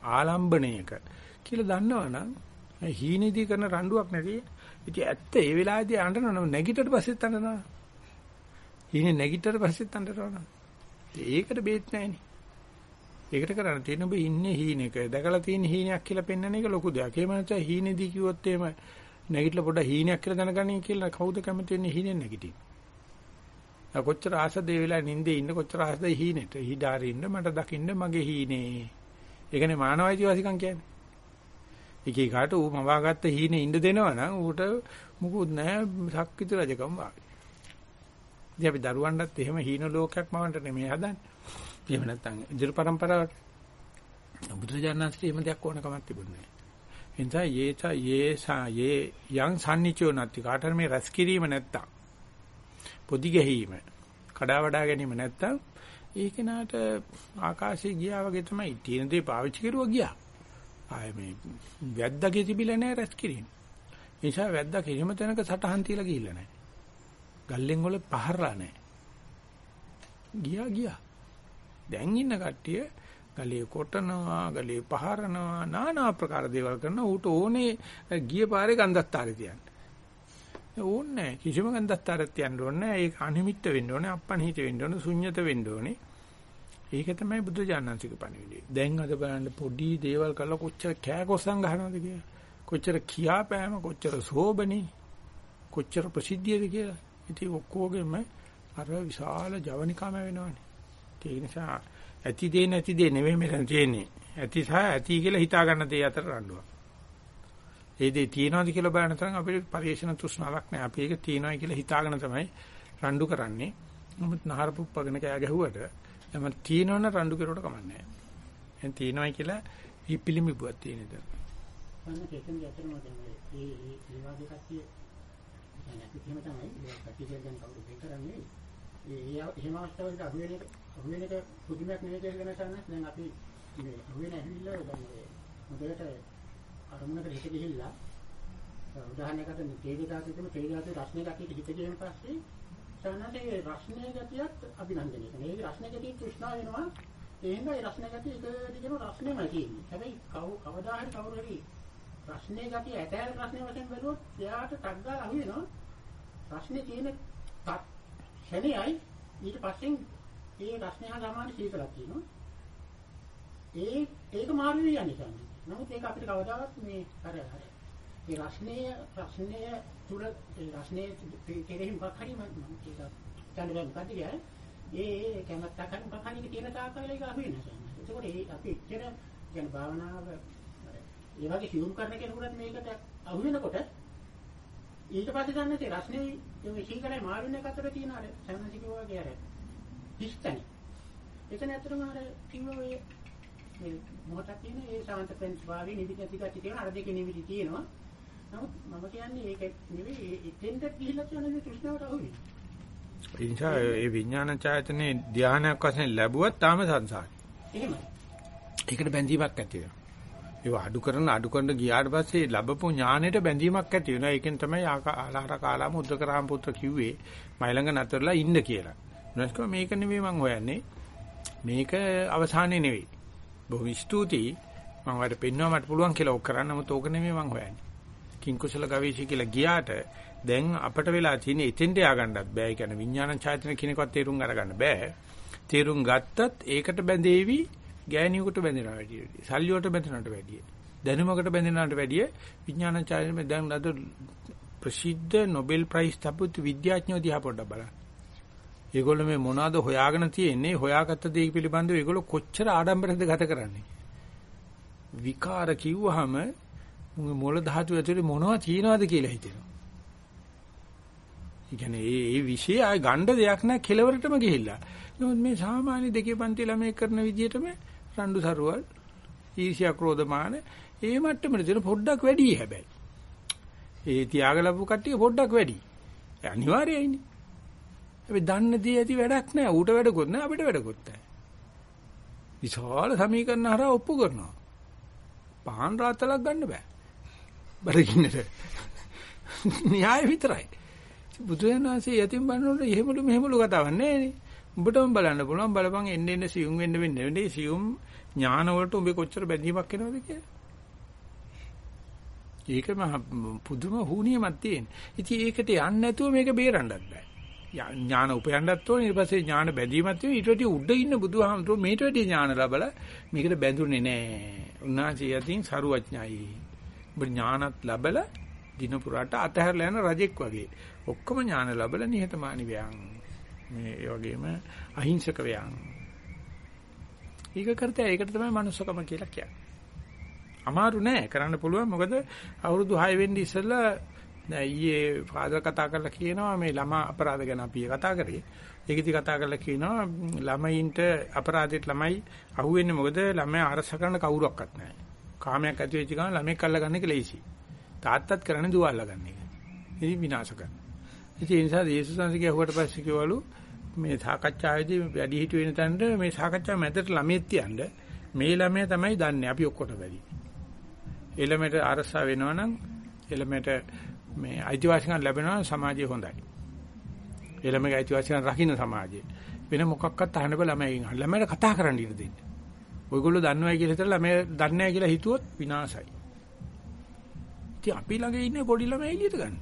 ආලම්බණයක කියලා දන්නවනම් හීනේදී කරන රණ්ඩුවක් නැති ඉතින් ඇත්ත ඒ වෙලාවේදී අඬනවා නැගිටට පස්සෙත් අඬනවා. ඉන්නේ නැගිටට පස්සෙත් අඬනවා. ඒකට බේත් නැහැනේ. ඒකට කරන්න තියෙන ඔබ ඉන්නේ හීනෙක. දැකලා තියෙන හීනයක් කියලා පෙන්වන එක ලොකු දෙයක්. ඒ මනස හීනේදී කිව්වොත් එහෙම නැගිටලා පොඩ හීනයක් කියලා දැනගන්නේ කියලා කවුද කැමති වෙන්නේ හීනෙන් නැගිටින්න. කොච්චර ආසද ඒ වෙලාවේ නිින්දේ ඉන්න කොච්චර ආසද හීනෙට. හිඩාරේ ඉන්න මට දකින්න මගේ හීනේ. ඒකනේ මානවයිතිවාසිකම් කියන්නේ. එක එකාට ඌ මවාගත්ත හීනේ ඉන්න දෙනවනම් ඌට මුකුත් නැහැ ශක්විත රජකම් වාගේ. ඉතින් අපි දරුවන්ටත් එහෙම හීන ලෝකයක් මවන්න නෙමෙයි හදන්නේ. එහෙම නැත්නම් ඉදිරි પરම්පරාවට බුදුරජාණන්සේ එහෙම දෙයක් ඕන කමක් තිබුණේ නැහැ. එනිසා යේත යේසා යේ යං සම්නිචෝ නැති කාටර මේ රැස් කිරීම නැත්තම් පොදි ගැහිීම කඩා වඩා ගැනීම නැත්තම් ඒ කෙනාට ආකාශයේ ගියා වගේ තමයි තියෙන දේ පාවිච්චි කරුවා ගියා. ආයේ මේ වැද්දාගේ තිබිලා නැහැ රැස් කිරීම. ඒ නිසා වැද්දා කිසිම තැනක සටහන් තියලා ගිහිල්ලා නැහැ. ගල්ලෙන් වල පහරලා නැහැ. ගියා ගියා. දැන් ඉන්න කට්ටිය ගලේ කොටනවා, ගලේ පහරනවා, নানা ආකාර දේවල් කරනවා. ඌට ඕනේ ගිය පාරේ ගන්ධස්තරේ තියන්න. ඕනේ කිසිම ගන්ධස්තරයක් තියන්න ඕනේ නැහැ. ඒක අනිමිත්ත වෙන්න ඕනේ, අප්පනිහිත වෙන්න ඕනේ, ශුන්්‍යත වෙන්න ඕනේ. ඒක තමයි බුද්ධ ඥානසික පණිවිඩය. දැන් අද බලන්න පොඩි දේවල් කරලා කොච්චර කෑකොස්සන් ගහනවද කියලා. කොච්චර කියාපෑම, කොච්චර සෝබනේ, කොච්චර ප්‍රසිද්ධියද කියලා. ඉතින් ඔක්කොගෙම අර විශාල ජවනිකාම වෙනවනේ. ඒ නිසා ඇති දේ නැති දේ නෙමෙයි මෙතන තියෙන්නේ. ඇති සහ ඇති කියලා හිතා ගන්න දේ අතර රණ්ඩුවක්. ඒ දේ තියනවාද කියලා බලන තරම් අපිට පරිේශන තෘෂ්ණාවක් නැහැ. අපි ඒක තියනවායි කියලා හිතාගෙන තමයි රණ්ඩු කරන්නේ. නමුත් නහර පුප්පගෙන කෑ ගැහුවට එම තියෙනවනම් රණ්ඩු කෙරුවට කමන්නේ නැහැ. එහෙන් තියෙනවයි කියලා පිළිමිබුවක් තියෙන ඉතින්. මම තේකෙන් යතරම දැන් මේ මේ මේ වාගේ කට්ටිය දැන් අපි එහෙම තමයි මේ කට්ටිය දැන් කවුරු දෙක කරන්නේ. ඒ එහෙම අවස්ථාවලදී අහුවෙන එක අහුවෙන එක පුදුමයක් නෙවෙයි කියලා ගන්න දැන් අපි මේ අහුවෙන ඇහිල්ල දැන් මේ මොකදට අරමුණකට හිත ගිහිල්ලා උදාහරණයකට මේ තේජ ධාතුවේම තේජ ධාතුවේ රස්නේ කට්ටියට හිත ගියන පස්සේ සන්නතේ රස්නේ ගතියත් අභිනන්දනය කරනවා. ඒ රස්නේ ගතිය තෘෂ්ණා වෙනවා. ඒ හින්දා ඒ රස්නේ ගතිය එක දිගට රස්නේමයි තියෙන්නේ. හැබැයි කවදා හරි කවුරු හරි රස්නේ ගතිය ඇතෑර රස්නේ වශයෙන් බැලුවොත් එයාට ටක් ගාලා අහු වෙනවා. රස්නේ තියෙන ක්ෂණයයි ඊට පස්සෙන් ඒ රස්නේ හා සමාන සීතලක් තියෙනවා. ඒ ඒක මාරු වෙන්නේ නැහැ. නමුත් ඒක අපිට කවදාවත් මේ අර අර ඒ රස්නේ රස්නේ තුල ඒ රස්නේ කෙරෙහි මොකක් හරි මම ඒක දැන් දැන් මොකද කියන්නේ ඒ ඒ කැමැත්තක් හරි මොකක් හරි තියෙන තාක්කල් ඒක අහු වෙනවා. ඒකෝට ඒ අපි එච්චර කියන භාවනාව ඒ වගේ සියුම් කරන කෙනෙකුට මේකට අහු වෙනකොට ඊට පස්සේ ගන්න තේ රස්නේ මේ සීකරයි මාරුන එක අතර තියෙන අර සම්මතිකෝ වගේ අර හිස්තනි. එතන ඇත්තටම අර කිව්ව ඔය මේ මොහොතක් තියෙන ඒ සමන්ත පෙන්ස් භාවයේ නිදි නැති ගැටි තියෙන අර දෙකේ නිවිදි තියෙනවා. නමුත් මම කියන්නේ ඒක නෙවෙයි එතෙන්ට ගිහිල්ලා තියෙන තෘෂ්ණාවට අහුවේ. ඒ නිසා ඒ විඥාන ඡායතනේ ධානයක් වශයෙන් ලැබුවත් තාම සංසාරේ. එහෙමයි. ඒකට බැඳීමක් ඇති වෙනවා. ඒව අඩු කරන අඩු කරන ගියාට පස්සේ ලැබපු ඥානෙට බැඳීමක් ඇති වෙනවා. ඒකෙන් තමයි ආලාර කාලා මුද්දකරාම පුත්‍ර කිව්වේ මයිලඟ නතරලා ඉන්න කියලා. නැස්කම මේක නෙවෙයි මම හොයන්නේ. මේක අවසානේ නෙවෙයි. බොහොම ස්තුතියි. මම වලට පෙන්වන්න මට පුළුවන් කියලා ඔක් කරන්න. නමුත් ඕක නෙවෙයි මම හොයන්නේ. කිං කුසල ගවේෂී කියලා ගියාට දැන් අපට වෙලා තියෙන එතෙන්ට ය아가න්නත් බෑ. ඒ කියන්නේ විඥාන ඡායතන කිනකවත් තේරුම් අරගන්න බෑ. තේරුම් ගත්තත් ඒකට බැඳේවි ගෑණියෙකුට බැඳෙනවට වැඩිය. සල්ලියට බැඳෙනවට වැඩිය. දැනුමකට බැඳෙනවට වැඩිය විඥාන ඡායතන දැන් අද ප්‍රසිද්ධ නොබෙල් ප්‍රයිස් තපුත් විද්‍යාඥයෝ දිහා පොඩ්ඩක් බලන්න. ඒගොල්ලෝ මේ මොනවද හොයාගෙන තියෙන්නේ? හොයාගත්ත දේ පිළිබඳව ඒගොල්ලෝ කොච්චර ආඩම්බරද ගත කරන්නේ? විකාර කිව්වහම මොළ ධාතු ඇතුලේ මොනවද තියනවද කියලා හිතෙනවා. ඒ කියන්නේ මේ මේ විෂය ආය ගණ්ඩ දෙයක් නැහැ කෙලවරටම ගිහිල්ලා. නමුත් මේ සාමාන්‍ය දෙකේ පන්ති ළමයි කරන විදිහටම රණ්ඩු සරුවල් ඊර්ෂ්‍යා ක්‍රෝධමාන ඒ මට්ටමට දෙන පොඩ්ඩක් වැඩි හැබැයි. ඒ තියාග ලැබු කට්ටිය පොඩ්ඩක් වැඩි. ඒ අනිවාර්යයිනේ. හැබැයි දන්න දේ ඇති වැඩක් නැහැ. ඌට වැඩකුත් නැහැ අපිට වැඩකුත් නැහැ. විශාල සමීකරණ හරහා ඔප්පු කරනවා. පහන් රාත්තලක් ගන්න බෑ. බඩගින්නට. න්‍යාය විතරයි. බුදුරජාණන්සේ යතිම් බන්නකොට එහෙමලු මෙහෙමලු කතාවක් නෑනේ. උඹටම බලන්න පුළුවන් බලපන් එන්න එන්න සියුම් වෙන්න වෙන්න වෙන්නේ සියුම් ඥාන වලට උඹේ කොච්චර බැඳීමක් එනවද කියලා. ඒක මහ පුදුම හුනියමක් තියෙන. ඉතින් ඒකට යන්නේ නැතුව මේක බේරන්නත් බෑ. ඥාන උපයන්නත් ඕනේ ඊට පස්සේ ඥාන බැඳීමක් තියෙනවා ඊට වඩා උඩ ඉන්න බුදුහාමුදුරුවෝ මේට වැඩි ඥාන ලැබලා මේකට බැඳුනේ නෑ. උන්වහන්සේ යතින් සරුවඥයි. ඔබ ඥානත් ලැබලා දින පුරාට අතහැරලා යන රජෙක් වගේ. ඔක්කොම ඥාන ලැබලා නිහතමානී වයන්. මේ ඒ වගේම අහිංසක වයන්. ඒක කරතේ ඒකට තමයි manussකම කියලා කියන්නේ. අමාරු නෑ කරන්න පුළුවන් මොකද අවුරුදු 6 වෙන්න ඉස්සෙල්ලා දැන් ඊයේ ෆාදර් කතා කරලා කියනවා මේ ළමා අපරාධ ගැන අපි කතා කරේ. ඒකෙදි කතා කරලා කියනවා ළමයින්ට අපරාධෙත් ළමයි අහුවෙන්නේ මොකද ළමයා අරස කරන කවුරක්වත් නැහැ. කාමයක් ඇති වෙච්ච ගමන් ළමෙක් අල්ලගන්න එක ලේසි. තාත්තත් කරන්නේ දුව අල්ලගන්න එක. ඉතින් විනාශ කරනවා. ඉතින් ඒ නිසා යේසුස් වහන්සේ කියුවට පස්සේ කිව්වලු මේ සාකච්ඡාවේදී වැඩි හිටු වෙන තැනට මේ සාකච්ඡාව මැදට ළමෙක් තියන්න මේ ළමයා තමයි දන්නේ අපි ඔක්කොට වැඩි. එළමෙට අරසා වෙනවනම් එළමෙට මේ අයිතිවාසිකම් ලැබෙනවා සමාජය හොඳයි. එළමගේ අයිතිවාසිකම් රකින්න සමාජය. වෙන මොකක්වත් අහන්න බෑ ළමයින්. ළමයට කතා කරන්න ඉඩ දෙන්න. ඔයගොල්ලෝ දන්නවයි කියලා හිතලා ළමයා දන්නේ නැහැ කියලා හිතුවොත් විනාසයි. ඉතින් අපි ළඟ ඉන්නේ පොඩි ළමයි එළියට ගන්න.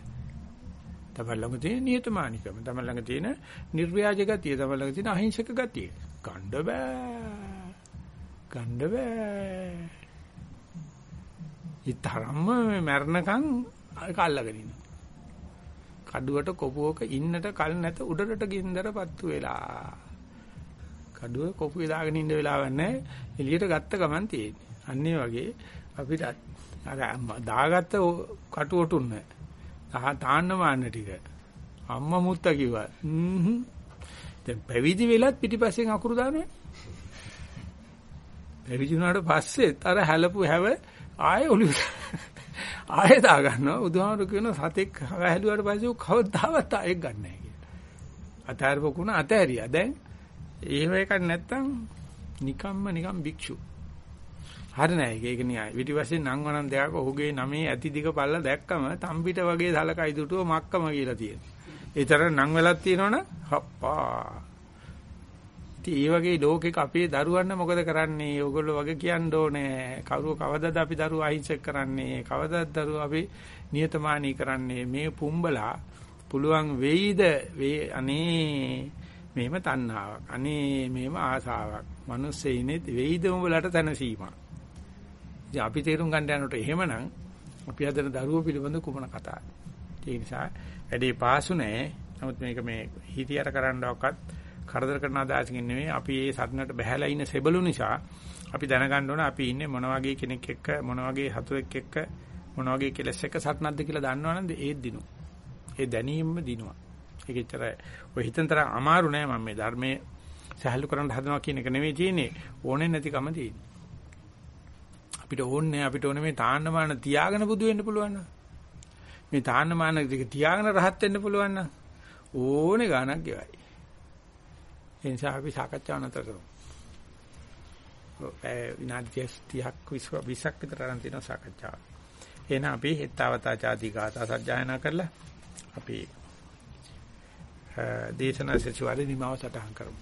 තමයි ළඟ තියෙන නියතමානිකම, තමයි ළඟ තියෙන නිර්ව්‍යාජ ගතිය, තමයි ළඟ තියෙන අහිංසක ගතිය. ගන්න බෑ. ගන්න බෑ. ඊතරම්ම මරණකම් ඒක අල්ලගෙන ඉන්නවා. කඩුවට කොපුවක ඉන්නට කල් නැත උඩරට ගින්දර පත්තු වෙලා. කඩුව කොපුවේ දාගෙන ඉන්න වෙලාවක් නැහැ. එළියට ගත්ත ගමන් තියෙන්නේ. අන්න වගේ අපිට අර දාගත්ත කටුවටුන්න තාන්න මාන්න ටික. අම්මා මුත්තා කිව්වා. හ්ම්. දැන් පැවිදි වෙලත් පිටිපස්සෙන් අකුරු දානවා. පැවිදි වුණාට පස්සෙත් අර හැලපු හැව ආයෙ ඔලුව ආයෙ දා ගන්නවා. බුදුහාමුදුරු කියන සතෙක් හැලුවාට පස්සේ කවදාවත් ආයෙ ගන්න නැහැ කියලා. අතහැරපොකුණ අතහැරියා. දැන් එහෙම එකක් නැත්තම් නිකම්ම නිකම් භික්ෂු. හරි නෑ ඒක න්‍යාය. පිටිපස්සේ නම් වනම් දෙකක ඔහුගේ නමේ ඇති දිග පල්ල දැක්කම තම්පිට වගේ සලකයි දුටුව මක්කම කියලා තියෙනවා. ඒතර නම් වෙලක් තියෙනවනේ හප්පා. ඉතින් ඒ වගේ ලෝකෙක අපේ දරුවන්න මොකද කරන්නේ? ඕගොල්ලෝ වගේ කියන්න ඕනේ. කවුරු කවදද අපි දරුවෝ අහිංසක කරන්නේ? කවදද දරුවෝ අපි නියතමානී කරන්නේ? මේ පුම්බලා පුළුවන් වෙයිද? වේ අනේ මේම තණ්හාවක්. අනේ මේම ආසාවක්. මිනිස්සෙයිනේ වෙයිද උඹලට තනසීමක්. ඉතින් අපි තේරුම් ගන්න යනකොට එහෙමනම් අපි හදන දරුවෝ පිළිබඳ කුමන කතාවද? ඒ නිසා වැඩේ පාසු නෑ. නමුත් මේක මේ හිතියට කරන්නවක්වත් කරදර කරන අදහසකින් නෙමෙයි අපි මේ සත්නට බහැලා ඉන්න සෙබළු නිසා අපි දැනගන්න ඕන අපි ඉන්නේ මොන වගේ කෙනෙක් එක්ක මොන වගේ හතුරෙක් එක්ක මොන වගේ කෙලස් එක්ක සත්නක්ද කියලා දන්නවනම් ඒත් දිනු. ඒ දැනීමම දිනුවා. ඒක ඇතර ඔය හිතෙන් තරම් අමාරු නෑ මම මේ ධර්මයේ සහැල්ලු කරන්න හදනවා කියන එක නෙමෙයි තියෙන්නේ ඕනේ නැතිකම තියෙන්නේ. අපිට ඕනේ අපිට ඕනේ මේ තාන්නමාන තියාගෙන බුදු වෙන්න පුළුවන් නම් මේ තාන්නමාන ටික තියාගෙන රහත් වෙන්න පුළුවන් නම් ඕනේ ගාණක් ගෙවයි. ඒ නිසා අපි සාකච්ඡාව නතර කරමු. ඔය විනාඩි 30ක් 20ක් විතර අරන් තියෙනවා සාකච්ඡාව. එහෙනම් අපි හෙත්තාවතා ചാති ගාථා සජ්ජායනා කරලා අපි දේශනා සචිවාරය නිමාව සටහන් කරමු.